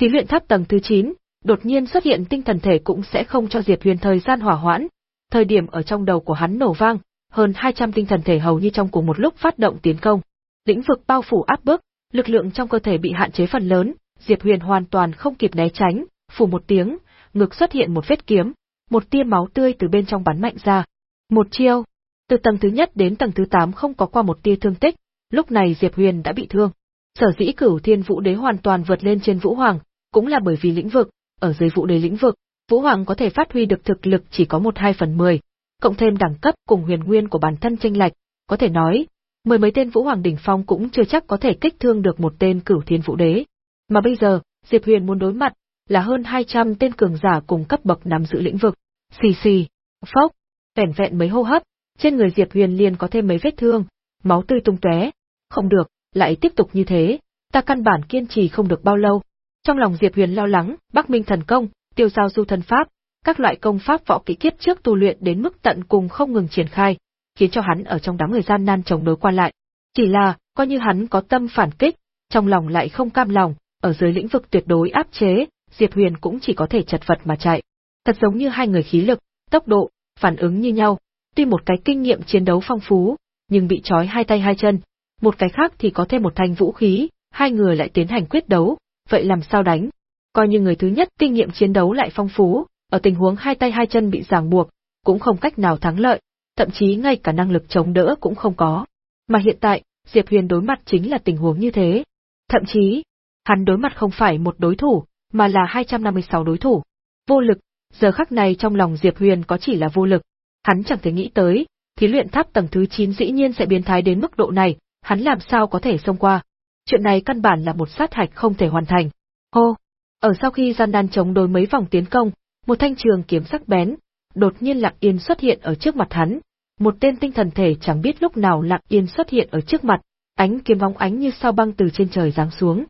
Thí luyện tháp tầng thứ 9, đột nhiên xuất hiện tinh thần thể cũng sẽ không cho Diệp Huyền thời gian hỏa hoãn. Thời điểm ở trong đầu của hắn nổ vang, hơn 200 tinh thần thể hầu như trong cùng một lúc phát động tiến công. Lĩnh vực bao phủ áp bức, lực lượng trong cơ thể bị hạn chế phần lớn, Diệp Huyền hoàn toàn không kịp né tránh, phủ một tiếng, ngực xuất hiện một vết kiếm, một tia máu tươi từ bên trong bắn mạnh ra. Một chiêu, từ tầng thứ nhất đến tầng thứ 8 không có qua một tia thương tích, lúc này Diệp Huyền đã bị thương. Sở dĩ cửu thiên vũ đế hoàn toàn vượt lên trên vũ hoàng, cũng là bởi vì lĩnh vực, ở dưới vũ đế lĩnh vực, vũ hoàng có thể phát huy được thực lực chỉ có một hai phần mười, cộng thêm đẳng cấp cùng huyền nguyên của bản thân tranh lệch, có thể nói, mười mấy tên vũ hoàng đỉnh phong cũng chưa chắc có thể kích thương được một tên cửu thiên vũ đế. Mà bây giờ, Diệp Huyền muốn đối mặt, là hơn 200 tên cường giả cùng cấp bậc nắm giữ lĩnh vực. Xì xì, phốc, vẻn vẹn mấy hô hấp, trên người Diệp Huyền liền có thêm mấy vết thương, máu tươi tung tóe. Không được, lại tiếp tục như thế, ta căn bản kiên trì không được bao lâu. Trong lòng Diệp Huyền lo lắng, Bắc Minh thần công, tiêu giao du thần pháp, các loại công pháp võ kỹ kiếp trước tu luyện đến mức tận cùng không ngừng triển khai, khiến cho hắn ở trong đám người gian nan chống đối qua lại. Chỉ là, coi như hắn có tâm phản kích, trong lòng lại không cam lòng, ở dưới lĩnh vực tuyệt đối áp chế, Diệp Huyền cũng chỉ có thể chật vật mà chạy. Thật giống như hai người khí lực, tốc độ, phản ứng như nhau, tuy một cái kinh nghiệm chiến đấu phong phú, nhưng bị trói hai tay hai chân, một cái khác thì có thêm một thanh vũ khí, hai người lại tiến hành quyết đấu, vậy làm sao đánh? Coi như người thứ nhất kinh nghiệm chiến đấu lại phong phú, ở tình huống hai tay hai chân bị ràng buộc, cũng không cách nào thắng lợi, thậm chí ngay cả năng lực chống đỡ cũng không có. Mà hiện tại, Diệp Huyền đối mặt chính là tình huống như thế. Thậm chí, hắn đối mặt không phải một đối thủ, mà là 256 đối thủ. Vô lực, giờ khắc này trong lòng Diệp Huyền có chỉ là vô lực. Hắn chẳng thể nghĩ tới, thí luyện tháp tầng thứ 9 dĩ nhiên sẽ biến thái đến mức độ này, hắn làm sao có thể xông qua. Chuyện này căn bản là một sát hạch không thể hoàn thành. Hô! Ở sau khi gian nan chống đối mấy vòng tiến công, một thanh trường kiếm sắc bén, đột nhiên lặng yên xuất hiện ở trước mặt hắn. Một tên tinh thần thể chẳng biết lúc nào lặng yên xuất hiện ở trước mặt, ánh kiếm bóng ánh như sao băng từ trên trời giáng xuống.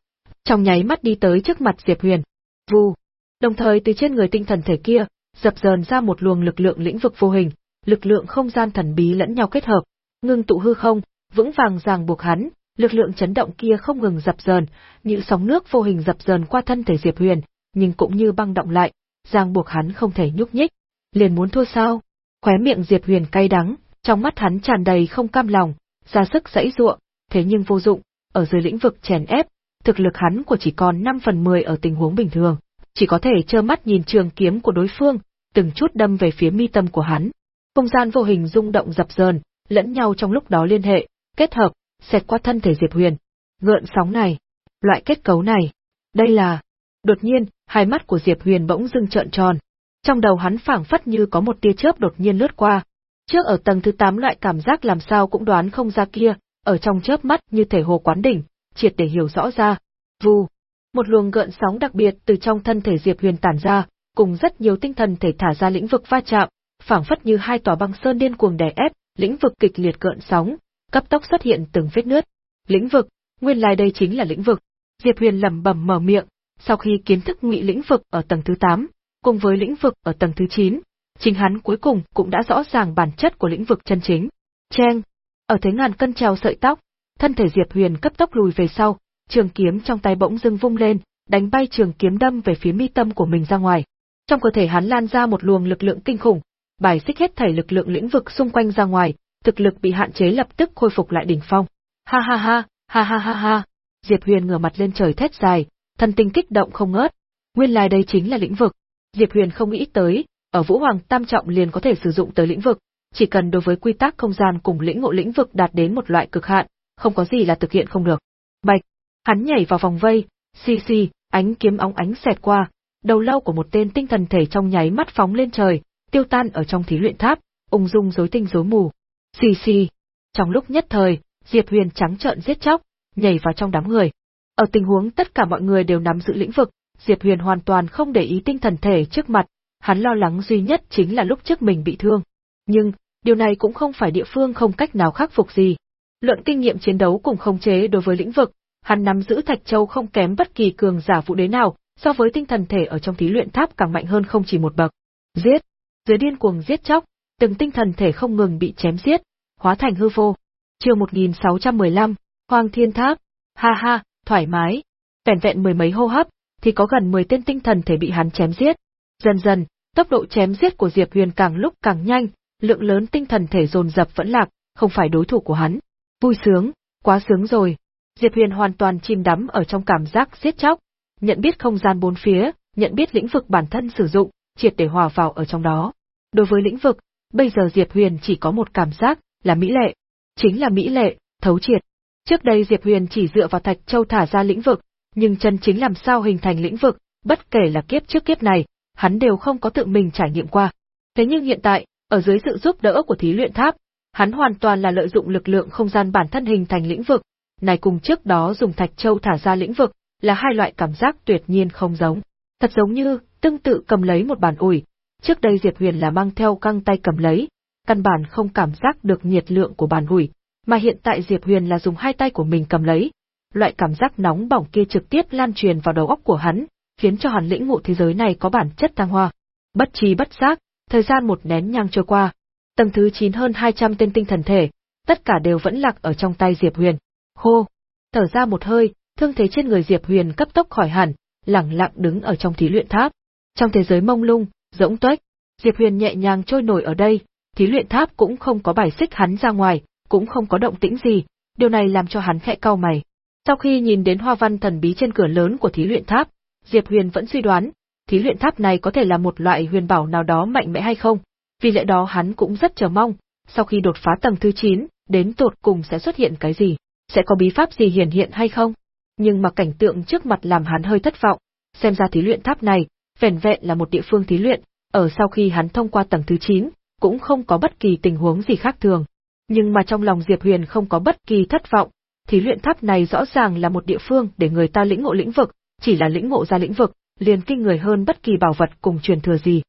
Trong nháy mắt đi tới trước mặt Diệp Huyền. Vù! Đồng thời từ trên người tinh thần thể kia, dập dờn ra một luồng lực lượng lĩnh vực vô hình, lực lượng không gian thần bí lẫn nhau kết hợp, ngưng tụ hư không, vững vàng ràng buộc hắn, lực lượng chấn động kia không ngừng dập dờn, như sóng nước vô hình dập dờn qua thân thể Diệp Huyền, nhưng cũng như băng động lại, ràng buộc hắn không thể nhúc nhích. Liền muốn thua sao? Khóe miệng Diệp Huyền cay đắng, trong mắt hắn tràn đầy không cam lòng, ra sức dãy giụa, thế nhưng vô dụng, ở dưới lĩnh vực chèn ép, thực lực hắn của chỉ còn 5 phần 10 ở tình huống bình thường, chỉ có thể trơ mắt nhìn trường kiếm của đối phương, từng chút đâm về phía mi tâm của hắn. Không gian vô hình rung động dập dờn, lẫn nhau trong lúc đó liên hệ, kết hợp, xẹt qua thân thể Diệp Huyền. Gợn sóng này, loại kết cấu này, đây là... Đột nhiên, hai mắt của Diệp Huyền bỗng dưng trợn tròn. Trong đầu hắn phảng phất như có một tia chớp đột nhiên lướt qua. Trước ở tầng thứ 8 loại cảm giác làm sao cũng đoán không ra kia, ở trong chớp mắt như thể hồ quán đỉnh, triệt để hiểu rõ ra. Vù, một luồng gợn sóng đặc biệt từ trong thân thể Diệp Huyền tản ra, cùng rất nhiều tinh thần thể thả ra lĩnh vực va chạm, phảng phất như hai tòa băng sơn điên cuồng đè ép, lĩnh vực kịch liệt gợn sóng, cấp tốc xuất hiện từng vết nứt. Lĩnh vực, nguyên lai đây chính là lĩnh vực. Diệp Huyền lẩm bẩm mở miệng, sau khi kiến thức ngụy lĩnh vực ở tầng thứ 8, cùng với lĩnh vực ở tầng thứ 9, chính hắn cuối cùng cũng đã rõ ràng bản chất của lĩnh vực chân chính. cheng ở thế ngàn cân treo sợi tóc, thân thể Diệp Huyền cấp tốc lùi về sau, trường kiếm trong tay bỗng dưng vung lên, đánh bay trường kiếm đâm về phía mi tâm của mình ra ngoài. Trong cơ thể hắn lan ra một luồng lực lượng kinh khủng, bài xích hết thảy lực lượng lĩnh vực xung quanh ra ngoài, thực lực bị hạn chế lập tức khôi phục lại đỉnh phong. Ha ha ha, ha ha ha ha. Diệp Huyền ngửa mặt lên trời thét dài, thần tinh kích động không ngớt. Nguyên lai đây chính là lĩnh vực. Diệp Huyền không nghĩ tới, ở Vũ Hoàng Tam Trọng liền có thể sử dụng tới lĩnh vực, chỉ cần đối với quy tắc không gian cùng lĩnh ngộ lĩnh vực đạt đến một loại cực hạn, không có gì là thực hiện không được. Bạch, hắn nhảy vào vòng vây, xì xì, ánh kiếm óng ánh xẹt qua, đầu lâu của một tên tinh thần thể trong nháy mắt phóng lên trời, tiêu tan ở trong thí luyện tháp, ung dung rối tinh rối mù. Xì xì. Trong lúc nhất thời, Diệp Huyền trắng trợn giết chóc, nhảy vào trong đám người. Ở tình huống tất cả mọi người đều nắm giữ lĩnh vực, Diệp Huyền hoàn toàn không để ý tinh thần thể trước mặt, hắn lo lắng duy nhất chính là lúc trước mình bị thương. Nhưng, điều này cũng không phải địa phương không cách nào khắc phục gì. Luận kinh nghiệm chiến đấu cùng khống chế đối với lĩnh vực, hắn nắm giữ Thạch Châu không kém bất kỳ cường giả vũ đế nào, so với tinh thần thể ở trong thí luyện tháp càng mạnh hơn không chỉ một bậc. Giết! Dưới điên cuồng giết chóc, từng tinh thần thể không ngừng bị chém giết, hóa thành hư vô. Chương 1615, Hoàng Thiên Tháp. Ha ha, thoải mái. Vẹn vẹn mười mấy hô hấp, thì có gần 10 tên tinh thần thể bị hắn chém giết. Dần dần, tốc độ chém giết của Diệp Huyền càng lúc càng nhanh, lượng lớn tinh thần thể dồn dập vẫn lạc, không phải đối thủ của hắn. Vui sướng, quá sướng rồi. Diệp Huyền hoàn toàn chìm đắm ở trong cảm giác giết chóc, nhận biết không gian bốn phía, nhận biết lĩnh vực bản thân sử dụng, triệt để hòa vào ở trong đó. Đối với lĩnh vực, bây giờ Diệp Huyền chỉ có một cảm giác, là mỹ lệ. Chính là mỹ lệ, thấu triệt. Trước đây Diệp Huyền chỉ dựa vào Thạch Châu thả ra lĩnh vực, nhưng chân chính làm sao hình thành lĩnh vực, bất kể là kiếp trước kiếp này, hắn đều không có tự mình trải nghiệm qua. Thế nhưng hiện tại, ở dưới sự giúp đỡ của thí luyện tháp, hắn hoàn toàn là lợi dụng lực lượng không gian bản thân hình thành lĩnh vực, này cùng trước đó dùng Thạch Châu thả ra lĩnh vực, là hai loại cảm giác tuyệt nhiên không giống. Thật giống như, tương tự cầm lấy một bàn ủi, trước đây Diệp Huyền là mang theo căng tay cầm lấy, căn bản không cảm giác được nhiệt lượng của bàn ủi, mà hiện tại Diệp Huyền là dùng hai tay của mình cầm lấy. Loại cảm giác nóng bỏng kia trực tiếp lan truyền vào đầu óc của hắn, khiến cho hoàn lĩnh ngộ thế giới này có bản chất thăng hoa. Bất trí bất giác, thời gian một nén nhang trôi qua. Tầng thứ 9 hơn 200 tên tinh thần thể, tất cả đều vẫn lạc ở trong tay Diệp Huyền. Hô, thở ra một hơi, thương thế trên người Diệp Huyền cấp tốc khỏi hẳn, lặng lặng đứng ở trong thí luyện tháp. Trong thế giới mông lung, rỗng tuếch, Diệp Huyền nhẹ nhàng trôi nổi ở đây, thí luyện tháp cũng không có bài xích hắn ra ngoài, cũng không có động tĩnh gì, điều này làm cho hắn khẽ cau mày. Sau khi nhìn đến hoa văn thần bí trên cửa lớn của thí luyện tháp, Diệp Huyền vẫn suy đoán, thí luyện tháp này có thể là một loại huyền bảo nào đó mạnh mẽ hay không, vì lẽ đó hắn cũng rất chờ mong, sau khi đột phá tầng thứ 9, đến tột cùng sẽ xuất hiện cái gì, sẽ có bí pháp gì hiển hiện hay không. Nhưng mà cảnh tượng trước mặt làm hắn hơi thất vọng, xem ra thí luyện tháp này, vẻn vẹn là một địa phương thí luyện, ở sau khi hắn thông qua tầng thứ 9, cũng không có bất kỳ tình huống gì khác thường. Nhưng mà trong lòng Diệp Huyền không có bất kỳ thất vọng, thí luyện tháp này rõ ràng là một địa phương để người ta lĩnh ngộ lĩnh vực, chỉ là lĩnh ngộ ra lĩnh vực, liền kinh người hơn bất kỳ bảo vật cùng truyền thừa gì.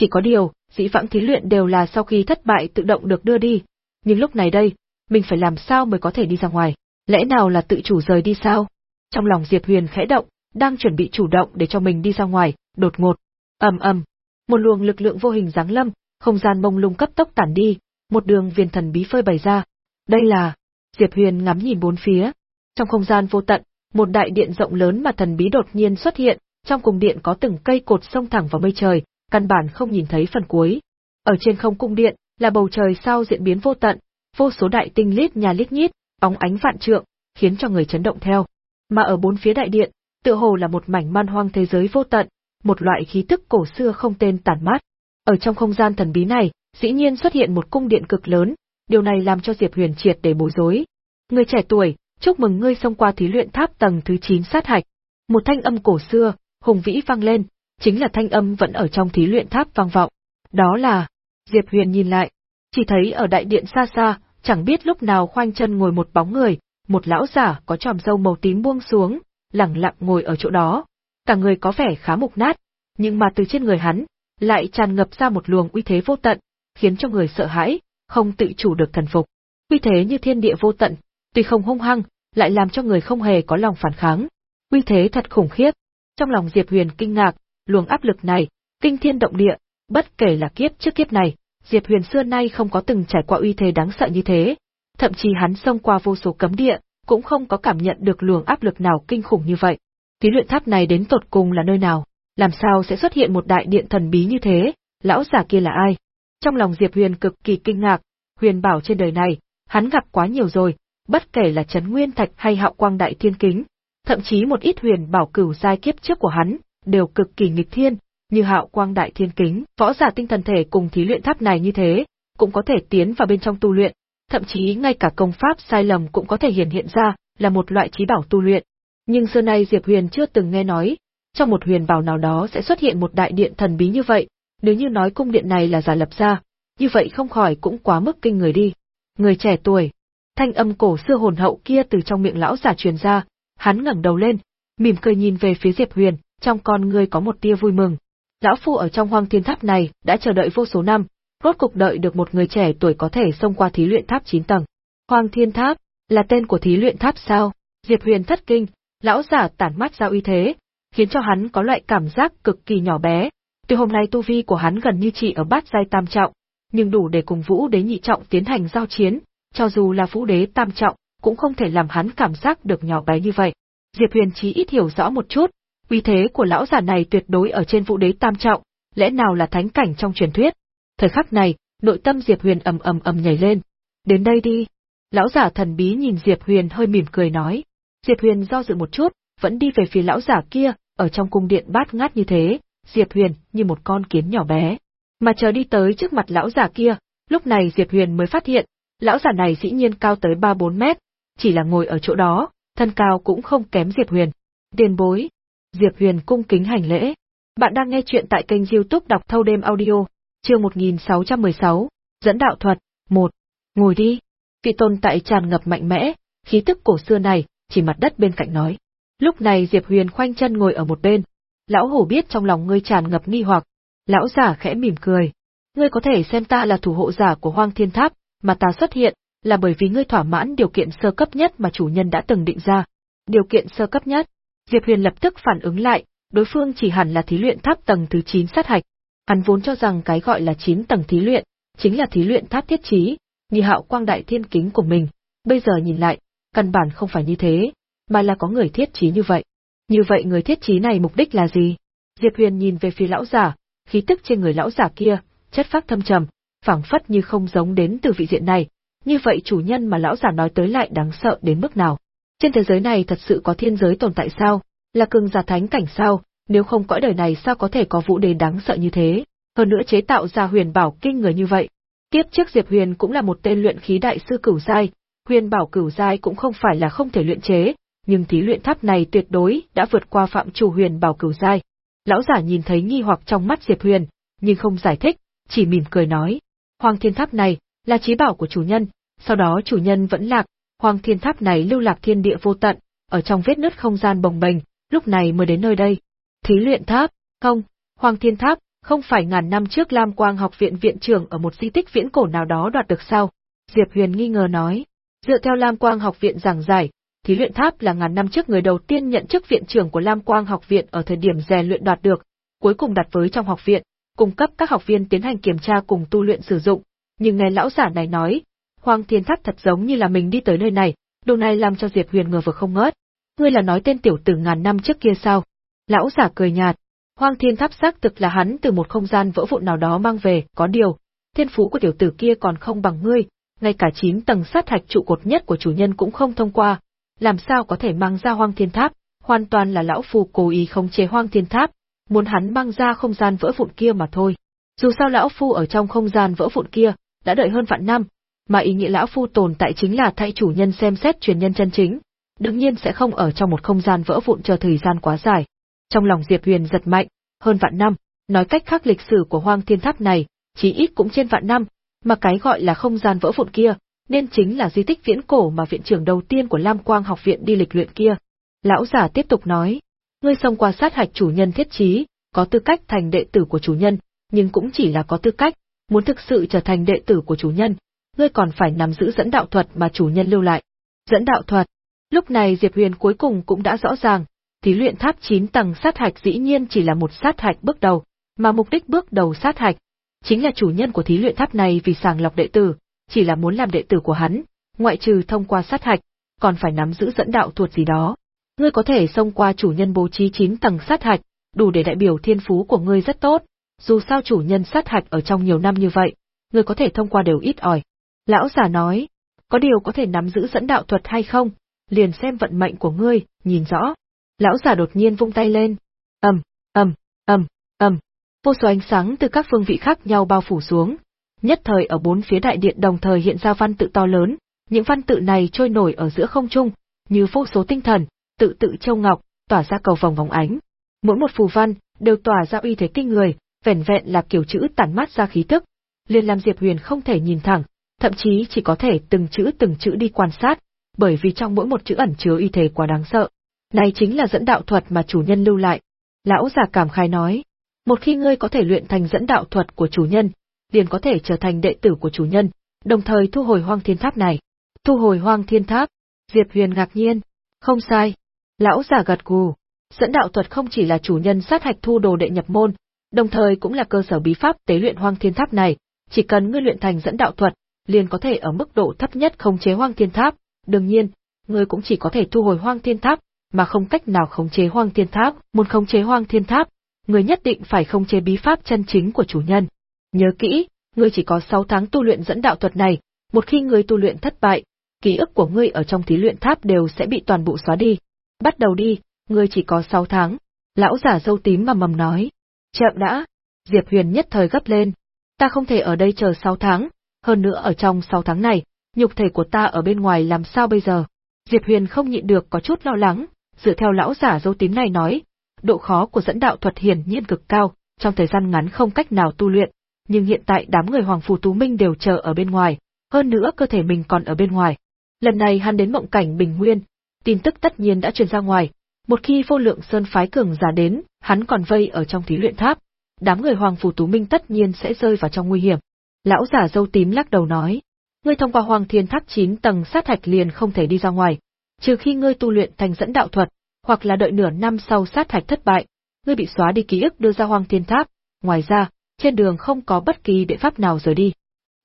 Chỉ có điều, dĩ vãng thí luyện đều là sau khi thất bại tự động được đưa đi, nhưng lúc này đây, mình phải làm sao mới có thể đi ra ngoài, lẽ nào là tự chủ rời đi sao? Trong lòng Diệp Huyền khẽ động, đang chuẩn bị chủ động để cho mình đi ra ngoài, đột ngột, ầm ầm, một luồng lực lượng vô hình giáng lâm, không gian mông lung cấp tốc tản đi, một đường viên thần bí phơi bày ra. Đây là, Diệp Huyền ngắm nhìn bốn phía. Trong không gian vô tận, một đại điện rộng lớn mà thần bí đột nhiên xuất hiện, trong cung điện có từng cây cột sông thẳng vào mây trời, căn bản không nhìn thấy phần cuối. Ở trên không cung điện, là bầu trời sao diễn biến vô tận, vô số đại tinh lít nhà lít nhít, bóng ánh vạn trượng, khiến cho người chấn động theo. Mà ở bốn phía đại điện, tựa hồ là một mảnh man hoang thế giới vô tận, một loại khí tức cổ xưa không tên tản mát. Ở trong không gian thần bí này, dĩ nhiên xuất hiện một cung điện cực lớn, điều này làm cho Diệp Huyền triệt để bối rối. Người trẻ tuổi, chúc mừng ngươi xông qua thí luyện tháp tầng thứ 9 sát hạch. Một thanh âm cổ xưa, hùng vĩ vang lên, chính là thanh âm vẫn ở trong thí luyện tháp vang vọng. Đó là, Diệp Huyền nhìn lại, chỉ thấy ở đại điện xa xa, chẳng biết lúc nào khoanh chân ngồi một bóng người, một lão giả có tròm râu màu tím buông xuống, lẳng lặng ngồi ở chỗ đó. Cả người có vẻ khá mục nát, nhưng mà từ trên người hắn, lại tràn ngập ra một luồng uy thế vô tận, khiến cho người sợ hãi, không tự chủ được thần phục. Uy thế như thiên địa vô tận, tuy không hung hăng, lại làm cho người không hề có lòng phản kháng. Uy thế thật khủng khiếp. Trong lòng Diệp Huyền kinh ngạc, luồng áp lực này, kinh thiên động địa, bất kể là kiếp trước kiếp này, Diệp Huyền xưa nay không có từng trải qua uy thế đáng sợ như thế. Thậm chí hắn xông qua vô số cấm địa, cũng không có cảm nhận được luồng áp lực nào kinh khủng như vậy. Thí luyện tháp này đến tột cùng là nơi nào? Làm sao sẽ xuất hiện một đại điện thần bí như thế? Lão giả kia là ai? Trong lòng Diệp Huyền cực kỳ kinh ngạc, huyền bảo trên đời này, hắn gặp quá nhiều rồi, bất kể là Trấn Nguyên Thạch hay Hạo Quang Đại Thiên Kính, thậm chí một ít huyền bảo cửu giai kiếp trước của hắn, đều cực kỳ nghịch thiên, như Hạo Quang Đại Thiên Kính, võ giả tinh thần thể cùng thí luyện tháp này như thế, cũng có thể tiến vào bên trong tu luyện, thậm chí ngay cả công pháp sai lầm cũng có thể hiển hiện ra, là một loại trí bảo tu luyện. Nhưng xưa nay Diệp Huyền chưa từng nghe nói, trong một huyền bảo nào đó sẽ xuất hiện một đại điện thần bí như vậy, nếu như nói cung điện này là giả lập ra, như vậy không khỏi cũng quá mức kinh người đi. Người trẻ tuổi, thanh âm cổ xưa hồn hậu kia từ trong miệng lão giả truyền ra, hắn ngẩng đầu lên, mỉm cười nhìn về phía Diệp Huyền, trong con ngươi có một tia vui mừng. Lão phu ở trong hoang thiên tháp này đã chờ đợi vô số năm, rốt cục đợi được một người trẻ tuổi có thể xông qua thí luyện tháp 9 tầng. Hoàng thiên tháp, là tên của thí luyện tháp sao? Diệp Huyền thất kinh, lão giả tản mắt ra uy thế, khiến cho hắn có loại cảm giác cực kỳ nhỏ bé. Tuy hôm nay tu vi của hắn gần như chỉ ở bát giai tam trọng, nhưng đủ để cùng Vũ Đế nhị trọng tiến hành giao chiến, cho dù là Vũ Đế tam trọng, cũng không thể làm hắn cảm giác được nhỏ bé như vậy. Diệp Huyền chí ít hiểu rõ một chút, uy thế của lão giả này tuyệt đối ở trên Vũ Đế tam trọng, lẽ nào là thánh cảnh trong truyền thuyết. Thời khắc này, nội tâm Diệp Huyền ầm ầm ầm nhảy lên. Đến đây đi. Lão giả thần bí nhìn Diệp Huyền hơi mỉm cười nói. Diệp Huyền do dự một chút, vẫn đi về phía lão giả kia, ở trong cung điện bát ngát như thế, Diệp Huyền như một con kiến nhỏ bé. Mà chờ đi tới trước mặt lão giả kia, lúc này Diệp Huyền mới phát hiện, lão giả này dĩ nhiên cao tới 3-4 mét, chỉ là ngồi ở chỗ đó, thân cao cũng không kém Diệp Huyền. Tiền bối. Diệp Huyền cung kính hành lễ. Bạn đang nghe chuyện tại kênh youtube đọc thâu đêm audio, chương 1616, dẫn đạo thuật, 1. Ngồi đi. Vị tồn tại tràn ngập mạnh mẽ, khí tức cổ xưa này, chỉ mặt đất bên cạnh nói. Lúc này Diệp Huyền khoanh chân ngồi ở một bên. Lão hổ biết trong lòng ngươi tràn ngập nghi hoặc. Lão giả khẽ mỉm cười. Ngươi có thể xem ta là thủ hộ giả của Hoang Thiên Tháp, mà ta xuất hiện, là bởi vì ngươi thỏa mãn điều kiện sơ cấp nhất mà chủ nhân đã từng định ra. Điều kiện sơ cấp nhất. Diệp Huyền lập tức phản ứng lại, đối phương chỉ hẳn là thí luyện tháp tầng thứ 9 sát hạch. Hắn vốn cho rằng cái gọi là 9 tầng thí luyện, chính là thí luyện tháp thiết trí, như hạo quang đại thiên kính của mình. Bây giờ nhìn lại, căn bản không phải như thế, mà là có người thiết trí như vậy. Như vậy người thiết trí này mục đích là gì? Diệp Huyền nhìn về phía lão giả, khí tức trên người lão giả kia, chất phác thâm trầm, phảng phất như không giống đến từ vị diện này. Như vậy chủ nhân mà lão giả nói tới lại đáng sợ đến mức nào? Trên thế giới này thật sự có thiên giới tồn tại sao? Là cường giả thánh cảnh sao? Nếu không cõi đời này sao có thể có vũ đế đáng sợ như thế? Hơn nữa chế tạo ra huyền bảo kinh người như vậy. tiếp trước Diệp Huyền cũng là một tên luyện khí đại sư cửu giai, huyền bảo cửu giai cũng không phải là không thể luyện chế, nhưng thí luyện tháp này tuyệt đối đã vượt qua phạm chủ huyền bảo cửu giai. Lão giả nhìn thấy nghi hoặc trong mắt Diệp Huyền, nhưng không giải thích, chỉ mỉm cười nói. Hoàng thiên tháp này, là trí bảo của chủ nhân, sau đó chủ nhân vẫn lạc, hoàng thiên tháp này lưu lạc thiên địa vô tận, ở trong vết nứt không gian bồng bềnh, lúc này mới đến nơi đây. Thí luyện tháp, không, hoàng thiên tháp, không phải ngàn năm trước Lam Quang học viện viện trưởng ở một di tích viễn cổ nào đó đoạt được sao? Diệp Huyền nghi ngờ nói. Dựa theo Lam Quang học viện giảng giải, thí luyện tháp là ngàn năm trước người đầu tiên nhận chức viện trưởng của Lam Quang học viện ở thời điểm rèn luyện đoạt được, cuối cùng đặt với trong học viện, cung cấp các học viên tiến hành kiểm tra cùng tu luyện sử dụng. Nhưng nghe lão giả này nói, Hoàng Thiên Tháp thật giống như là mình đi tới nơi này, điều này làm cho Diệp Huyền ngờ vực không ngớt. Ngươi là nói tên tiểu tử ngàn năm trước kia sao? Lão giả cười nhạt. hoang Thiên Tháp xác thực là hắn từ một không gian vỡ vụn nào đó mang về, có điều, thiên phú của tiểu tử kia còn không bằng ngươi, ngay cả chín tầng sát hạch trụ cột nhất của chủ nhân cũng không thông qua, làm sao có thể mang ra Hoang Thiên Tháp, hoàn toàn là lão phu cố ý không chế Hoang Thiên Tháp, muốn hắn mang ra không gian vỡ vụn kia mà thôi. Dù sao lão phu ở trong không gian vỡ vụn kia, đã đợi hơn vạn năm, mà ý nghĩa lão phu tồn tại chính là thay chủ nhân xem xét truyền nhân chân chính, đương nhiên sẽ không ở trong một không gian vỡ vụn chờ thời gian quá dài. Trong lòng Diệp Huyền giật mạnh, hơn vạn năm, nói cách khác lịch sử của Hoang Thiên Tháp này, chí ít cũng trên vạn năm, mà cái gọi là không gian vỡ vụn kia, nên chính là di tích viễn cổ mà viện trưởng đầu tiên của Lam Quang học viện đi lịch luyện kia. Lão giả tiếp tục nói, ngươi xông qua sát hạch chủ nhân thiết trí, có tư cách thành đệ tử của chủ nhân, nhưng cũng chỉ là có tư cách, muốn thực sự trở thành đệ tử của chủ nhân, ngươi còn phải nắm giữ dẫn đạo thuật mà chủ nhân lưu lại. Dẫn đạo thuật. Lúc này Diệp Huyền cuối cùng cũng đã rõ ràng, thí luyện tháp 9 tầng sát hạch dĩ nhiên chỉ là một sát hạch bước đầu, mà mục đích bước đầu sát hạch chính là chủ nhân của thí luyện tháp này vì sàng lọc đệ tử, chỉ là muốn làm đệ tử của hắn, ngoại trừ thông qua sát hạch, còn phải nắm giữ dẫn đạo thuật gì đó. Ngươi có thể xông qua chủ nhân bố trí 9 tầng sát hạch, đủ để đại biểu thiên phú của ngươi rất tốt, dù sao chủ nhân sát hạch ở trong nhiều năm như vậy, ngươi có thể thông qua đều ít ỏi. Lão giả nói, có điều có thể nắm giữ dẫn đạo thuật hay không, liền xem vận mệnh của ngươi, nhìn rõ. Lão giả đột nhiên vung tay lên. ầm, ầm, ầm, ầm. Vô số ánh sáng từ các phương vị khác nhau bao phủ xuống, Nhất thời ở bốn phía đại điện đồng thời hiện ra văn tự to lớn, những văn tự này trôi nổi ở giữa không trung, như vô số tinh thần, tự tự châu ngọc, tỏa ra cầu vòng vòng ánh. Mỗi một phù văn đều tỏa ra uy thế kinh người, vẻn vẹn là kiểu chữ tản mát ra khí tức, liền làm Diệp Huyền không thể nhìn thẳng, thậm chí chỉ có thể từng chữ từng chữ đi quan sát, bởi vì trong mỗi một chữ ẩn chứa uy thế quá đáng sợ. Này chính là dẫn đạo thuật mà chủ nhân lưu lại. Lão già cảm khai nói, một khi ngươi có thể luyện thành dẫn đạo thuật của chủ nhân, liền có thể trở thành đệ tử của chủ nhân, đồng thời thu hồi hoang thiên tháp này. Thu hồi hoang thiên tháp, Diệp Huyền ngạc nhiên, không sai. Lão giả gật gù, dẫn đạo thuật không chỉ là chủ nhân sát hạch thu đồ đệ nhập môn, đồng thời cũng là cơ sở bí pháp tế luyện hoang thiên tháp này, chỉ cần ngươi luyện thành dẫn đạo thuật, liền có thể ở mức độ thấp nhất khống chế hoang thiên tháp, đương nhiên, ngươi cũng chỉ có thể thu hồi hoang thiên tháp, mà không cách nào khống chế hoang thiên tháp, muốn khống chế hoang thiên tháp, người nhất định phải khống chế bí pháp chân chính của chủ nhân. Nhớ kỹ, ngươi chỉ có 6 tháng tu luyện dẫn đạo thuật này, một khi ngươi tu luyện thất bại, ký ức của ngươi ở trong thí luyện tháp đều sẽ bị toàn bộ xóa đi. Bắt đầu đi, ngươi chỉ có 6 tháng. Lão giả dâu tím mà mầm nói. Chậm đã. Diệp Huyền nhất thời gấp lên. Ta không thể ở đây chờ 6 tháng, hơn nữa ở trong 6 tháng này, nhục thể của ta ở bên ngoài làm sao bây giờ? Diệp Huyền không nhịn được có chút lo lắng, dựa theo lão giả dấu tím này nói, độ khó của dẫn đạo thuật hiển nhiên cực cao, trong thời gian ngắn không cách nào tu luyện, nhưng hiện tại đám người Hoàng Phù Tú Minh đều chờ ở bên ngoài, hơn nữa cơ thể mình còn ở bên ngoài. Lần này hắn đến mộng cảnh Bình Nguyên, tin tức tất nhiên đã truyền ra ngoài, một khi vô lượng sơn phái cường giả đến, hắn còn vây ở trong thí luyện tháp. đám người Hoàng Phủ Tú Minh tất nhiên sẽ rơi vào trong nguy hiểm. Lão giả dâu tím lắc đầu nói, ngươi thông qua Hoàng Thiên Tháp 9 tầng sát hạch liền không thể đi ra ngoài, trừ khi ngươi tu luyện thành dẫn đạo thuật, hoặc là đợi nửa năm sau sát hạch thất bại, ngươi bị xóa đi ký ức đưa ra Hoàng Thiên Tháp, ngoài ra, trên đường không có bất kỳ biện pháp nào rời đi.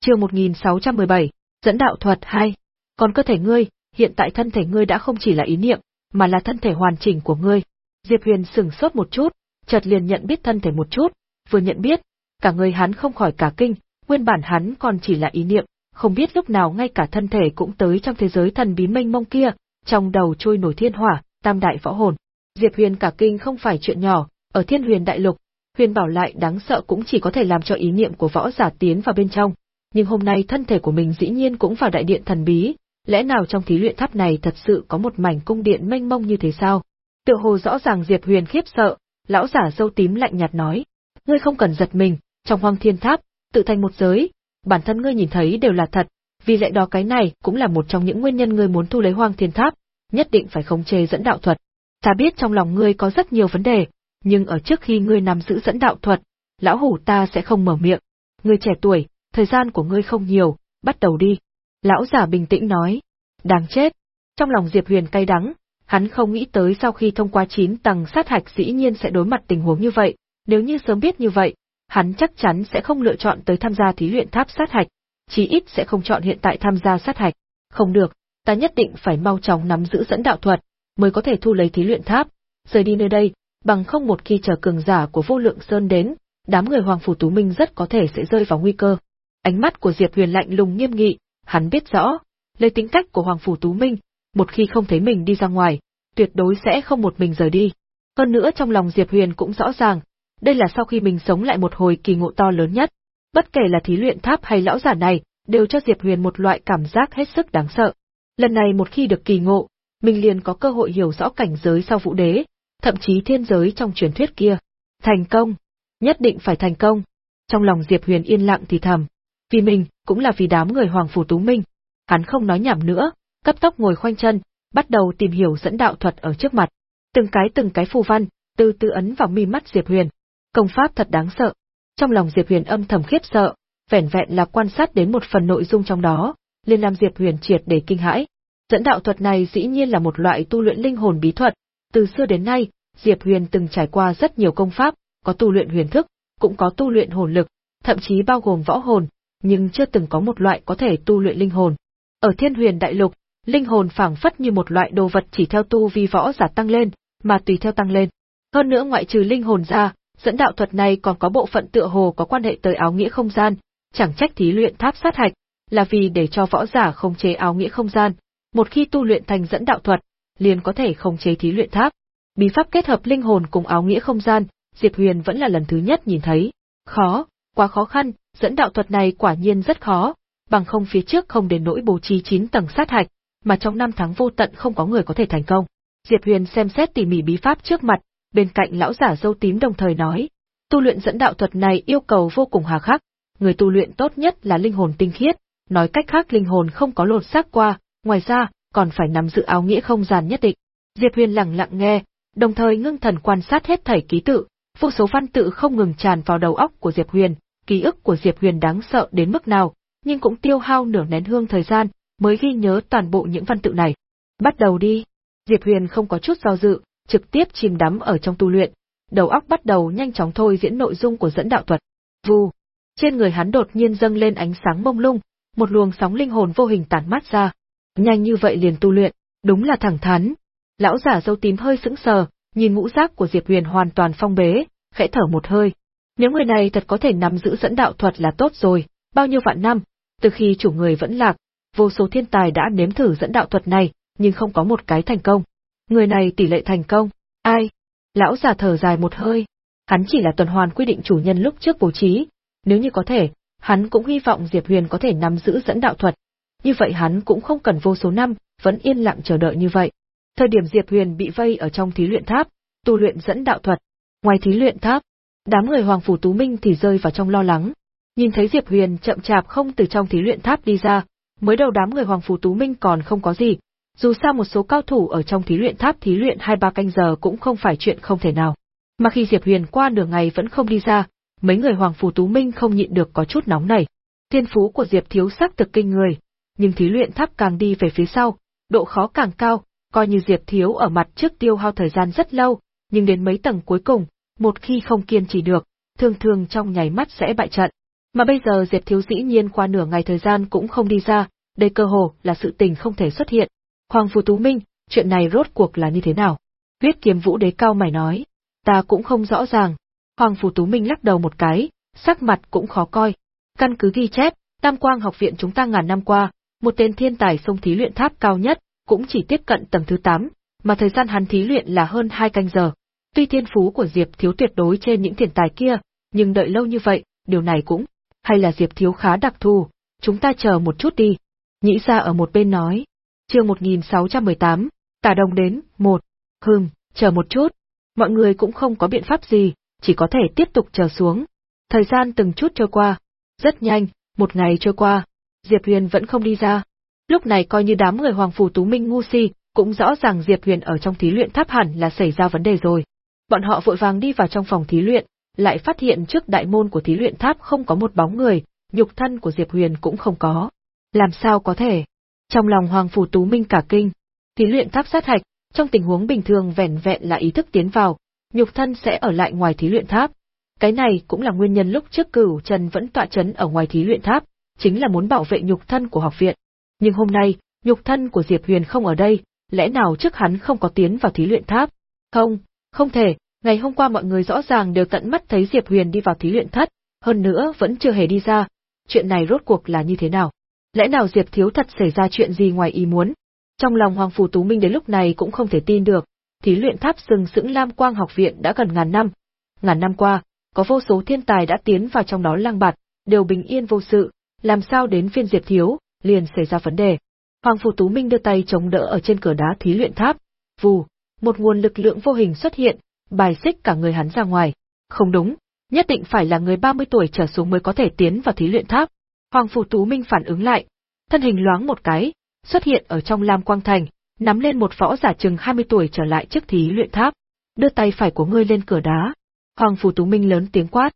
Chương 1617, dẫn đạo thuật 2. Còn cơ thể ngươi, hiện tại thân thể ngươi đã không chỉ là ý niệm, mà là thân thể hoàn chỉnh của ngươi. Diệp Huyền sững sốt một chút, chợt liền nhận biết thân thể một chút, vừa nhận biết, cả người hắn không khỏi cả kinh, nguyên bản hắn còn chỉ là ý niệm, không biết lúc nào ngay cả thân thể cũng tới trong thế giới thần bí mênh mông kia, trong đầu trôi nổi thiên hỏa, tam đại võ hồn. Diệp Huyền cả kinh không phải chuyện nhỏ, ở Thiên Huyền Đại Lục, Huyền Bảo lại đáng sợ cũng chỉ có thể làm cho ý niệm của võ giả tiến vào bên trong, nhưng hôm nay thân thể của mình dĩ nhiên cũng vào đại điện thần bí, lẽ nào trong thí luyện tháp này thật sự có một mảnh cung điện mênh mông như thế sao? Tựa hồ rõ ràng Diệp Huyền khiếp sợ, lão giả dâu tím lạnh nhạt nói, ngươi không cần giật mình, trong hoang thiên tháp, tự thành một giới, bản thân ngươi nhìn thấy đều là thật, vì lẽ đó cái này cũng là một trong những nguyên nhân ngươi muốn thu lấy hoang thiên tháp, nhất định phải khống chế dẫn đạo thuật. Ta biết trong lòng ngươi có rất nhiều vấn đề, nhưng ở trước khi ngươi nắm giữ dẫn đạo thuật, lão hủ ta sẽ không mở miệng. Ngươi trẻ tuổi, thời gian của ngươi không nhiều, bắt đầu đi. Lão giả bình tĩnh nói. Đáng chết. Trong lòng Diệp Huyền cay đắng, hắn không nghĩ tới sau khi thông qua 9 tầng sát hạch dĩ nhiên sẽ đối mặt tình huống như vậy, nếu như sớm biết như vậy, hắn chắc chắn sẽ không lựa chọn tới tham gia thí luyện tháp sát hạch, chí ít sẽ không chọn hiện tại tham gia sát hạch. Không được, ta nhất định phải mau chóng nắm giữ dẫn đạo thuật, mới có thể thu lấy thí luyện tháp, rời đi nơi đây, bằng không một khi chờ cường giả của vô lượng sơn đến, đám người Hoàng Phủ Tú Minh rất có thể sẽ rơi vào nguy cơ. Ánh mắt của Diệp Huyền lạnh lùng nghiêm nghị, hắn biết rõ, lấy tính cách của Hoàng Phủ Tú Minh, một khi không thấy mình đi ra ngoài, tuyệt đối sẽ không một mình rời đi. Hơn nữa trong lòng Diệp Huyền cũng rõ ràng, đây là sau khi mình sống lại một hồi kỳ ngộ to lớn nhất. Bất kể là thí luyện tháp hay lão giả này, đều cho Diệp Huyền một loại cảm giác hết sức đáng sợ. Lần này một khi được kỳ ngộ, mình liền có cơ hội hiểu rõ cảnh giới sau vũ đế, thậm chí thiên giới trong truyền thuyết kia. Thành công! Nhất định phải thành công! Trong lòng Diệp Huyền yên lặng thì thầm. Vì mình, cũng là vì đám người Hoàng Phủ Tú Minh. Hắn không nói nhảm nữa, cấp tốc ngồi khoanh chân, bắt đầu tìm hiểu dẫn đạo thuật ở trước mặt. Từng cái từng cái phù văn, từ từ ấn vào mi mắt Diệp Huyền. Công pháp thật đáng sợ. Trong lòng Diệp Huyền âm thầm khiếp sợ, vẻn vẹn là quan sát đến một phần nội dung trong đó, liền làm Diệp Huyền triệt để kinh hãi. Dẫn đạo thuật này dĩ nhiên là một loại tu luyện linh hồn bí thuật, từ xưa đến nay, Diệp Huyền từng trải qua rất nhiều công pháp, có tu luyện huyền thức, cũng có tu luyện hồn lực, thậm chí bao gồm võ hồn, nhưng chưa từng có một loại có thể tu luyện linh hồn. Ở Thiên Huyền Đại Lục, linh hồn phảng phất như một loại đồ vật chỉ theo tu vi võ giả tăng lên, mà tùy theo tăng lên. Hơn nữa ngoại trừ linh hồn ra, dẫn đạo thuật này còn có bộ phận tựa hồ có quan hệ tới áo nghĩa không gian, chẳng trách thí luyện tháp sát hạch, là vì để cho võ giả không chế áo nghĩa không gian, một khi tu luyện thành dẫn đạo thuật, liền có thể không chế thí luyện tháp. Bí pháp kết hợp linh hồn cùng áo nghĩa không gian, Diệp Huyền vẫn là lần thứ nhất nhìn thấy. Khó, quá khó khăn, dẫn đạo thuật này quả nhiên rất khó, bằng không phía trước không đến nỗi bố trí 9 tầng sát hạch, mà trong năm tháng vô tận không có người có thể thành công. Diệp Huyền xem xét tỉ mỉ bí pháp trước mặt, bên cạnh lão giả dâu tím đồng thời nói, tu luyện dẫn đạo thuật này yêu cầu vô cùng hà khắc, người tu luyện tốt nhất là linh hồn tinh khiết, nói cách khác linh hồn không có lột xác qua, ngoài ra, còn phải nắm giữ áo nghĩa không gian nhất định. Diệp Huyền lặng lặng nghe, đồng thời ngưng thần quan sát hết thảy ký tự, vô số văn tự không ngừng tràn vào đầu óc của Diệp Huyền, ký ức của Diệp Huyền đáng sợ đến mức nào, nhưng cũng tiêu hao nửa nén hương thời gian mới ghi nhớ toàn bộ những văn tự này. Bắt đầu đi. Diệp Huyền không có chút do dự, trực tiếp chìm đắm ở trong tu luyện, đầu óc bắt đầu nhanh chóng thôi diễn nội dung của dẫn đạo thuật. Vù. Trên người hắn đột nhiên dâng lên ánh sáng mông lung, một luồng sóng linh hồn vô hình tản mát ra. Nhanh như vậy liền tu luyện, đúng là thẳng thắn. Lão giả dâu tím hơi sững sờ, nhìn ngũ giác của Diệp Huyền hoàn toàn phong bế, khẽ thở một hơi. Nếu người này thật có thể nắm giữ dẫn đạo thuật là tốt rồi, bao nhiêu vạn năm, từ khi chủ người vẫn lạc, vô số thiên tài đã nếm thử dẫn đạo thuật này, nhưng không có một cái thành công. Người này tỷ lệ thành công, ai? Lão già thở dài một hơi, hắn chỉ là tuần hoàn quy định chủ nhân lúc trước bố trí, nếu như có thể, hắn cũng hy vọng Diệp Huyền có thể nắm giữ dẫn đạo thuật. Như vậy hắn cũng không cần vô số năm, vẫn yên lặng chờ đợi như vậy. Thời điểm Diệp Huyền bị vây ở trong thí luyện tháp, tu luyện dẫn đạo thuật. Ngoài thí luyện tháp, đám người Hoàng Phủ Tú Minh thì rơi vào trong lo lắng. Nhìn thấy Diệp Huyền chậm chạp không từ trong thí luyện tháp đi ra, mới đầu đám người Hoàng Phủ Tú Minh còn không có gì, dù sao một số cao thủ ở trong thí luyện tháp thí luyện hai ba canh giờ cũng không phải chuyện không thể nào. Mà khi Diệp Huyền qua nửa ngày vẫn không đi ra, mấy người Hoàng Phù Tú Minh không nhịn được có chút nóng nảy. Thiên phú của Diệp Thiếu sắc thực kinh người, nhưng thí luyện tháp càng đi về phía sau, độ khó càng cao, coi như Diệp Thiếu ở mặt trước tiêu hao thời gian rất lâu, nhưng đến mấy tầng cuối cùng, một khi không kiên trì được, thường thường trong nháy mắt sẽ bại trận. Mà bây giờ Diệp Thiếu dĩ nhiên qua nửa ngày thời gian cũng không đi ra, đây cơ hồ là sự tình không thể xuất hiện. Hoàng Phù Tú Minh, chuyện này rốt cuộc là như thế nào? Huyết kiếm vũ đế cao mày nói, ta cũng không rõ ràng. Hoàng Phù Tú Minh lắc đầu một cái, sắc mặt cũng khó coi. Căn cứ ghi chép, Tam Quang học viện chúng ta ngàn năm qua, một tên thiên tài sông thí luyện tháp cao nhất, cũng chỉ tiếp cận tầng thứ 8, mà thời gian hắn thí luyện là hơn 2 canh giờ. Tuy thiên phú của Diệp Thiếu tuyệt đối trên những thiên tài kia, nhưng đợi lâu như vậy, điều này cũng, hay là Diệp Thiếu khá đặc thù, chúng ta chờ một chút đi. Nhĩ ra ở một bên nói chương 1618, tả đồng đến, một. Hừm, chờ một chút. Mọi người cũng không có biện pháp gì, chỉ có thể tiếp tục chờ xuống. Thời gian từng chút trôi qua. Rất nhanh, một ngày trôi qua. Diệp Huyền vẫn không đi ra. Lúc này coi như đám người Hoàng Phủ Tú Minh ngu si, cũng rõ ràng Diệp Huyền ở trong thí luyện tháp hẳn là xảy ra vấn đề rồi. Bọn họ vội vàng đi vào trong phòng thí luyện, lại phát hiện trước đại môn của thí luyện tháp không có một bóng người, nhục thân của Diệp Huyền cũng không có. Làm sao có thể? Trong lòng Hoàng Phủ Tú Minh cả kinh, thí luyện tháp sát hạch, trong tình huống bình thường vẻn vẹn là ý thức tiến vào, nhục thân sẽ ở lại ngoài thí luyện tháp. Cái này cũng là nguyên nhân lúc trước cửu Trần vẫn tọa chấn ở ngoài thí luyện tháp, chính là muốn bảo vệ nhục thân của học viện. Nhưng hôm nay, nhục thân của Diệp Huyền không ở đây, lẽ nào trước hắn không có tiến vào thí luyện tháp? Không, không thể, ngày hôm qua mọi người rõ ràng đều tận mắt thấy Diệp Huyền đi vào thí luyện thất, hơn nữa vẫn chưa hề đi ra. Chuyện này rốt cuộc là như thế nào? Lẽ nào Diệp Thiếu thật xảy ra chuyện gì ngoài ý muốn? Trong lòng Hoàng Phủ Tú Minh đến lúc này cũng không thể tin được, thí luyện tháp sừng sững Lam Quang học viện đã gần ngàn năm. Ngàn năm qua, có vô số thiên tài đã tiến vào trong đó lang bạt, đều bình yên vô sự, làm sao đến phiên Diệp Thiếu, liền xảy ra vấn đề. Hoàng Phủ Tú Minh đưa tay chống đỡ ở trên cửa đá thí luyện tháp, vù, một nguồn lực lượng vô hình xuất hiện, bài xích cả người hắn ra ngoài. Không đúng, nhất định phải là người 30 tuổi trở xuống mới có thể tiến vào thí luyện tháp. Hoàng Phủ Tú Minh phản ứng lại, thân hình loáng một cái, xuất hiện ở trong Lam Quang Thành, nắm lên một võ giả chừng 20 tuổi trở lại trước thí luyện tháp, đưa tay phải của ngươi lên cửa đá. Hoàng Phủ Tú Minh lớn tiếng quát.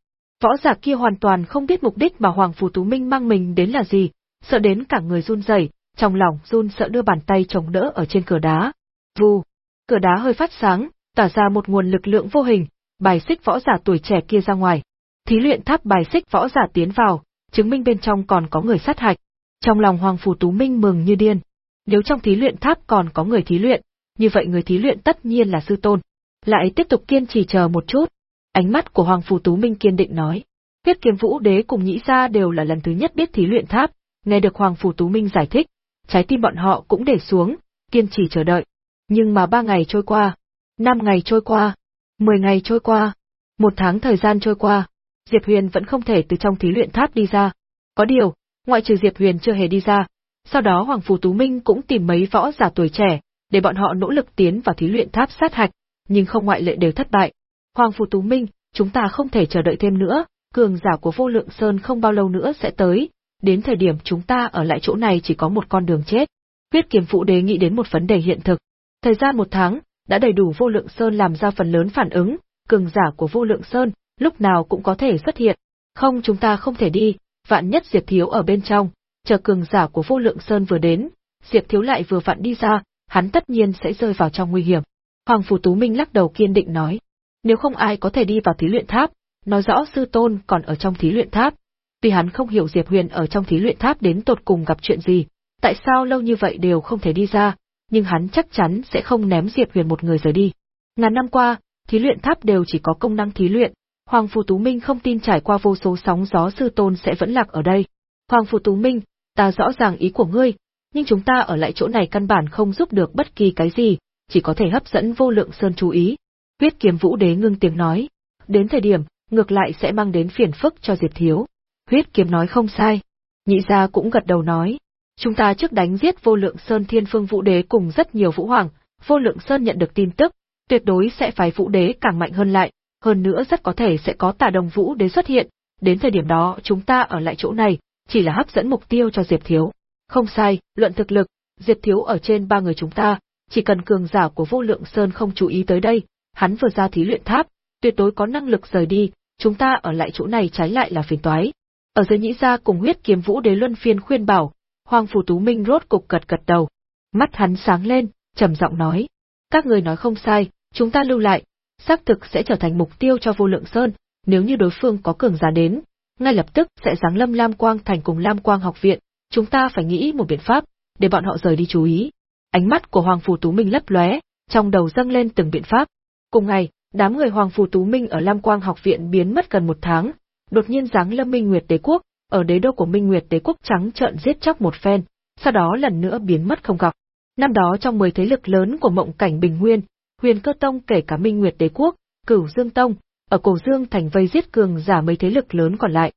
Võ giả kia hoàn toàn không biết mục đích mà Hoàng Phủ Tú Minh mang mình đến là gì, sợ đến cả người run rẩy, trong lòng run sợ đưa bàn tay chống đỡ ở trên cửa đá. Vù, cửa đá hơi phát sáng, tỏa ra một nguồn lực lượng vô hình, bài xích võ giả tuổi trẻ kia ra ngoài. Thí luyện tháp bài xích võ giả tiến vào, chứng minh bên trong còn có người sát hạch. Trong lòng Hoàng Phủ Tú Minh mừng như điên. Nếu trong thí luyện tháp còn có người thí luyện, như vậy người thí luyện tất nhiên là sư tôn. Lại tiếp tục kiên trì chờ một chút. Ánh mắt của Hoàng Phủ Tú Minh kiên định nói. Huyết kiếm vũ đế cùng nhĩ gia đều là lần thứ nhất biết thí luyện tháp, nghe được Hoàng Phủ Tú Minh giải thích, trái tim bọn họ cũng để xuống, kiên trì chờ đợi. Nhưng mà ba ngày trôi qua, năm ngày trôi qua, mười ngày trôi qua, một tháng thời gian trôi qua, Diệp Huyền vẫn không thể từ trong thí luyện tháp đi ra. Có điều, ngoại trừ Diệp Huyền chưa hề đi ra, sau đó Hoàng Phủ Tú Minh cũng tìm mấy võ giả tuổi trẻ, để bọn họ nỗ lực tiến vào thí luyện tháp sát hạch, nhưng không ngoại lệ đều thất bại. Hoàng Phủ Tú Minh, chúng ta không thể chờ đợi thêm nữa, cường giả của vô lượng sơn không bao lâu nữa sẽ tới, đến thời điểm chúng ta ở lại chỗ này chỉ có một con đường chết. Huyết kiếm phụ đề nghị đến một vấn đề hiện thực. Thời gian một tháng, đã đầy đủ vô lượng sơn làm ra phần lớn phản ứng, cường giả của vô lượng sơn, lúc nào cũng có thể xuất hiện. Không chúng ta không thể đi, vạn nhất Diệp Thiếu ở bên trong, chờ cường giả của vô lượng sơn vừa đến, Diệp Thiếu lại vừa vặn đi ra, hắn tất nhiên sẽ rơi vào trong nguy hiểm. Hoàng Phủ Tú Minh lắc đầu kiên định nói, nếu không ai có thể đi vào thí luyện tháp, nói rõ sư tôn còn ở trong thí luyện tháp, Tuy hắn không hiểu Diệp Huyền ở trong thí luyện tháp đến tột cùng gặp chuyện gì, tại sao lâu như vậy đều không thể đi ra, nhưng hắn chắc chắn sẽ không ném Diệp Huyền một người rời đi. Ngàn năm qua, thí luyện tháp đều chỉ có công năng thí luyện, Hoàng Phù Tú Minh không tin trải qua vô số sóng gió sư tôn sẽ vẫn lạc ở đây. Hoàng Phù Tú Minh, ta rõ ràng ý của ngươi, nhưng chúng ta ở lại chỗ này căn bản không giúp được bất kỳ cái gì, chỉ có thể hấp dẫn vô lượng sơn chú ý. Huyết kiếm vũ đế ngưng tiếng nói, đến thời điểm, ngược lại sẽ mang đến phiền phức cho Diệp Thiếu. Huyết kiếm nói không sai. Nhị gia cũng gật đầu nói. Chúng ta trước đánh giết vô lượng sơn thiên phương vũ đế cùng rất nhiều vũ hoàng, vô lượng sơn nhận được tin tức, tuyệt đối sẽ phái vũ đế càng mạnh hơn lại, hơn nữa rất có thể sẽ có tà đồng vũ đế xuất hiện, đến thời điểm đó chúng ta ở lại chỗ này, chỉ là hấp dẫn mục tiêu cho Diệp Thiếu. Không sai, luận thực lực, Diệp Thiếu ở trên ba người chúng ta, chỉ cần cường giả của vô lượng sơn không chú ý tới đây, hắn vừa ra thí luyện tháp, tuyệt đối có năng lực rời đi, chúng ta ở lại chỗ này trái lại là phiền toái. Ở dưới nhĩ gia cùng huyết kiếm vũ đế luân phiên khuyên bảo, Hoàng Phủ Tú Minh rốt cục gật gật đầu. Mắt hắn sáng lên, trầm giọng nói. Các người nói không sai, chúng ta lưu lại, xác thực sẽ trở thành mục tiêu cho vô lượng sơn, nếu như đối phương có cường giả đến, ngay lập tức sẽ giáng lâm Lam Quang thành cùng Lam Quang học viện, chúng ta phải nghĩ một biện pháp, để bọn họ rời đi chú ý. Ánh mắt của Hoàng Phủ Tú Minh lấp lóe, trong đầu dâng lên từng biện pháp. Cùng ngày, đám người Hoàng Phủ Tú Minh ở Lam Quang học viện biến mất gần một tháng, đột nhiên giáng lâm Minh Nguyệt Đế quốc, ở đế đô của Minh Nguyệt Đế quốc trắng trợn giết chóc một phen, sau đó lần nữa biến mất không gặp. Năm đó trong 10 thế lực lớn của Mộng Cảnh Bình Nguyên, Huyền Cơ Tông kể cả Minh Nguyệt Đế quốc, Cửu Dương Tông, ở Cổ Dương thành vây giết cường giả mấy thế lực lớn còn lại.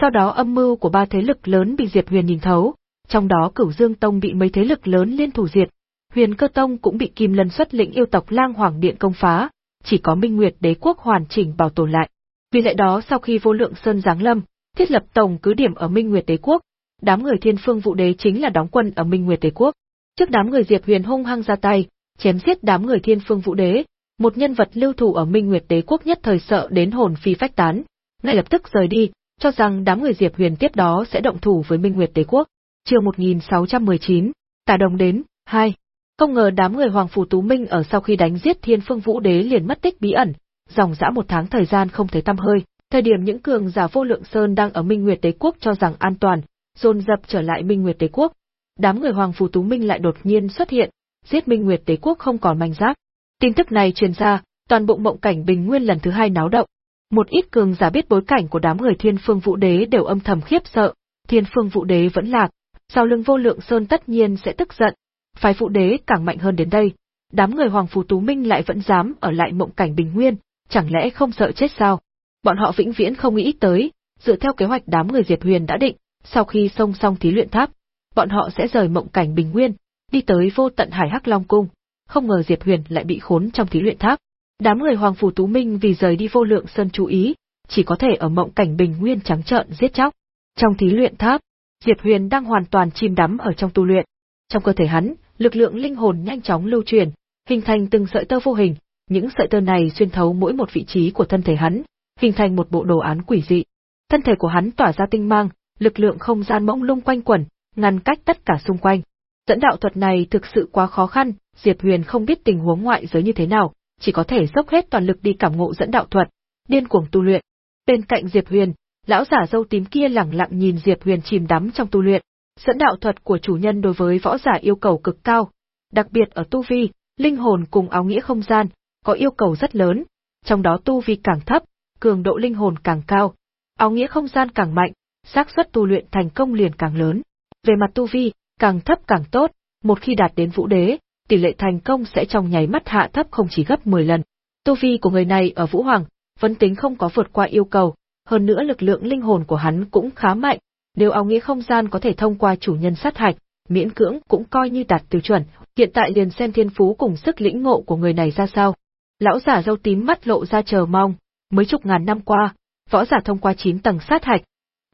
Sau đó âm mưu của ba thế lực lớn bị Diệp Huyền nhìn thấu, trong đó Cửu Dương Tông bị mấy thế lực lớn liên thủ diệt, Huyền Cơ Tông cũng bị Kim Lân xuất lĩnh yêu tộc Lang Hoàng Điện công phá, chỉ có Minh Nguyệt Đế quốc hoàn chỉnh bảo tồn lại. Vì lẽ đó sau khi Vô Lượng Sơn giáng lâm, thiết lập tổng cứ điểm ở Minh Nguyệt Đế quốc, đám người Thiên Phương Vũ Đế chính là đóng quân ở Minh Nguyệt Đế quốc. Trước đám người Diệp Huyền hung hăng ra tay, chém giết đám người Thiên Phương Vũ Đế, một nhân vật lưu thủ ở Minh Nguyệt Đế quốc nhất thời sợ đến hồn phi phách tán, ngay lập tức rời đi, cho rằng đám người Diệp Huyền tiếp đó sẽ động thủ với Minh Nguyệt Đế quốc. Chương 1619, Tả Đồng đến, 2. Không ngờ đám người Hoàng Phủ Tú Minh ở sau khi đánh giết Thiên Phương Vũ Đế liền mất tích bí ẩn, dòng dã một tháng thời gian không thấy tăm hơi. Thời điểm những cường giả vô lượng sơn đang ở Minh Nguyệt Đế quốc cho rằng an toàn, dồn dập trở lại Minh Nguyệt Đế quốc. Đám người Hoàng Phủ Tú Minh lại đột nhiên xuất hiện, giết Minh Nguyệt Đế quốc không còn manh giáp. Tin tức này truyền ra, toàn bộ mộng cảnh bình nguyên lần thứ hai náo động. Một ít cường giả biết bối cảnh của đám người Thiên Phương Vũ Đế đều âm thầm khiếp sợ, Thiên Phương Vũ Đế vẫn lạc, sau lưng vô lượng sơn tất nhiên sẽ tức giận, phái Vũ Đế càng mạnh hơn đến đây, đám người Hoàng Phù Tú Minh lại vẫn dám ở lại mộng cảnh bình nguyên, chẳng lẽ không sợ chết sao? Bọn họ vĩnh viễn không nghĩ tới, dựa theo kế hoạch đám người Diệp Huyền đã định, sau khi xong xong thí luyện tháp, bọn họ sẽ rời mộng cảnh bình nguyên, đi tới vô tận hải hắc long cung. Không ngờ Diệp Huyền lại bị khốn trong thí luyện tháp. Đám người Hoàng Phủ Tú Minh vì rời đi vô lượng sơn chú ý, chỉ có thể ở mộng cảnh bình nguyên trắng trợn giết chóc. Trong thí luyện tháp, Diệp Huyền đang hoàn toàn chìm đắm ở trong tu luyện. Trong cơ thể hắn, lực lượng linh hồn nhanh chóng lưu truyền, hình thành từng sợi tơ vô hình, những sợi tơ này xuyên thấu mỗi một vị trí của thân thể hắn, hình thành một bộ đồ án quỷ dị. Thân thể của hắn tỏa ra tinh mang, lực lượng không gian mỗng lung quanh quẩn, ngăn cách tất cả xung quanh. Dẫn đạo thuật này thực sự quá khó khăn, Diệp Huyền không biết tình huống ngoại giới như thế nào, chỉ có thể dốc hết toàn lực đi cảm ngộ dẫn đạo thuật, điên cuồng tu luyện. Bên cạnh Diệp Huyền, lão giả dâu tím kia lẳng lặng nhìn Diệp Huyền chìm đắm trong tu luyện. Dẫn đạo thuật của chủ nhân đối với võ giả yêu cầu cực cao, đặc biệt ở tu vi, linh hồn cùng áo nghĩa không gian, có yêu cầu rất lớn, trong đó tu vi càng thấp, cường độ linh hồn càng cao, áo nghĩa không gian càng mạnh, xác suất tu luyện thành công liền càng lớn. Về mặt tu vi, càng thấp càng tốt, một khi đạt đến vũ đế, tỷ lệ thành công sẽ trong nháy mắt hạ thấp không chỉ gấp 10 lần. Tu vi của người này ở Vũ Hoàng, vẫn tính không có vượt qua yêu cầu, hơn nữa lực lượng linh hồn của hắn cũng khá mạnh, nếu áo nghĩa không gian có thể thông qua chủ nhân sát hạch, miễn cưỡng cũng coi như đạt tiêu chuẩn, hiện tại liền xem thiên phú cùng sức lĩnh ngộ của người này ra sao. Lão giả râu tím mắt lộ ra chờ mong, mấy chục ngàn năm qua, võ giả thông qua 9 tầng sát hạch,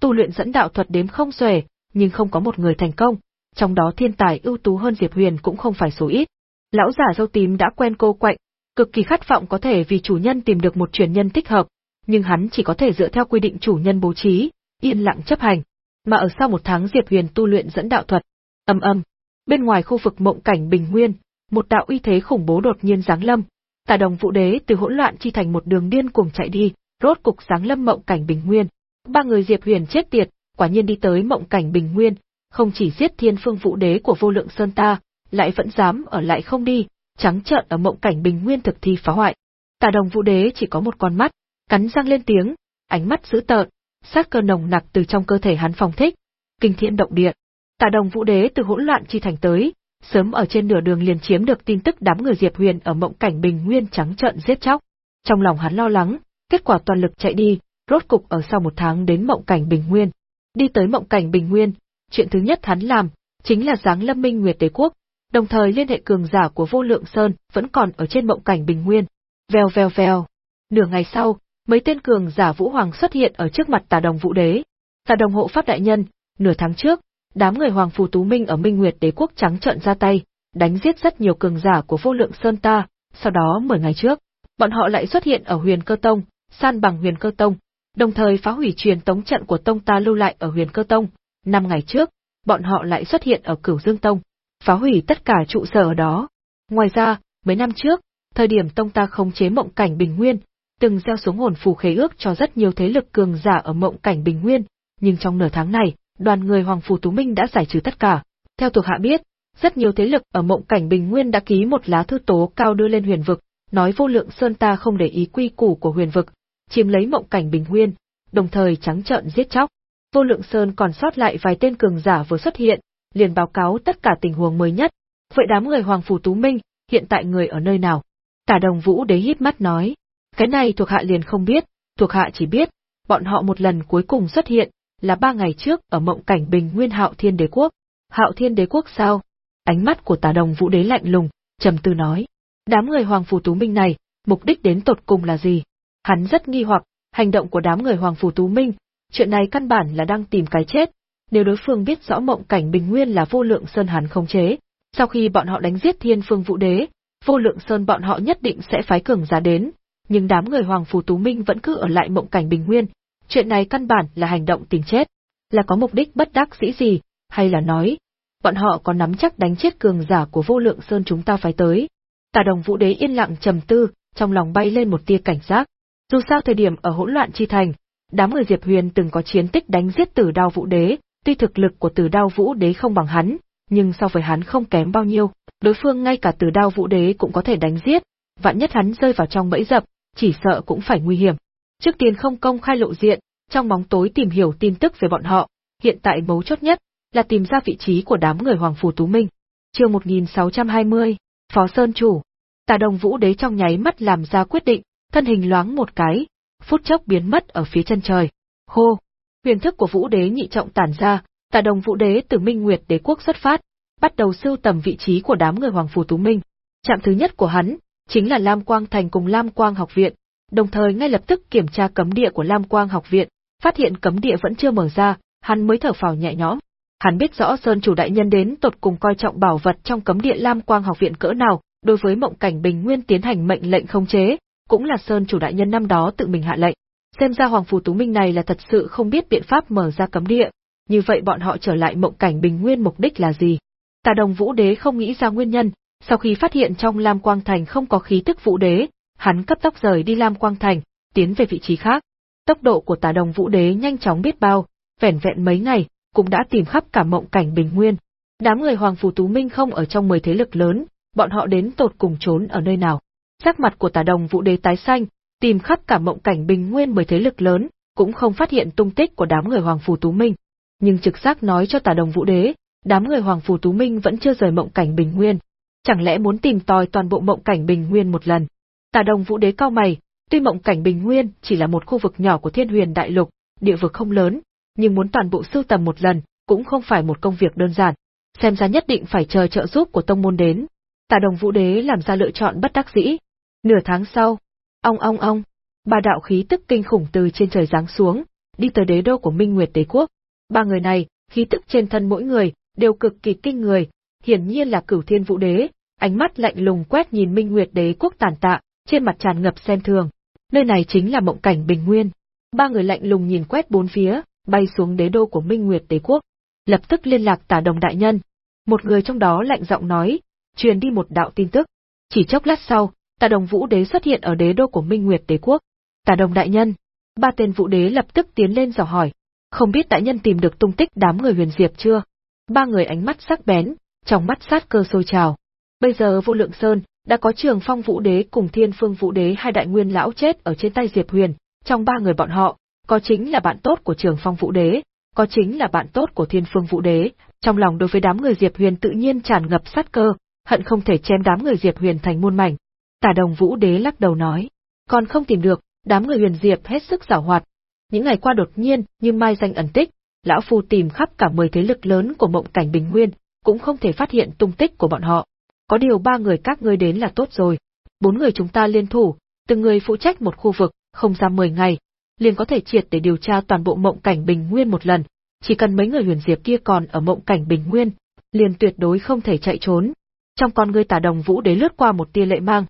tu luyện dẫn đạo thuật đếm không xuể, nhưng không có một người thành công, trong đó thiên tài ưu tú hơn Diệp Huyền cũng không phải số ít. Lão giả dâu tím đã quen cô quạnh, cực kỳ khát vọng có thể vì chủ nhân tìm được một truyền nhân thích hợp, nhưng hắn chỉ có thể dựa theo quy định chủ nhân bố trí, yên lặng chấp hành. Mà ở sau một tháng Diệp Huyền tu luyện dẫn đạo thuật, âm âm, bên ngoài khu vực mộng cảnh bình nguyên, một đạo uy thế khủng bố đột nhiên giáng lâm. Tà đồng vũ đế từ hỗn loạn chi thành một đường điên cuồng chạy đi, rốt cục giáng lâm mộng cảnh bình nguyên. Ba người Diệp Huyền chết tiệt, quả nhiên đi tới mộng cảnh bình nguyên, không chỉ giết thiên phương vũ đế của vô lượng sơn ta, lại vẫn dám ở lại không đi, trắng trợn ở mộng cảnh bình nguyên thực thi phá hoại. Tà đồng vũ đế chỉ có một con mắt, cắn răng lên tiếng, ánh mắt dữ tợn, sát cơ nồng nặc từ trong cơ thể hắn phong thích, kinh thiên động địa. Tà đồng vũ đế từ hỗn loạn chi thành tới, sớm ở trên nửa đường liền chiếm được tin tức đám người Diệp Huyền ở mộng cảnh bình nguyên trắng trợn giết chóc. Trong lòng hắn lo lắng, kết quả toàn lực chạy đi, rốt cục ở sau một tháng đến mộng cảnh bình nguyên. Đi tới mộng cảnh bình nguyên, chuyện thứ nhất hắn làm, chính là giáng lâm minh nguyệt đế quốc, đồng thời liên hệ cường giả của vô lượng sơn vẫn còn ở trên mộng cảnh bình nguyên. Vèo vèo vèo. Nửa ngày sau, mấy tên cường giả vũ hoàng xuất hiện ở trước mặt tà đồng vũ đế. Tà đồng hộ pháp đại nhân, nửa tháng trước, đám người hoàng phù tú minh ở minh nguyệt đế quốc trắng trợn ra tay, đánh giết rất nhiều cường giả của vô lượng sơn ta, sau đó 10 ngày trước, bọn họ lại xuất hiện ở huyền cơ tông, san bằng huyền cơ tông, đồng thời phá hủy truyền tống trận của tông ta lưu lại ở huyền cơ tông. Năm ngày trước, bọn họ lại xuất hiện ở cửu dương tông, phá hủy tất cả trụ sở ở đó. Ngoài ra, mấy năm trước, thời điểm tông ta khống chế mộng cảnh bình nguyên, từng gieo xuống hồn phù khế ước cho rất nhiều thế lực cường giả ở mộng cảnh bình nguyên, nhưng trong nửa tháng này, đoàn người Hoàng Phù Tú Minh đã giải trừ tất cả. Theo thuộc hạ biết, rất nhiều thế lực ở mộng cảnh bình nguyên đã ký một lá thư tố cao đưa lên huyền vực, nói vô lượng sơn ta không để ý quy củ của huyền vực, chiếm lấy mộng cảnh bình nguyên, đồng thời trắng trợn giết chóc. Vô lượng sơn còn sót lại vài tên cường giả vừa xuất hiện, liền báo cáo tất cả tình huống mới nhất. Vậy đám người Hoàng Phủ Tú Minh, hiện tại người ở nơi nào? Tả đồng vũ đế hít mắt nói. Cái này thuộc hạ liền không biết, thuộc hạ chỉ biết, bọn họ một lần cuối cùng xuất hiện, là ba ngày trước ở mộng cảnh bình nguyên hạo thiên đế quốc. Hạo thiên đế quốc sao? Ánh mắt của tả đồng vũ đế lạnh lùng, trầm tư nói. Đám người Hoàng Phủ Tú Minh này, mục đích đến tột cùng là gì? Hắn rất nghi hoặc, hành động của đám người Hoàng Phủ Tú Minh, chuyện này căn bản là đang tìm cái chết. Nếu đối phương biết rõ mộng cảnh bình nguyên là vô lượng sơn hắn không chế, sau khi bọn họ đánh giết thiên phương vũ đế, vô lượng sơn bọn họ nhất định sẽ phái cường giả đến, nhưng đám người Hoàng Phủ Tú Minh vẫn cứ ở lại mộng cảnh bình nguyên, chuyện này căn bản là hành động tìm chết, là có mục đích bất đắc dĩ gì, hay là nói, bọn họ có nắm chắc đánh chết cường giả của vô lượng sơn chúng ta phải tới. Tà đồng vũ đế yên lặng trầm tư, trong lòng bay lên một tia cảnh giác. Dù sao thời điểm ở hỗn loạn chi thành, đám người Diệp Huyền từng có chiến tích đánh giết tử đao vũ đế, tuy thực lực của tử đao vũ đế không bằng hắn, nhưng so với hắn không kém bao nhiêu, đối phương ngay cả tử đao vũ đế cũng có thể đánh giết, vạn nhất hắn rơi vào trong bẫy dập, chỉ sợ cũng phải nguy hiểm. Trước tiên không công khai lộ diện, trong bóng tối tìm hiểu tin tức về bọn họ, hiện tại mấu chốt nhất là tìm ra vị trí của đám người Hoàng Phù Tú Minh. Chương 1620, Phó Sơn Chủ. Tà Đồng Vũ Đế trong nháy mắt làm ra quyết định, thân hình loáng một cái, phút chốc biến mất ở phía chân trời. Hô! Huyền thức của Vũ Đế nhị trọng tản ra, Tà Đồng Vũ Đế từ Minh Nguyệt Đế quốc xuất phát, bắt đầu sưu tầm vị trí của đám người Hoàng Phù Tú Minh. Trạm thứ nhất của hắn chính là Lam Quang Thành cùng Lam Quang Học viện, đồng thời ngay lập tức kiểm tra cấm địa của Lam Quang Học viện, phát hiện cấm địa vẫn chưa mở ra, hắn mới thở phào nhẹ nhõm. Hắn biết rõ Sơn chủ đại nhân đến tột cùng coi trọng bảo vật trong cấm địa Lam Quang học viện cỡ nào, đối với mộng cảnh bình nguyên tiến hành mệnh lệnh không chế, cũng là Sơn chủ đại nhân năm đó tự mình hạ lệnh. Xem ra Hoàng Phù Tú Minh này là thật sự không biết biện pháp mở ra cấm địa, như vậy bọn họ trở lại mộng cảnh bình nguyên mục đích là gì? Tà đồng vũ đế không nghĩ ra nguyên nhân, sau khi phát hiện trong Lam Quang Thành không có khí tức vũ đế, hắn cấp tốc rời đi Lam Quang Thành, tiến về vị trí khác. Tốc độ của tà đồng vũ đế nhanh chóng biết bao, vẻn vẹn mấy ngày, cũng đã tìm khắp cả mộng cảnh bình nguyên. Đám người Hoàng Phù Tú Minh không ở trong mười thế lực lớn, bọn họ đến tột cùng trốn ở nơi nào. Sắc mặt của tà đồng vũ đế tái xanh, tìm khắp cả mộng cảnh bình nguyên bởi thế lực lớn, cũng không phát hiện tung tích của đám người Hoàng Phù Tú Minh. Nhưng trực giác nói cho tà đồng vũ đế, đám người Hoàng Phù Tú Minh vẫn chưa rời mộng cảnh bình nguyên. Chẳng lẽ muốn tìm tòi toàn bộ mộng cảnh bình nguyên một lần? Tà đồng vũ đế cao mày, tuy mộng cảnh bình nguyên chỉ là một khu vực nhỏ của thiên huyền đại lục, địa vực không lớn, nhưng muốn toàn bộ sưu tầm một lần, cũng không phải một công việc đơn giản. Xem ra nhất định phải chờ trợ giúp của tông môn đến. Tà đồng vũ đế làm ra lựa chọn bất đắc dĩ. Nửa tháng sau, ong ong ong, ba đạo khí tức kinh khủng từ trên trời giáng xuống, đi tới đế đô của Minh Nguyệt Đế quốc. Ba người này, khí tức trên thân mỗi người, đều cực kỳ kinh người, hiển nhiên là cửu thiên vũ đế, ánh mắt lạnh lùng quét nhìn Minh Nguyệt Đế quốc tàn tạ, trên mặt tràn ngập xem thường. Nơi này chính là mộng cảnh bình nguyên. Ba người lạnh lùng nhìn quét bốn phía, bay xuống đế đô của Minh Nguyệt Đế quốc, lập tức liên lạc Tả Đồng đại nhân. Một người trong đó lạnh giọng nói, truyền đi một đạo tin tức. Chỉ chốc lát sau, Tà Đồng Vũ Đế xuất hiện ở đế đô của Minh Nguyệt Đế quốc. Tà Đồng đại nhân, ba tên Vũ Đế lập tức tiến lên dò hỏi, không biết đại nhân tìm được tung tích đám người Huyền Diệp chưa? Ba người ánh mắt sắc bén, trong mắt sát cơ sôi trào. Bây giờ Vô Lượng Sơn đã có Trường Phong Vũ Đế cùng Thiên Phương Vũ Đế hai đại nguyên lão chết ở trên tay Diệp Huyền, trong ba người bọn họ, có chính là bạn tốt của Trường Phong Vũ Đế, có chính là bạn tốt của Thiên Phương Vũ Đế, trong lòng đối với đám người Diệp Huyền tự nhiên tràn ngập sát cơ, hận không thể chém đám người Diệp Huyền thành muôn mảnh. Tả Đồng Vũ Đế lắc đầu nói, còn không tìm được, đám người Huyền Diệp hết sức giảo hoạt. Những ngày qua đột nhiên, như mai danh ẩn tích, lão phu tìm khắp cả 10 thế lực lớn của Mộng Cảnh Bình Nguyên, cũng không thể phát hiện tung tích của bọn họ. Có điều ba người các ngươi đến là tốt rồi. Bốn người chúng ta liên thủ, từng người phụ trách một khu vực, không ra 10 ngày, liền có thể triệt để điều tra toàn bộ mộng cảnh bình nguyên một lần, chỉ cần mấy người huyền diệp kia còn ở mộng cảnh bình nguyên, liền tuyệt đối không thể chạy trốn. Trong con ngươi Tả đồng vũ đế lướt qua một tia lệ mang,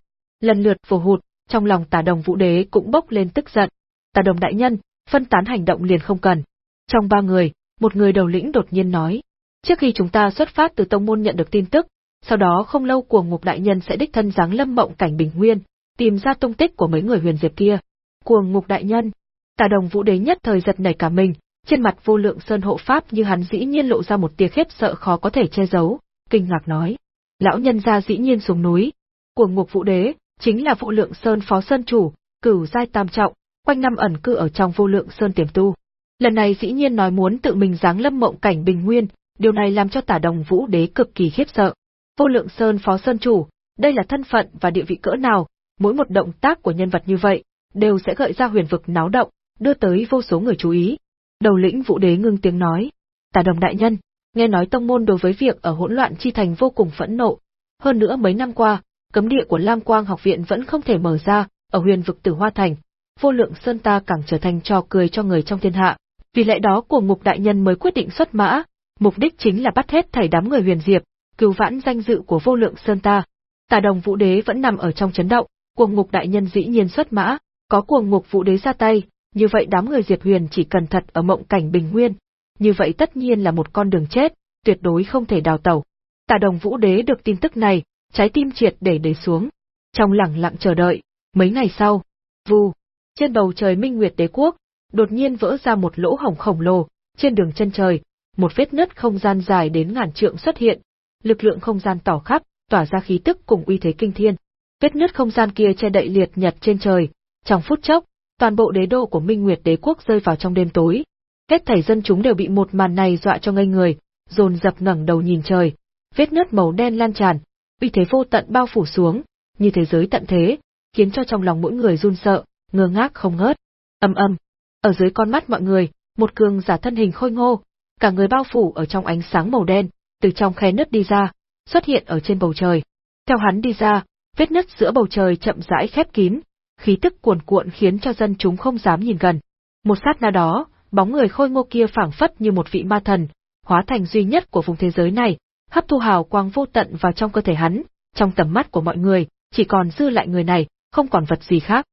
lần lượt vồ hụt, trong lòng tà đồng vũ đế cũng bốc lên tức giận. Tà đồng đại nhân, phân tán hành động liền không cần. Trong ba người, một người đầu lĩnh đột nhiên nói, trước khi chúng ta xuất phát từ tông môn nhận được tin tức, sau đó không lâu cuồng ngục đại nhân sẽ đích thân giáng lâm mộng cảnh bình nguyên, tìm ra tung tích của mấy người huyền diệp kia. Cuồng ngục đại nhân, tà đồng vũ đế nhất thời giật nảy cả mình, trên mặt vô lượng sơn hộ pháp như hắn dĩ nhiên lộ ra một tia khiếp sợ khó có thể che giấu, kinh ngạc nói. Lão nhân gia dĩ nhiên xuống núi. Cuồng ngục vũ đế, chính là vô lượng sơn phó sơn chủ, cửu giai tam trọng, quanh năm ẩn cư ở trong vô lượng sơn tiềm tu. Lần này dĩ nhiên nói muốn tự mình giáng lâm mộng cảnh bình nguyên, điều này làm cho tả đồng vũ đế cực kỳ khiếp sợ. Vô lượng sơn phó sơn chủ, đây là thân phận và địa vị cỡ nào, mỗi một động tác của nhân vật như vậy, đều sẽ gợi ra huyền vực náo động, đưa tới vô số người chú ý. Đầu lĩnh vũ đế ngưng tiếng nói, tả đồng đại nhân, nghe nói tông môn đối với việc ở hỗn loạn chi thành vô cùng phẫn nộ. Hơn nữa mấy năm qua, cấm địa của Lam Quang học viện vẫn không thể mở ra, ở huyền vực tử hoa thành, vô lượng sơn ta càng trở thành trò cười cho người trong thiên hạ. Vì lẽ đó của ngục đại nhân mới quyết định xuất mã, mục đích chính là bắt hết thảy đám người huyền diệp, cứu vãn danh dự của vô lượng sơn ta. Tà đồng vũ đế vẫn nằm ở trong chấn động, cuồng ngục đại nhân dĩ nhiên xuất mã, có cuồng ngục vũ đế ra tay, như vậy đám người diệp huyền chỉ cần thật ở mộng cảnh bình nguyên, như vậy tất nhiên là một con đường chết, tuyệt đối không thể đào tẩu. Tà đồng vũ đế được tin tức này, trái tim triệt để để xuống. Trong lặng lặng chờ đợi, mấy ngày sau, vù, trên bầu trời minh nguyệt đế quốc, đột nhiên vỡ ra một lỗ hổng khổng lồ, trên đường chân trời, một vết nứt không gian dài đến ngàn trượng xuất hiện, lực lượng không gian tỏ khắp, tỏa ra khí tức cùng uy thế kinh thiên. Vết nứt không gian kia che đậy liệt nhật trên trời, trong phút chốc, toàn bộ đế đô của Minh Nguyệt đế quốc rơi vào trong đêm tối. Hết thảy dân chúng đều bị một màn này dọa cho ngây người, dồn dập ngẩng đầu nhìn trời. Vết nứt màu đen lan tràn, uy thế vô tận bao phủ xuống, như thế giới tận thế, khiến cho trong lòng mỗi người run sợ, ngơ ngác không ngớt. Âm âm, ở dưới con mắt mọi người, một cường giả thân hình khôi ngô, cả người bao phủ ở trong ánh sáng màu đen, từ trong khe nứt đi ra, xuất hiện ở trên bầu trời. Theo hắn đi ra, vết nứt giữa bầu trời chậm rãi khép kín, khí tức cuồn cuộn khiến cho dân chúng không dám nhìn gần. Một sát na đó, bóng người khôi ngô kia phảng phất như một vị ma thần, hóa thành duy nhất của vùng thế giới này, hấp thu hào quang vô tận vào trong cơ thể hắn, trong tầm mắt của mọi người, chỉ còn dư lại người này, không còn vật gì khác.